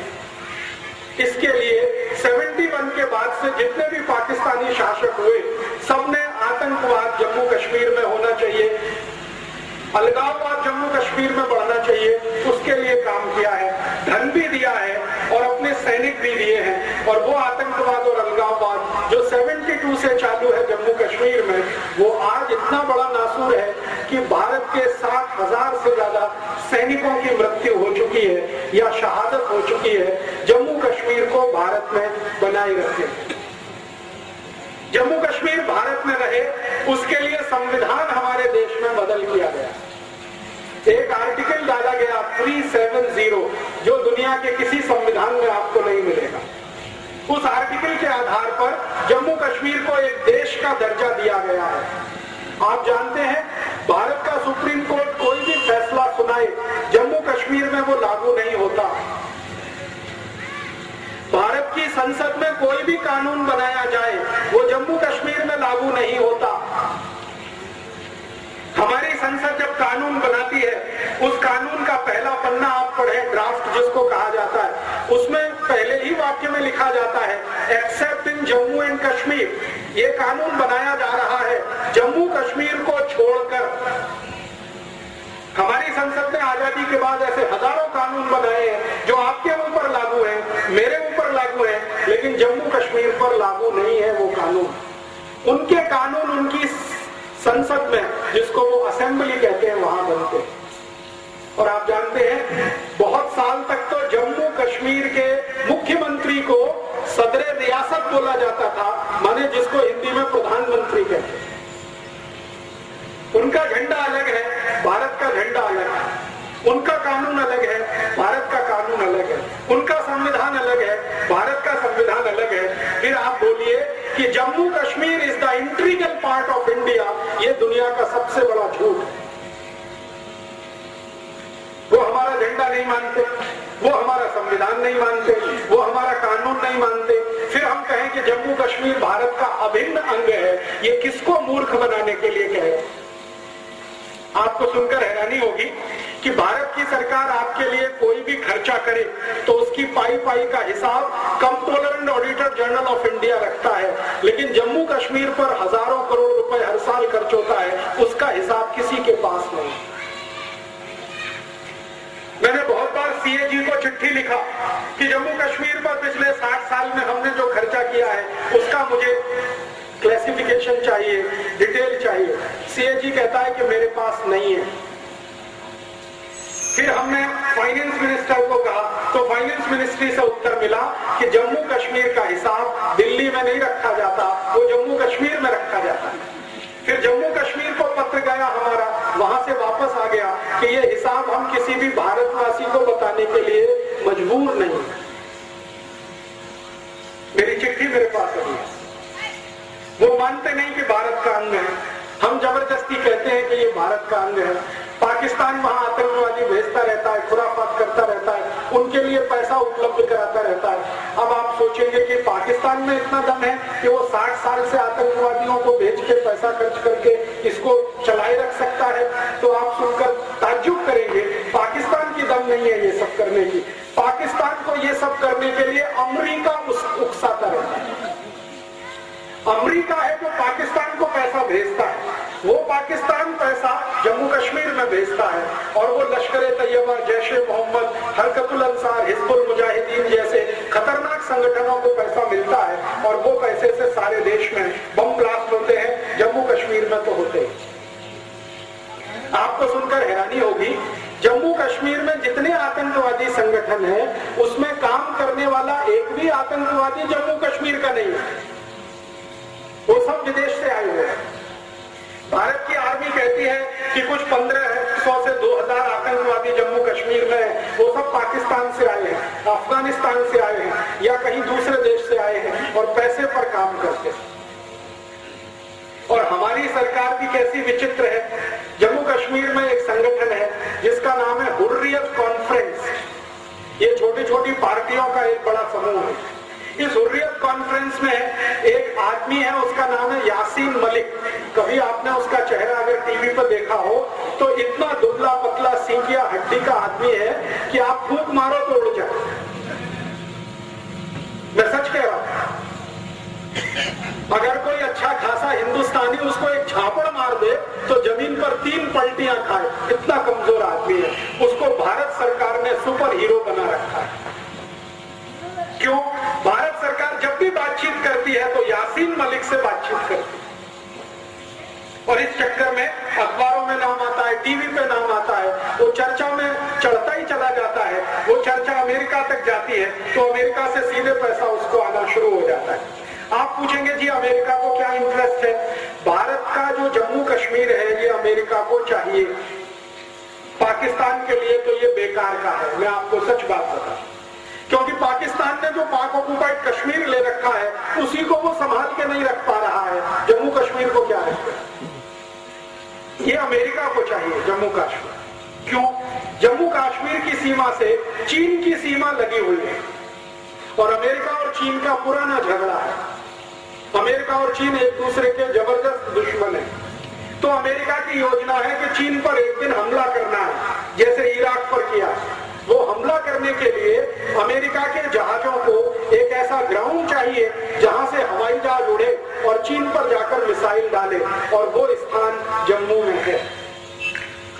इसके लिए 71 के बाद से जितने भी पाकिस्तानी शासक हुए, सबने आतंकवाद जम्मू कश्मीर में होना चाहिए। अलगाववाद जम्मू कश्मीर में बढ़ना चाहिए, उसके लिए काम किया है, धन भी दिया है और अपने सैनिक भी दिए हैं। और वो आतंकवाद और अलगाववाद जो 72 से चालू है जम्मू कश्मीर में, वो आज इतना बड़ा नासूर है कि भारत के सात हज़ार से ज़्यादा सैनिकों की मृत्यु हो चुकी है या शहादत हो चुकी है। जम्मू कश्मीर को भारत में बनाए रखे। जम्मू कश्मीर भारत में रहे, उसके लिए संविधान हमारे देश में बदल किया गया। एक आर्टिकल डाला गया 370 जो दुनिया के किसी संविधान में आपको नहीं मिलेगा। उस आर्टिकल के आधार पर जम्मू कश्मीर को एक देश का दर्जा दिया गया है। आप जानते हैं, भारत का सुप्रीम कोर्ट कोई भी फैसला सुनाए, जम्मू कश्मीर में वो लागू नहीं होता। भारत की संसद में कोई भी कानून बनाया जाए, वो जम्मू कश्मीर में लागू नहीं होता। हमारी संसद जब कानून बनाती है, उस कानून का पहला पन्ना आप पढ़े ड्राफ्ट जिसको कहा जाता है। उसमें पहले ही वाक्य में लिखा जाता है except in Jammu and Kashmir ये कानून बनाया जा रहा है, जम्मू कश्मीर को छोड़कर। हमारी संसद ने आज़ादी के बाद ऐसे हज़ारों कानून बनाए हैं जो आपके ऊपर लागू है, मेरे ऊपर लागू है, लेकिन जम्मू कश्मीर पर लागू नहीं है वो कानून। उनके कानून उनकी संसद में, जिसको वो असेंबली कहते हैं, वहाँ बनते हैं। और आप जानते हैं, बहुत साल तक तो जम्मू कश्मीर के मुख्यमंत्री को सदर रियासत बोला जाता था, माने जिसको हिंदी में प्रधानमंत्री कहते हैं। उनका झंडा अलग है, भारत का झंडा अलग है। उनका कानून अलग है, भारत का कानून अलग है। उनका संविधान अलग है, भारत का संविधान अलग है। फिर आप बोलिए कि Jammu Kashmir is the integral part of India ये दुनिया का सबसे बड़ा झूठ वो हमारा झंडा नहीं मानते, वो हमारा संविधान नहीं मानते, वो हमारा कानून नहीं मानते। फिर हम कहें कि जम्मू कश्मीर भारत का अभिन्न अंग है, ये किसको मूर्ख बनाने के लिए कहे? आपको सुनकर हैरानी होगी कि भारत की सरकार आपके लिए कोई भी खर्चा करे तो उसकी पाई पाई का हिसाब controller and auditor general of India रखता है। लेकिन जम्मू कश्मीर पर हज़ारों करोड़ रुपए हर साल खर्च होता है, उसका हिसाब किसी के पास नहीं। मैंने बहुत बार सीएजी को चिट्ठी लिखा कि जम्मू कश्मीर पर पिछले 60 साल में हमने जो खर्चा किया है, उसका मुझे क्लासिफिकेशन चाहिए डिटेल चाहिए। सीएजी कहता है कि मेरे पास नहीं है। फिर हमने फाइनेंस मिनिस्टर को कहा तो फाइनेंस मिनिस्ट्री से उत्तर मिला कि जम्मू कश्मीर का हिसाब दिल्ली में नहीं रखा जाता, वो जम्मू कश्मीर में रखा जाता। है फिर जम्मू कश्मीर को पत्र गया हमारा, वहाँ से वापस आ गया कि ये हिसाब हम किसी भी भारतवासी को बताने के लिए मजबूर नहीं मेरी चिट्ठी मेरे पास अभी वो मानते नहीं कि भारत का अंग है। हम ज़बरदस्ती कहते हैं कि ये भारत का अंग है। पाकिस्तान वहाँ आतंकवादी भेजता रहता है, खुराफात करता रहता है, उनके लिए पैसा उपलब्ध कराता रहता है। अब आप सोचेंगे कि पाकिस्तान में इतना दम है कि वो 60 साल से आतंकवादियों को भेज के पैसा खर्च करके इसको चलाए रख सकता है। तो आप सुनकर ताजुब करेंगे, पाकिस्तान की दम नहीं है ये सब करने की। पाकिस्तान को ये सब करने के लिए अमरीका उकसाता रहता है। अमरीका है जो पाकिस्तान को पैसा भेजता है। वो पाकिस्तान पैसा जम्मू कश्मीर में भेजता है और वो लश्कर तैयबा, जैश मोहम्मद, हरकतुल अंसार, हिजबुल मुजाहिदीन जैसे खतरनाक संगठनों को पैसा मिलता है और वो पैसे से सारे देश में बम ब्लास्ट होते हैं, जम्मू कश्मीर में तो होते हैं। आपको सुनकर हैरानी होगी, जम्मू कश्मीर में जितने आतंकवादी संगठन है, उसमें काम करने वाला एक भी आतंकवादी जम्मू कश्मीर का नहीं है। वो सब विदेश से आए हुए हैं। भारत की आर्मी कहती है कि कुछ पंद्रह सौ से दो हज़ार आतंकवादी जम्मू कश्मीर में वो सब पाकिस्तान से आए हैं, अफ़गानिस्तान से आए हैं, या कहीं दूसरे देश से आए हैं और पैसे पर काम करते हैं। और हमारी सरकार भी कैसी विचित्र है। जम्मू कश्मीर में एक संगठन है, जिसका नाम है हुर्रियत कॉन्फ्रेंस। ये छोटी छोटी पार्टियों का एक बड़ा समूह है। इस हुर्रियत कॉन्फ्रेंस में एक आदमी है, उसका नाम है यासीन मलिक। कभी आपने उसका चेहरा अगर टीवी पर देखा हो तो इतना दुबला पतला सींकिया हड्डी का आदमी है कि आप फूक मारो तो उड़ जाए मैं सच कह रहा हूँ। अगर कोई अच्छा खासा हिंदुस्तानी उसको एक झापड़ मार दे तो ज़मीन पर तीन पलटियाँ खाए। इतना कमज़ोर आदमी है। उसको भारत सरकार ने सुपर हीरो बना रखा है। क्यों? भारत सरकार जब भी बातचीत करती है तो यासीन मलिक से बातचीत करती है। और इस चक्कर में अखबारों में नाम आता है, टीवी पे नाम आता है, वो चर्चा में चढ़ता ही चला जाता है। वो चर्चा अमेरिका तक जाती है तो अमेरिका से सीधे पैसा उसको आना शुरू हो जाता है। आप पूछेंगे, जी, अमेरिका को क्या इंटरेस्ट है? भारत का जो जम्मू कश्मीर है, ये अमेरिका को चाहिए। पाकिस्तान के लिए तो ये बेकार का है। मैं आपको सच बात बता क्योंकि पाकिस्तान ने जो पाक ऑक्यूपाइड कश्मीर ले रखा है, उसी को वो संभाल के नहीं रख पा रहा है। जम्मू कश्मीर को क्या रखे ये अमेरिका को चाहिए, जम्मू कश्मीर। क्यों? जम्मू कश्मीर की सीमा से चीन की सीमा लगी हुई है। और अमेरिका और चीन का पुराना झगड़ा है। अमेरिका और चीन एक दूसरे के ज़बरदस्त दुश्मन है। तो अमेरिका की योजना है कि चीन पर एक दिन हमला करना है, जैसे इराक पर किया। हमला करने के लिए अमेरिका के जहाजों को एक ऐसा ग्राउंड चाहिए जहाँ से हवाई जहाज़ उड़े और चीन पर जाकर मिसाइल डाले और वो स्थान जम्मू में है।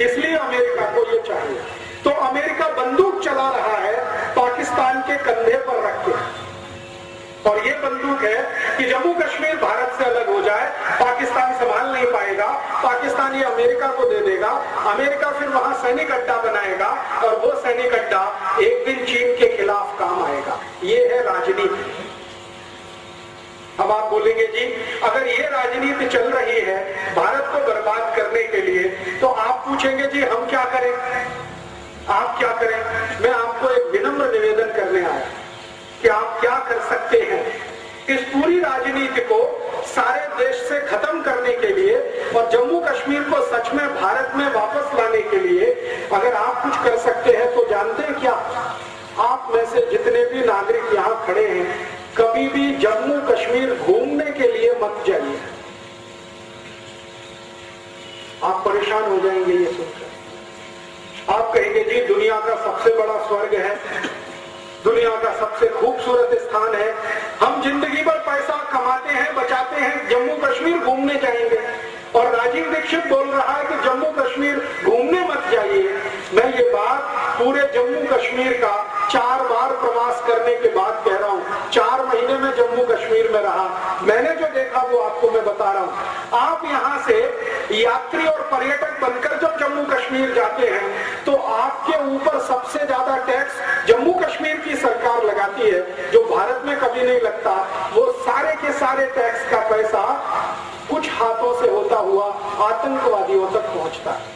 इसलिए अमेरिका को ये चाहिए। तो अमेरिका बंदूक चला रहा है पाकिस्तान के कंधे पर रख के। और ये बंदूक है कि जम्मू कश्मीर भारत से अलग हो जाए, पाकिस्तान संभाल नहीं पाएगा, पाकिस्तान ये अमेरिका को दे देगा, अमेरिका फिर वहाँ सैनिक अड्डा बनाएगा और वो सैनिक अड्डा एक दिन चीन के खिलाफ काम आएगा। ये है राजनीति। अब आप बोलेंगे, जी, अगर ये राजनीति चल रही है भारत को बर्बाद करने के लिए तो आप पूछेंगे, जी, हम क्या करें? आप क्या करें? मैं आपको एक विनम्र निवेदन करने आया। कि आप क्या कर सकते हैं? इस पूरी राजनीति को सारे देश से खत्म करने के लिए और जम्मू कश्मीर को सच में भारत में वापस लाने के लिए अगर आप कुछ कर सकते हैं तो जानते हैं क्या? आप में से जितने भी नागरिक यहाँ खड़े हैं, कभी भी जम्मू कश्मीर घूमने के लिए मत जाइए। आप परेशान हो जाएँगे ये सुनकर। आप कहेंगे, जी, दुनिया का सबसे बड़ा स्वर्ग है। दुनिया का सबसे खूबसूरत स्थान है। हम ज़िंदगी भर पैसा कमाते हैं, बचाते हैं जम्मू कश्मीर घूमने जाएँगे। और राजीव दीक्षित बोल रहा है कि जम्मू कश्मीर घूमने मत जाइए। मैं ये बात पूरे जम्मू कश्मीर का चार बार प्रवास करने के बाद कह रहा हूँ। चार महीने में जम्मू कश्मीर में रहा। मैंने जो देखा वो आपको मैं बता रहा हूँ। आप यहाँ से यात्री और पर्यटक बनकर जब जम्मू कश्मीर जाते हैं तो आपके ऊपर सबसे ज़्यादा टैक्स जम्मू कश्मीर की सरकार लगाती है। जो भारत में कभी नहीं लगता, वो सारे के सारे टैक्स का पैसा कुछ हाथों से होता हुआ आतंकवादियों तक पहुँचता। है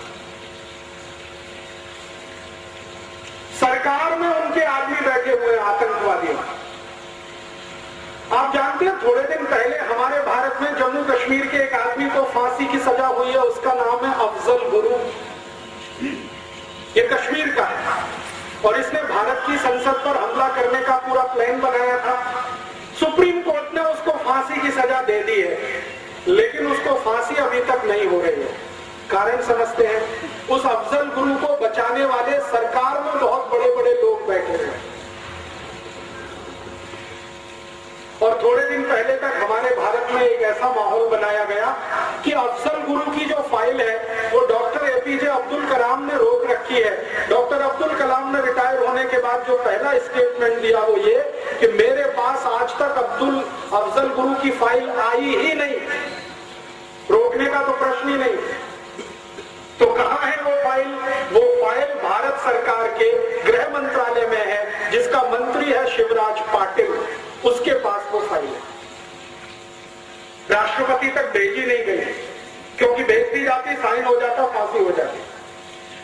सरकार में उनके आदमी बैठे हुए आतंकवादियों आप जानते हैं, थोड़े दिन पहले हमारे भारत में जम्मू कश्मीर के एक आदमी को फांसी की सजा हुई है, उसका नाम है अफजल गुरु। ये कश्मीर का है। और इसने भारत की संसद पर हमला करने का पूरा प्लान बनाया था। सुप्रीम कोर्ट ने उसको फांसी की सजा दे दी है। लेकिन उसको फांसी अभी तक नहीं हो रही है। कारण समझते हैं, उस अफजल गुरु को बचाने वाले सरकार में बहुत बड़े बड़े लोग बैठे हैं। और थोड़े दिन पहले तक हमारे भारत में एक ऐसा माहौल बनाया गया कि अफजल गुरु की जो फ़ाइल है, वो डॉक्टर एपीजे अब्दुल कलाम ने रोक रखी है। डॉक्टर अब्दुल कलाम ने रिटायर होने के बाद जो पहला स्टेटमेंट दिया वो ये कि मेरे पास आज तक अब्दुल, अफजल गुरु की फ़ाइल आई ही नहीं। रोकने का तो प्रश्न ही नहीं। तो कहा है वो फ़ाइल वो फ़ाइल भारत सरकार के गृह मंत्रालय में है, जिसका मंत्री है शिवराज पाटिल। उसके पास वो फ़ाइल है। राष्ट्रपति तक भेजी नहीं गई क्योंकि भेज दी जाती, साइन हो जाता, फांसी हो जाती।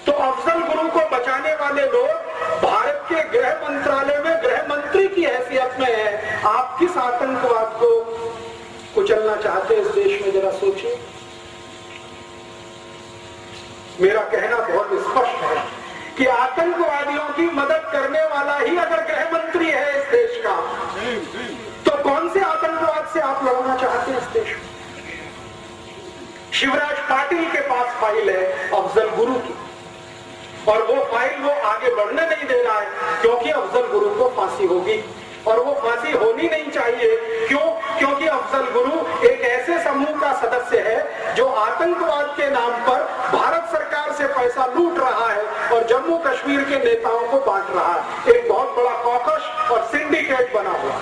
तो अफजल गुरु को बचाने वाले लोग भारत के गृह मंत्रालय में, गृह मंत्री की हैसियत में है। आप किस आतंकवाद को कुचलना चाहते इस देश में, जरा सोचिए। मेरा कहना बहुत स्पष्ट है। कि आतंकवादियों की मदद करने वाला ही अगर गृह मंत्री है इस देश का तो कौन से आतंकवाद से आप लड़ना चाहते हैं इस देश शिवराज पाटिल के पास फ़ाइल है अफजल गुरु की, और वो फ़ाइल वो आगे बढ़ने नहीं दे रहा है, क्योंकि अफजल गुरु को फांसी होगी। और वो फांसी होनी नहीं चाहिए। क्यों? क्योंकि अफजल गुरु एक ऐसे समूह का सदस्य है जो आतंकवाद के नाम पर भारत सरकार से पैसा लूट रहा है और जम्मू कश्मीर के नेताओं को बांट रहा है। एक बहुत बड़ा कॉकश और सिंडिकेट बना हुआ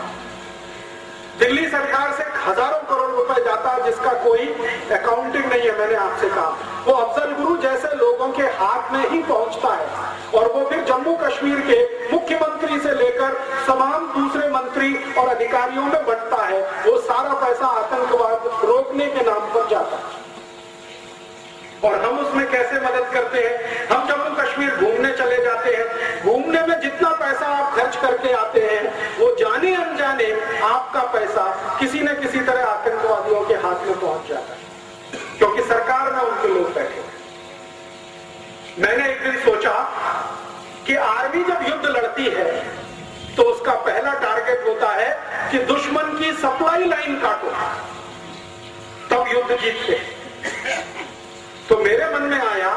दिल्ली सरकार से हज़ारों करोड़ रुपए जाता है, जिसका कोई अकाउंटिंग नहीं है, मैंने आपसे कहा। वो अफजल गुरु जैसे लोगों के हाथ में ही पहुँचता है, और वो फिर जम्मू कश्मीर के मुख्यमंत्री से लेकर तमाम दूसरे मंत्री और अधिकारियों में बंटता है। वो सारा पैसा आतंकवाद रोकने के नाम पर जाता है। और हम उसमें कैसे मदद करते हैं? हम जम्मू कश्मीर घूमने चले जाते हैं, घूमने में जितना पैसा आप खर्च करके आते हैं, वो जाने अनजाने आपका पैसा किसी न किसी तरह आतंकवादियों के हाथ में पहुँच जाता है। क्योंकि सरकार में उनके लोग बैठे। मैंने एक दिन सोचा कि आर्मी जब युद्ध लड़ती है तो उसका पहला टारगेट होता है कि दुश्मन की सप्लाई लाइन काटो। तब युद्ध जीतते तो मेरे मन में आया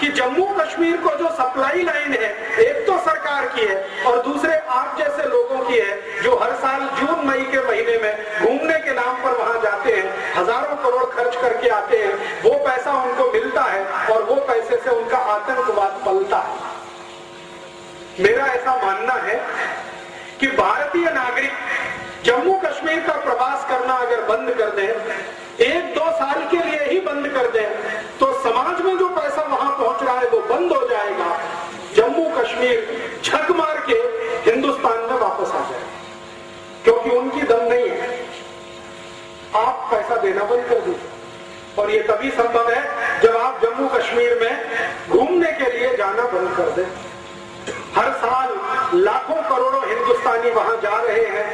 कि जम्मू कश्मीर को जो सप्लाई लाइन है, एक तो सरकार की है और दूसरे आप जैसे लोगों की है जो हर साल जून, मई के महीने में घूमने के नाम पर वहाँ जाते हैं, हज़ारों करोड़ खर्च करके आते हैं, वो पैसा उनको मिलता है और वो पैसे से उनका आतंकवाद पलता है। मेरा ऐसा मानना है कि भारतीय नागरिक जम्मू कश्मीर का प्रवास करना अगर बंद कर दें एक दो साल के लिए ही बंद कर दें। तो समाज में जो पैसा वहाँ पहुँच रहा है, वो बंद हो जाएगा। जम्मू कश्मीर झक मार के हिंदुस्तान में वापस आ जाए। क्योंकि उनकी दम नहीं है। आप पैसा देना बंद कर दीजिए और ये तभी संभव है जब आप जम्मू कश्मीर में घूमने के लिए जाना बंद कर दें। हर साल लाखों करोड़ों हिंदुस्तानी वहाँ जा रहे हैं।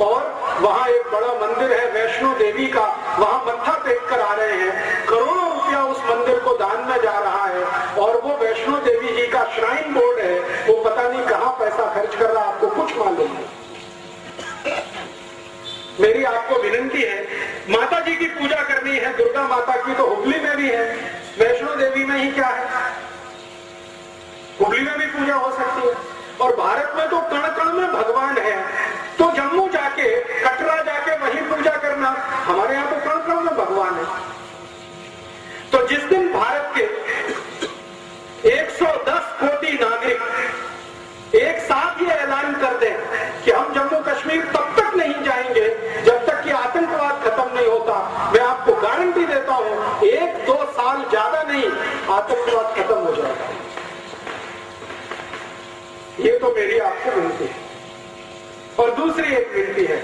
और वहाँ एक बड़ा मंदिर है वैष्णो देवी का। वहाँ मत्था टेक कर आ रहे हैं। करोड़ों रुपया उस मंदिर को दान में जा रहा है और वो वैष्णो देवी जी का श्राइन बोर्ड है। वो पता नहीं कहाँ पैसा खर्च कर रहा आपको कुछ मालूम नहीं। मेरी आपको विनंती है माता जी की पूजा करनी है, दुर्गा माता की तो हुबली में भी है। वैष्णो देवी में ही क्या है? हुबली में भी पूजा हो सकती है। और भारत में तो कण कण में भगवान है। तो जम्मू जाके, कटरा जाके वहीं पूजा करना, हमारे यहाँ तो कौन में भगवान है। तो जिस दिन भारत के 110 कोटि नागरिक एक साथ ये ऐलान कर दें कि हम जम्मू कश्मीर तब तक नहीं जाएँगे जब तक कि आतंकवाद खत्म नहीं होता। मैं आपको गारंटी देता हूँ, एक दो साल ज़्यादा नहीं, आतंकवाद खत्म हो जाएगा। ये तो मेरी आपसे विनती है। और दूसरी एक विनती है।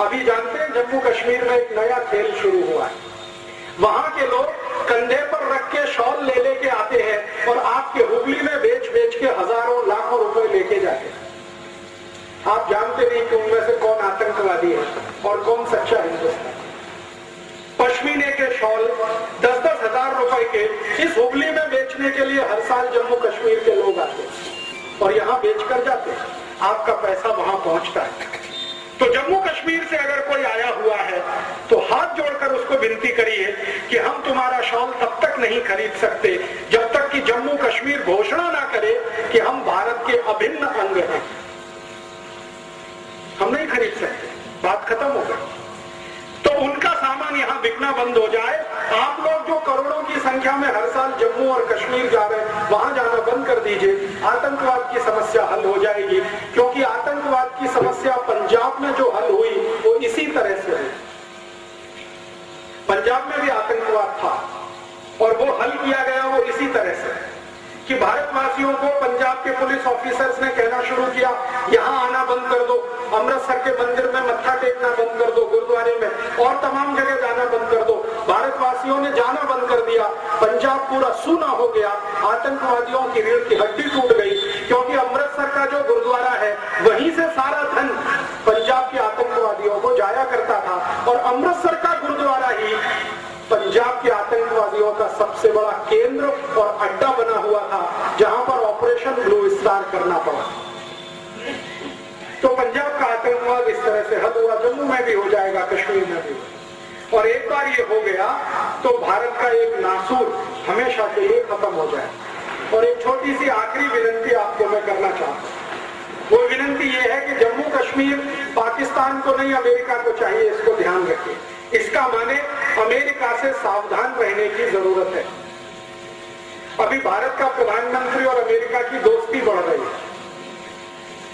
अभी जानते हैं, जम्मू कश्मीर में एक नया खेल शुरू हुआ है। वहाँ के लोग कंधे पर रख के शॉल ले लेके आते हैं और आपके हुबली में बेच बेच के हज़ारों, लाखों रुपए लेके जाते हैं। आप जानते नहीं कि उनमें से कौन आतंकवादी है और कौन सच्चा हिंदुस्तान पश्मीने के शॉल दस दस हज़ार रुपए के इस हुबली में बेचने के लिए हर साल जम्मू कश्मीर के लोग आते हैं और यहाँ बेच कर जाते आपका पैसा वहाँ पहुँचता है। तो जम्मू कश्मीर से अगर कोई आया हुआ है तो हाथ जोड़कर उसको विनती करिए कि हम तुम्हारा शॉल तब तक नहीं खरीद सकते, जब तक कि जम्मू कश्मीर घोषणा ना करे कि हम भारत के अभिन्न अंग हैं। हम नहीं खरीद सकते। बात खत्म हो गई। तो उनका सामान यहाँ बिकना बंद हो जाए। आप लोग जो करोड़ों की संख्या में हर साल जम्मू और कश्मीर जा रहे हैं, वहाँ जाना बंद कर दीजिए। आतंकवाद की समस्या हल हो जाएगी, क्योंकि आतंकवाद की समस्या पंजाब में जो हल हुई, वो इसी तरह से है पंजाब में भी आतंकवाद था, और वो हल किया गया, वो इसी तरह से। कि भारतवासियों को पंजाब के पुलिस ऑफिसर्स ने कहना शुरू किया, यहाँ आना बंद कर दो, अमृतसर के मंदिर में मत्था टेकना बंद कर दो, गुरुद्वारे में, और तमाम जगह जाना बंद कर दो। भारतवासियों ने जाना बंद कर दिया। पंजाब पूरा सूना हो गया। आतंकवादियों की रीढ़ की हड्डी टूट गई, क्योंकि अमृतसर का जो गुरुद्वारा है, वहीं से सारा धन पंजाब के आतंकवादियों को जाया करता था। और अमृतसर का गुरुद्वारा ही पंजाब के आतंकवादियों का सबसे बड़ा केंद्र और अड्डा बना हुआ था, जहाँ पर ऑपरेशन ब्लू स्टार करना पड़ा। तो पंजाब का आतंकवाद इस तरह से हद हुआ, जम्मू में भी हो जाएगा, कश्मीर में भी। और एक बार ये हो गया तो भारत का एक नासूर हमेशा के लिए खत्म हो जाए। और एक छोटी सी आखिरी विनंती आपको मैं करना चाहता हूँ। वो विनंती ये है कि जम्मू कश्मीर पाकिस्तान को नहीं, अमेरिका को चाहिए, इसको ध्यान रखिए। इसका माने अमेरिका से सावधान रहने की ज़रूरत है। अभी भारत का प्रधानमंत्री और अमेरिका की दोस्ती बढ़ रही है।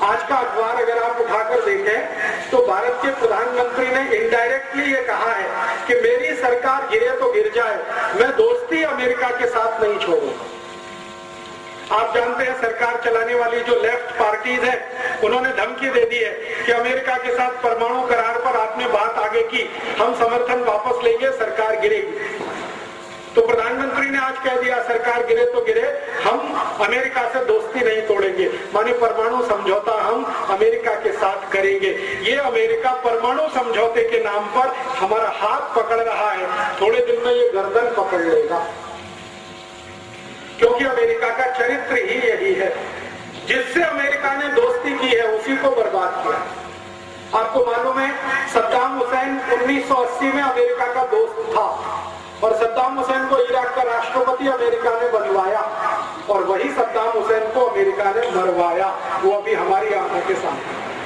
आज का अखबार अगर आप उठाकर देखें तो भारत के प्रधानमंत्री ने इनडायरेक्टली ये कहा है कि मेरी सरकार गिरे तो गिर जाए, मैं दोस्ती अमेरिका के साथ नहीं छोड़ूँगा। आप जानते हैं सरकार चलाने वाली जो लेफ़्ट पार्टीज़ है, उन्होंने धमकी दे दी है कि अमेरिका के साथ परमाणु करार पर आपने बात आगे की, हम समर्थन वापस लेंगे, सरकार गिरेगी। तो प्रधानमंत्री ने आज कह दिया, सरकार गिरे तो गिरे, हम अमेरिका से दोस्ती नहीं तोड़ेंगे। माने परमाणु समझौता हम अमेरिका के साथ करेंगे। ये अमेरिका परमाणु समझौते के नाम पर हमारा हाथ पकड़ रहा है। थोड़े दिन में ये गर्दन पकड़ लेगा। क्योंकि अमेरिका का चरित्र ही यही है। जिससे अमेरिका ने दोस्ती की है, उसी को बर्बाद किया। आपको मालूम है, सद्दाम हुसैन 1980 में अमेरिका का दोस्त था और सद्दाम हुसैन को इराक का राष्ट्रपति अमेरिका ने बनवाया और वही सद्दाम हुसैन को अमेरिका ने मरवाया। वो अभी हमारी आँखों के सामने।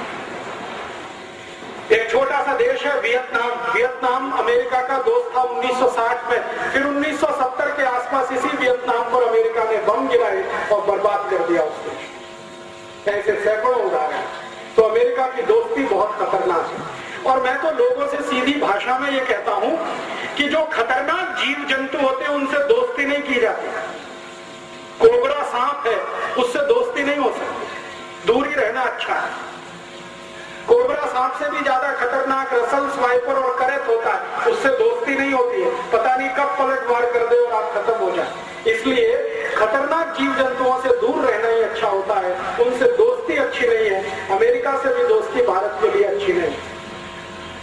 एक छोटा सा देश है वियतनाम। वियतनाम अमेरिका का दोस्त था 1960 में। फिर 1970 के आसपास इसी वियतनाम पर अमेरिका ने बम गिराए और बर्बाद कर दिया उस देश ऐसे सैकड़ों उदाहरण तो अमेरिका की दोस्ती बहुत खतरनाक है। और मैं तो लोगों से सीधी भाषा में ये कहता हूँ कि जो खतरनाक जीव जंतु होते हैं, उनसे दोस्ती नहीं की जाती। कोबरा सांप है, उससे दोस्ती नहीं हो सकती। दूरी रहना अच्छा है। कोबरा सांप से भी ज़्यादा खतरनाक रसल स्वाइपर और करेत होता है। उससे दोस्ती नहीं होती है। पता नहीं कब पलट मार कर दे और आप खत्म हो जाए। इसलिए खतरनाक जीव जंतुओं से दूर रहना ही अच्छा होता है। उनसे दोस्ती अच्छी नहीं है। अमेरिका से भी दोस्ती भारत के लिए अच्छी नहीं।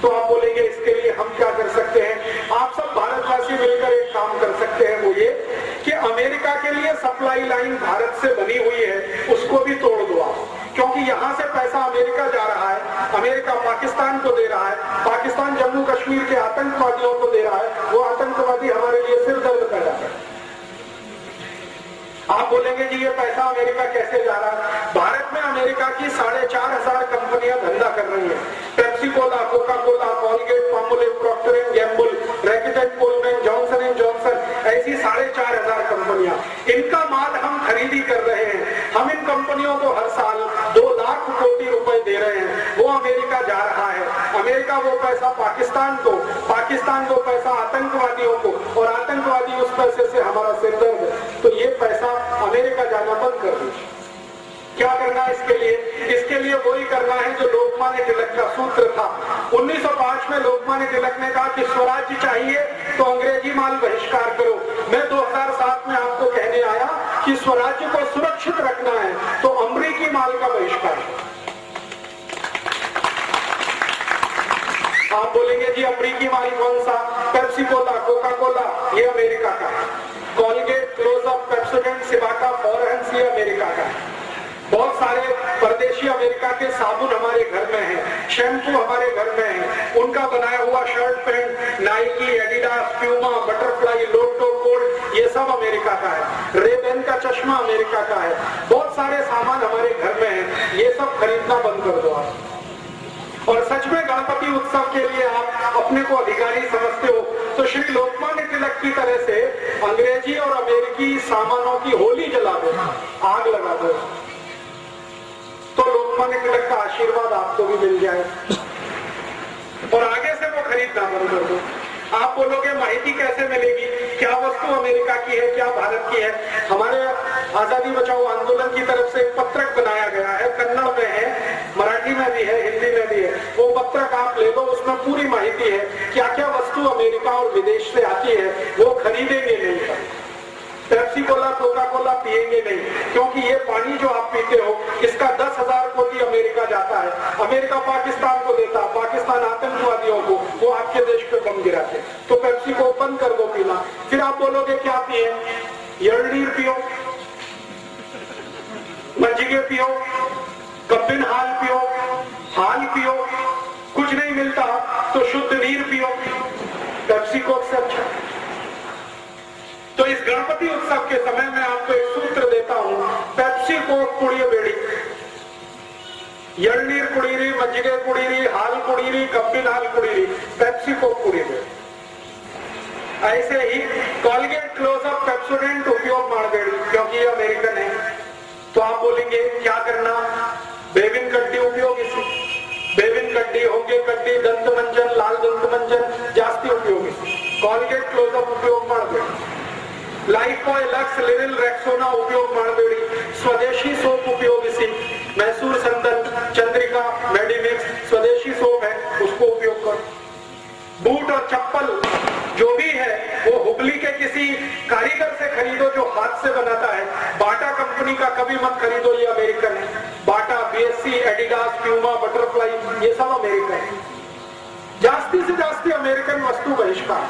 तो आप बोलेंगे, इसके लिए हम क्या कर सकते हैं? आप सब भारतवासी मिलकर एक काम कर सकते हैं, वो ये कि अमेरिका के लिए सप्लाई लाइन भारत से बनी हुई है उसको भी तोड़ दो आप क्योंकि यहाँ से पैसा अमेरिका जा रहा है अमेरिका पाकिस्तान को दे रहा है। पाकिस्तान जम्मू कश्मीर के आतंकवादियों को दे रहा है। वो आतंकवादी हमारे लिए सिर दर्द कर आप बोलेंगे जी ये पैसा अमेरिका कैसे जा रहा है? भारत में अमेरिका की साढ़े चार हज़ार कंपनियाँ धंधा कर रही है। Pepsi Cola Coca Cola Colgate, Palmolive, Procter and Gamble, Reckitt and Colman, Johnson and Johnson, ऐसी साढ़े चार हज़ार कंपनियाँ। इनका माल हम खरीदी कर रहे हैं। हम इन कंपनियों को हर साल दो दे रहे हैं। वो अमेरिका जा रहा है। अमेरिका वो पैसा पाकिस्तान को, पाकिस्तान वो पैसा आतंकवादियों को, और आतंकवादी उस पैसे से हमारा सिर दर्द तो ये पैसा अमेरिका जाना बंद कर दीजिए क्या करना है इसके लिए? इसके लिए वही करना है जो लोकमान्य तिलक का सूत्र था। 1905 में लोकमान्य तिलक ने कहा कि स्वराज्य चाहिए तो अंग्रेज़ी माल बहिष्कार करो। मैं 2007 में आपको कहने आया कि स्वराज्य को सुरक्षित रखना है तो अमरीकी माल का बहिष्कार आप बोलेंगे जी अमरीकी माल कौन सा? पेप्सी कोला कोका कोला ये अमेरिका का Colgate Closeup Pepsodent Cibaca Forhans ये अमेरिका का बहुत सारे परदेशी अमेरिका के साबुन हमारे घर में हैं, शैम्पू हमारे घर में है। उनका बनाया हुआ shirt pant Nike Adidas Puma Butterfly Lotto cold ये सब अमेरिका का है। रेबेन का चश्मा अमेरिका का है। बहुत सारे सामान हमारे घर में है। ये सब खरीदना बंद कर दो आप। और सच में गणपति उत्सव के लिए आप अपने को अधिकारी समझते हो। तो श्री लोकमान्य तिलक की तरह से अंग्रेज़ी और अमेरिकी सामानों की होली जला दो, आग लगा दो। तो लोकमान्य तिलक का आशीर्वाद आपको भी मिल जाए। और आगे से वो खरीदना बंद कर दो। आप बोलोगे, माहिती कैसे मिलेगी? क्या वस्तु अमेरिका की है, क्या भारत की है? हमारे आज़ादी बचाओ आंदोलन की तरफ़ से एक पत्रक बनाया गया है, कन्नड़ में है, मराठी में भी है, हिंदी में भी है। वो पत्रक आप ले लो, उसमें पूरी माहिती है क्या क्या वस्तु अमेरिका और विदेश से आती है, वो खरीदेंगे नहीं। पेप्सी कोला कोका कोला पिएँगे नहीं, क्योंकि ये पानी जो आप पीते हो, इसका दस हज़ार कोटी अमेरिका जाता है। अमेरिका पाकिस्तान को देता पाकिस्तान आतंकवादियों को, वो आपके देश पे बम गिराते तो पेप्सी को बंद कर दो पीना। फिर आप बोलोगे, क्या पिए? यर्डीर पियो। मज्जिगे पियो। कब्बिन हाल पियो। हाल पियो। कुछ नहीं मिलता। तो शुद्ध नीर पियो। पेप्सी अच्छा तो इस गणपति उत्सव के समय मैं आपको एक सूत्र देता हूँ। पेप्सी कोक कुड़िय बेड़ी। ಎಳ್ನೀರ್ ಕುಡೀರಿ ಮಜ್ಜಿಗೆ ಕುಡೀರಿ हाल कुड़ी रही ಹಾಲು ಕುಡೀರಿ कुड़ी ಕುಡೀರಿ ऐसे ही कॉलगेट क्लोजअप पेप्सोडेंट उपयोग माड़बेड़ी क्योंकि ये अमेरिकन है। तो आप बोलेंगे, क्या करना? बेबिन कड्डी उपयोग इसी। बेबिन कड्डी होंगे कड्डी दंत मंजन लाल दंत मंजन जास्ती उपयोग इसी। कॉलगेट क्लोजअप उपयोग माड़बेड़ी ಮಾಡಬೇಡಿ ಲೈಫಾಯ್ ಲಕ್ಸ್ ಲಿರಿಲ್ ರೆಕ್ಸೋನಾ ಉಪಯೋಗ ಮಾಡಬೇಡಿ ಸ್ವದೇಶಿ ಸೋಪ್ ಉಪಯೋಗಿಸಿ मैसूर संदन चंद्रिका मेडिमिक्स स्वदेशी सोप है उसको उपयोग करो बूट और चप्पल जो भी है वो हुबली हुगली के किसी कारीगर से खरीदो जो हाथ से बनाता है बाटा कंपनी का कभी मत खरीदो ये अमेरिकन है Bata BSC Adidas Puma Butterfly ये सब अमेरिकन है जास्ती से जास्ती अमेरिकन वस्तु बहिष्कार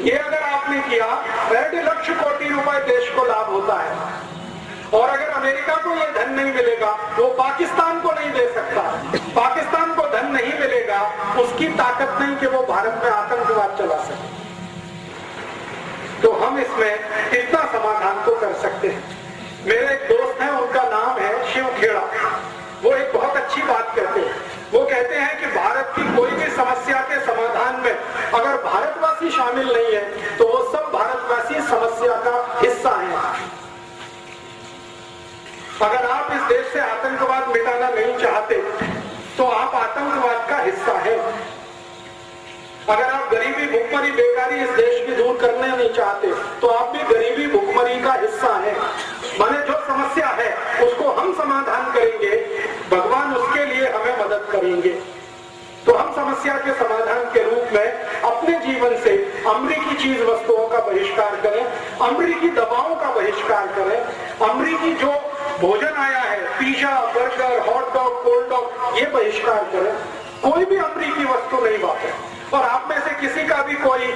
ये अगर आपने किया, डेढ़ लक्ष कोटि रुपए देश को लाभ होता है। और अगर अमेरिका को यह धन नहीं मिलेगा वो पाकिस्तान को नहीं दे सकता। पाकिस्तान को धन नहीं मिलेगा, उसकी ताकत नहीं कि वो भारत में आतंकवाद चला सके। तो हम इसमें इतना समाधान तो कर सकते हैं। मेरे एक दोस्त हैं, उनका नाम है शिव खेड़ा। वो एक बहुत अच्छी बात कहते हैं। वो कहते हैं कि भारत की कोई भी समस्या के समाधान में अगर भारतवासी शामिल नहीं है तो वो सब भारतवासी समस्या का हिस्सा है। अगर आप इस देश से आतंकवाद मिटाना नहीं चाहते तो आप आतंकवाद का हिस्सा है। अगर आप गरीबी भुखमरी बेकारी इस देश की दूर करने नहीं चाहते तो आप भी गरीबी भुखमरी का हिस्सा है। मैंने जो समस्या है, उसको हम समाधान करेंगे, भगवान उसके लिए हमें मदद करेंगे। तो हम समस्या के समाधान के रूप में अपने जीवन से अमरीकी चीज़ वस्तुओं का बहिष्कार करें अमरीकी दवाओं का बहिष्कार करें अमरीकी जो भोजन आया है, pizza, burger hot dog cold dog ये बहिष्कार करें। कोई भी अमरीकी वस्तु नहीं वापरे और आप में से किसी का भी कोई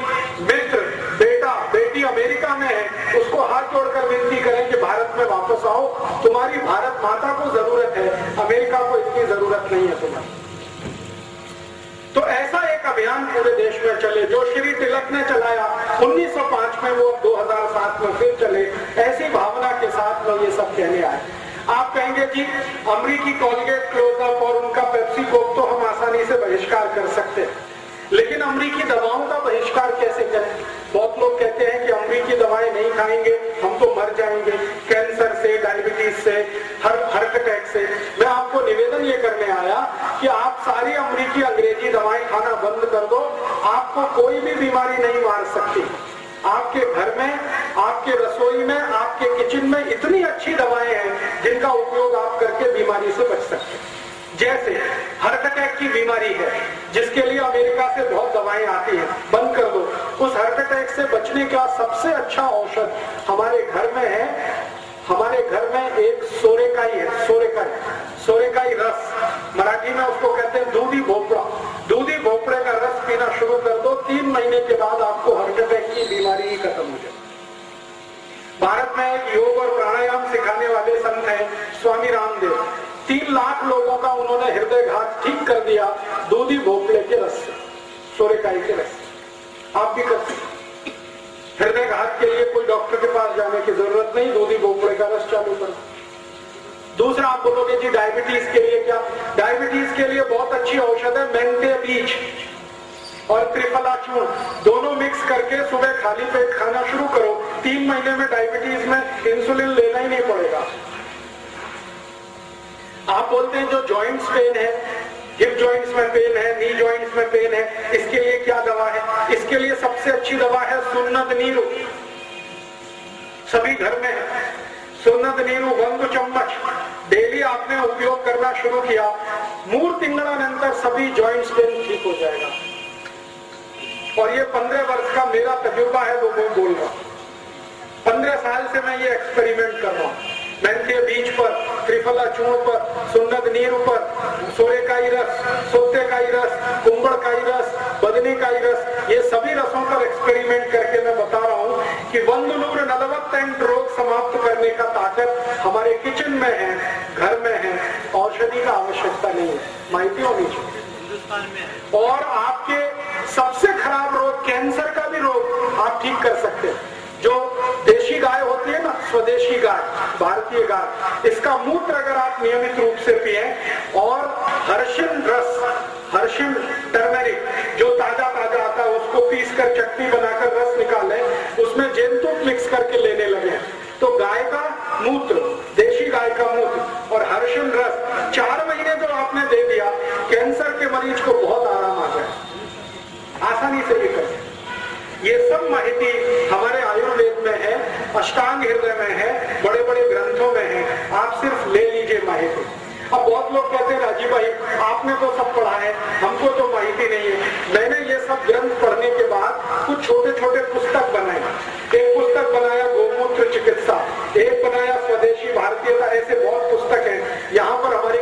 मित्र, बेटा, बेटी अमेरिका में है, उसको हाथ जोड़कर विनती करें कि भारत में वापस आओ। तुम्हारी भारत माता को ज़रूरत है, अमेरिका को इतनी ज़रूरत नहीं है तुम्हारी। तो ऐसा एक अभियान पूरे देश में चले, जो श्री तिलक ने चलाया। 1905 में वो 2007 में फिर चले। ऐसी भावना के साथ में ये सब कहने आए। आप कहेंगे, जी, अमरीकी कॉलगेट क्लोजअप और उनका पेप्सी कोक तो हम आसानी से बहिष्कार कर सकते हैं। लेकिन अमरीकी दवाओं का बहिष्कार कैसे करें? बहुत लोग कहते हैं कि अमरीकी दवाएँ नहीं खाएँगे, हम तो मर जाएँगे। कैंसर से, डायबिटीज़ से, हर, हार्ट अटैक से। मैं आपको निवेदन ये करने आया कि आप सारी अमरीकी अंग्रेज़ी दवाएँ खाना बंद कर दो। आपको कोई भी बीमारी नहीं मार सकती। आपके घर में, आपके रसोई में, आपके किचन में इतनी अच्छी दवाएँ हैं जिनका उपयोग आप करके बीमारी से बच सकते हैं। जैसे हार्ट अटैक की बीमारी है, जिसके लिए अमेरिका से बहुत दवाएँ आती हैं। बंद कर दो। उस हार्ट अटैक से बचने का सबसे अच्छा औषध हमारे घर में है। हमारे घर में एक सोरेकाई है, सोरेकाई। सोरेकाई रस। मराठी में उसको कहते हैं दूधी भोपड़ा। दूधी भोपड़े का रस पीना शुरू कर दो। तीन महीने के बाद आपको हार्ट अटैक की बीमारी ही खत्म हो जाए भारत में एक योग और प्राणायाम सिखाने वाले संत हैं, स्वामी रामदेव। तीन लाख लोगों का उन्होंने हृदय घात ठीक कर दिया, दूधी भोपड़े के रस से सोरेकाई के रस। आप भी कर सकते हृदय घात के लिए कोई डॉक्टर के पास जाने की ज़रूरत नहीं, दूधी भोपड़े का रस चालू करो। दूसरा, आप बोलोगे जी डायबिटीज़ के लिए क्या? डायबिटीज़ के लिए बहुत अच्छी औषध है, मेंटे बीज और त्रिफला चूर्ण। दोनों मिक्स करके सुबह खाली पेट खाना शुरू करो। तीन महीने में डायबिटीज़ में इंसुलिन लेना ही नहीं पड़ेगा। आप बोलते हैं जो जॉइंट्स पेन है हिप जॉइंट्स में पेन है नी जॉइंट्स में पेन है, इसके लिए क्या दवा है? इसके लिए सबसे अच्छी दवा है सुन्नत नीरू। सभी घर में है सुन्नत नीरू बंद चम्मच। डेली आपने उपयोग करना शुरू किया। मूर तिंगड़ानंतर सभी जॉइंट्स पेन ठीक हो जाएगा। और ये पंद्रह वर्ष का मेरा तजुर्बा है, वो मैं बोल रहा पंद्रह साल से मैं ये एक्सपेरिमेंट कर रहा हूँ। मेंथे बीज पर, त्रिफला चूर्ण पर, सुन्नत नीर पर सोरे का रस, सोते का रस कुंबड़ का रस, बदनी का रस, ये सभी रसों पर एक्सपेरिमेंट करके मैं बता रहा हूँ कि वंद नूर नलवत एंड रोग समाप्त करने का ताकत हमारे किचन में है, घर में है, औषधि का आवश्यकता नहीं है। माहिती होनी चाहिए। और आपके सबसे खराब रोग कैंसर का भी रोग आप ठीक कर सकते हैं। जो देशी गाय होती है ना, स्वदेशी गाय, भारतीय गाय, इसका मूत्र अगर आप नियमित रूप से पिए और हर्षिन रस, हर्षिन टर्मेरिक, जो ताज़ा ताज़ा आता है, उसको पीस कर चटनी बनाकर रस निकाले, उसमें जेनतुक मिक्स करके लेने लगे तो गाय का मूत्र, देशी गाय का मूत्र और हर्षिन रस, चार महीने जो आपने दे दिया, कैंसर के मरीज़ को बहुत आराम आ जाए आसानी से ये कर ये सब माहिती हमारे आयुर्वेद में है, अष्टांग हृदय में है बड़े बड़े ग्रंथों में है। आप सिर्फ़ ले लीजिए माहिती। अब बहुत लोग कहते हैं, राजीव भाई, आपने तो सब पढ़ा है, हमको तो माहिती नहीं है। मैंने ये सब ग्रंथ पढ़ने के बाद कुछ छोटे छोटे पुस्तक बनाए। एक पुस्तक बनाया गोमूत्र चिकित्सा, एक बनाया स्वदेशी भारतीयता, ऐसे बहुत पुस्तक है। यहाँ पर हमारे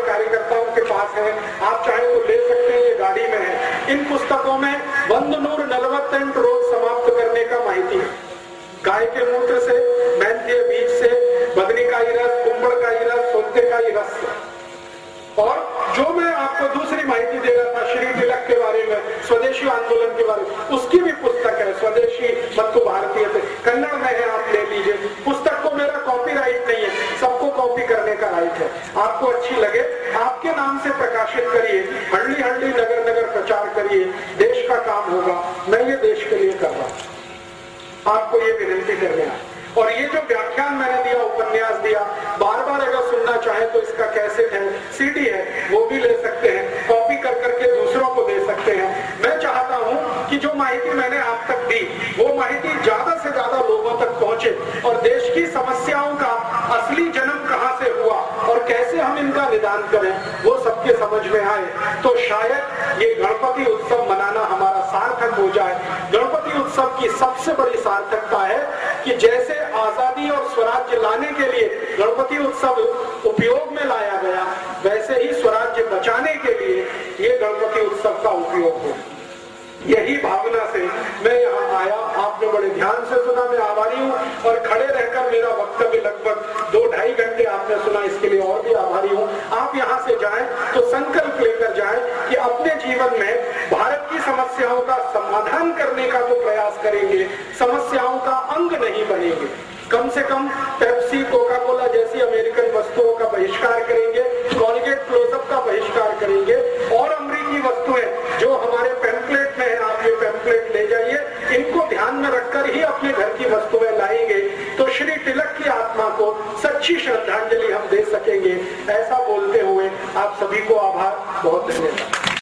पास है। आप चाहे वो ले सकते हैं, ये गाड़ी में है। इन पुस्तकों में बंद नूर नलवत रोग समाप्त करने का माहिती है। गाय के मूत्र से मेहनती बीज से, बदरी का रस, कुंबड़ का रस, सोते का रस। और जो मैं आपको दूसरी माहिती दे रहा था श्री तिलक के बारे में, स्वदेशी आंदोलन के बारे में, उसकी भी पुस्तक है, स्वदेशी मत्तु भारतीय से कन्नड़ में है, आप ले लीजिए। पुस्तक को मेरा कॉपीराइट नहीं है, सबको कॉपी करने का राइट है। आपको अच्छी लगे, आपके नाम से प्रकाशित करिए, हंडी हंडी, नगर नगर प्रचार करिए, देश का काम होगा, मैं ये देश के लिए कर रहा हूँ। आपको ये विनंती करने आया। और ये जो व्याख्यान मैंने दिया, उपन्यास दिया बार बार अगर सुनना चाहे तो इसका कैसेट है सीडी है, वो भी ले सकते हैं, कॉपी कर करके दूसरों को दे सकते हैं। मैं चाहता हूँ कि जो माहिती मैंने आप तक दी, वो माहिती ज़्यादा से ज़्यादा लोगों तक पहुँचे और देश की समस्याओं का असली जन्म कहाँ से हुआ और कैसे हम इनका निदान करें, वो सबके समझ में आए। तो शायद ये गणपति उत्सव मनाना हमारा सार्थक हो जाए। गणपति उत्सव की सबसे बड़ी सार्थकता है कि जैसे आज़ादी और स्वराज्य लाने के लिए गणपति उत्सव उपयोग में लाया गया, वैसे ही स्वराज्य बचाने के लिए ये गणपति उत्सव का उपयोग हो यही भावना से मैं यहाँ आया। आपने बड़े ध्यान से सुना, मैं आभारी हूँ और खड़े रहकर मेरा वक्तव्य लगभग दो ढाई घंटे आपने सुना, इसके लिए और भी आभारी हूँ। आप यहाँ से जाएँ तो संकल्प लेकर जाएँ कि अपने जीवन में भारत की समस्याओं का समाधान करने का जो प्रयास करेंगे, समस्याओं का अंग नहीं बनेंगे। कम से कम पेप्सी कोका कोला जैसी अमेरिकन वस्तुओं का बहिष्कार करेंगे, कॉलगेट, क्लोजअप का बहिष्कार करेंगे और अमरीकी वस्तुएँ जो हमारे आप ये पैम्पलेट ले जाइए। इनको ध्यान में रखकर ही अपने घर की वस्तुएँ लाएँगे। तो श्री तिलक की आत्मा को सच्ची श्रद्धांजलि हम दे सकेंगे। ऐसा बोलते हुए आप सभी को आभार। बहुत धन्यवाद।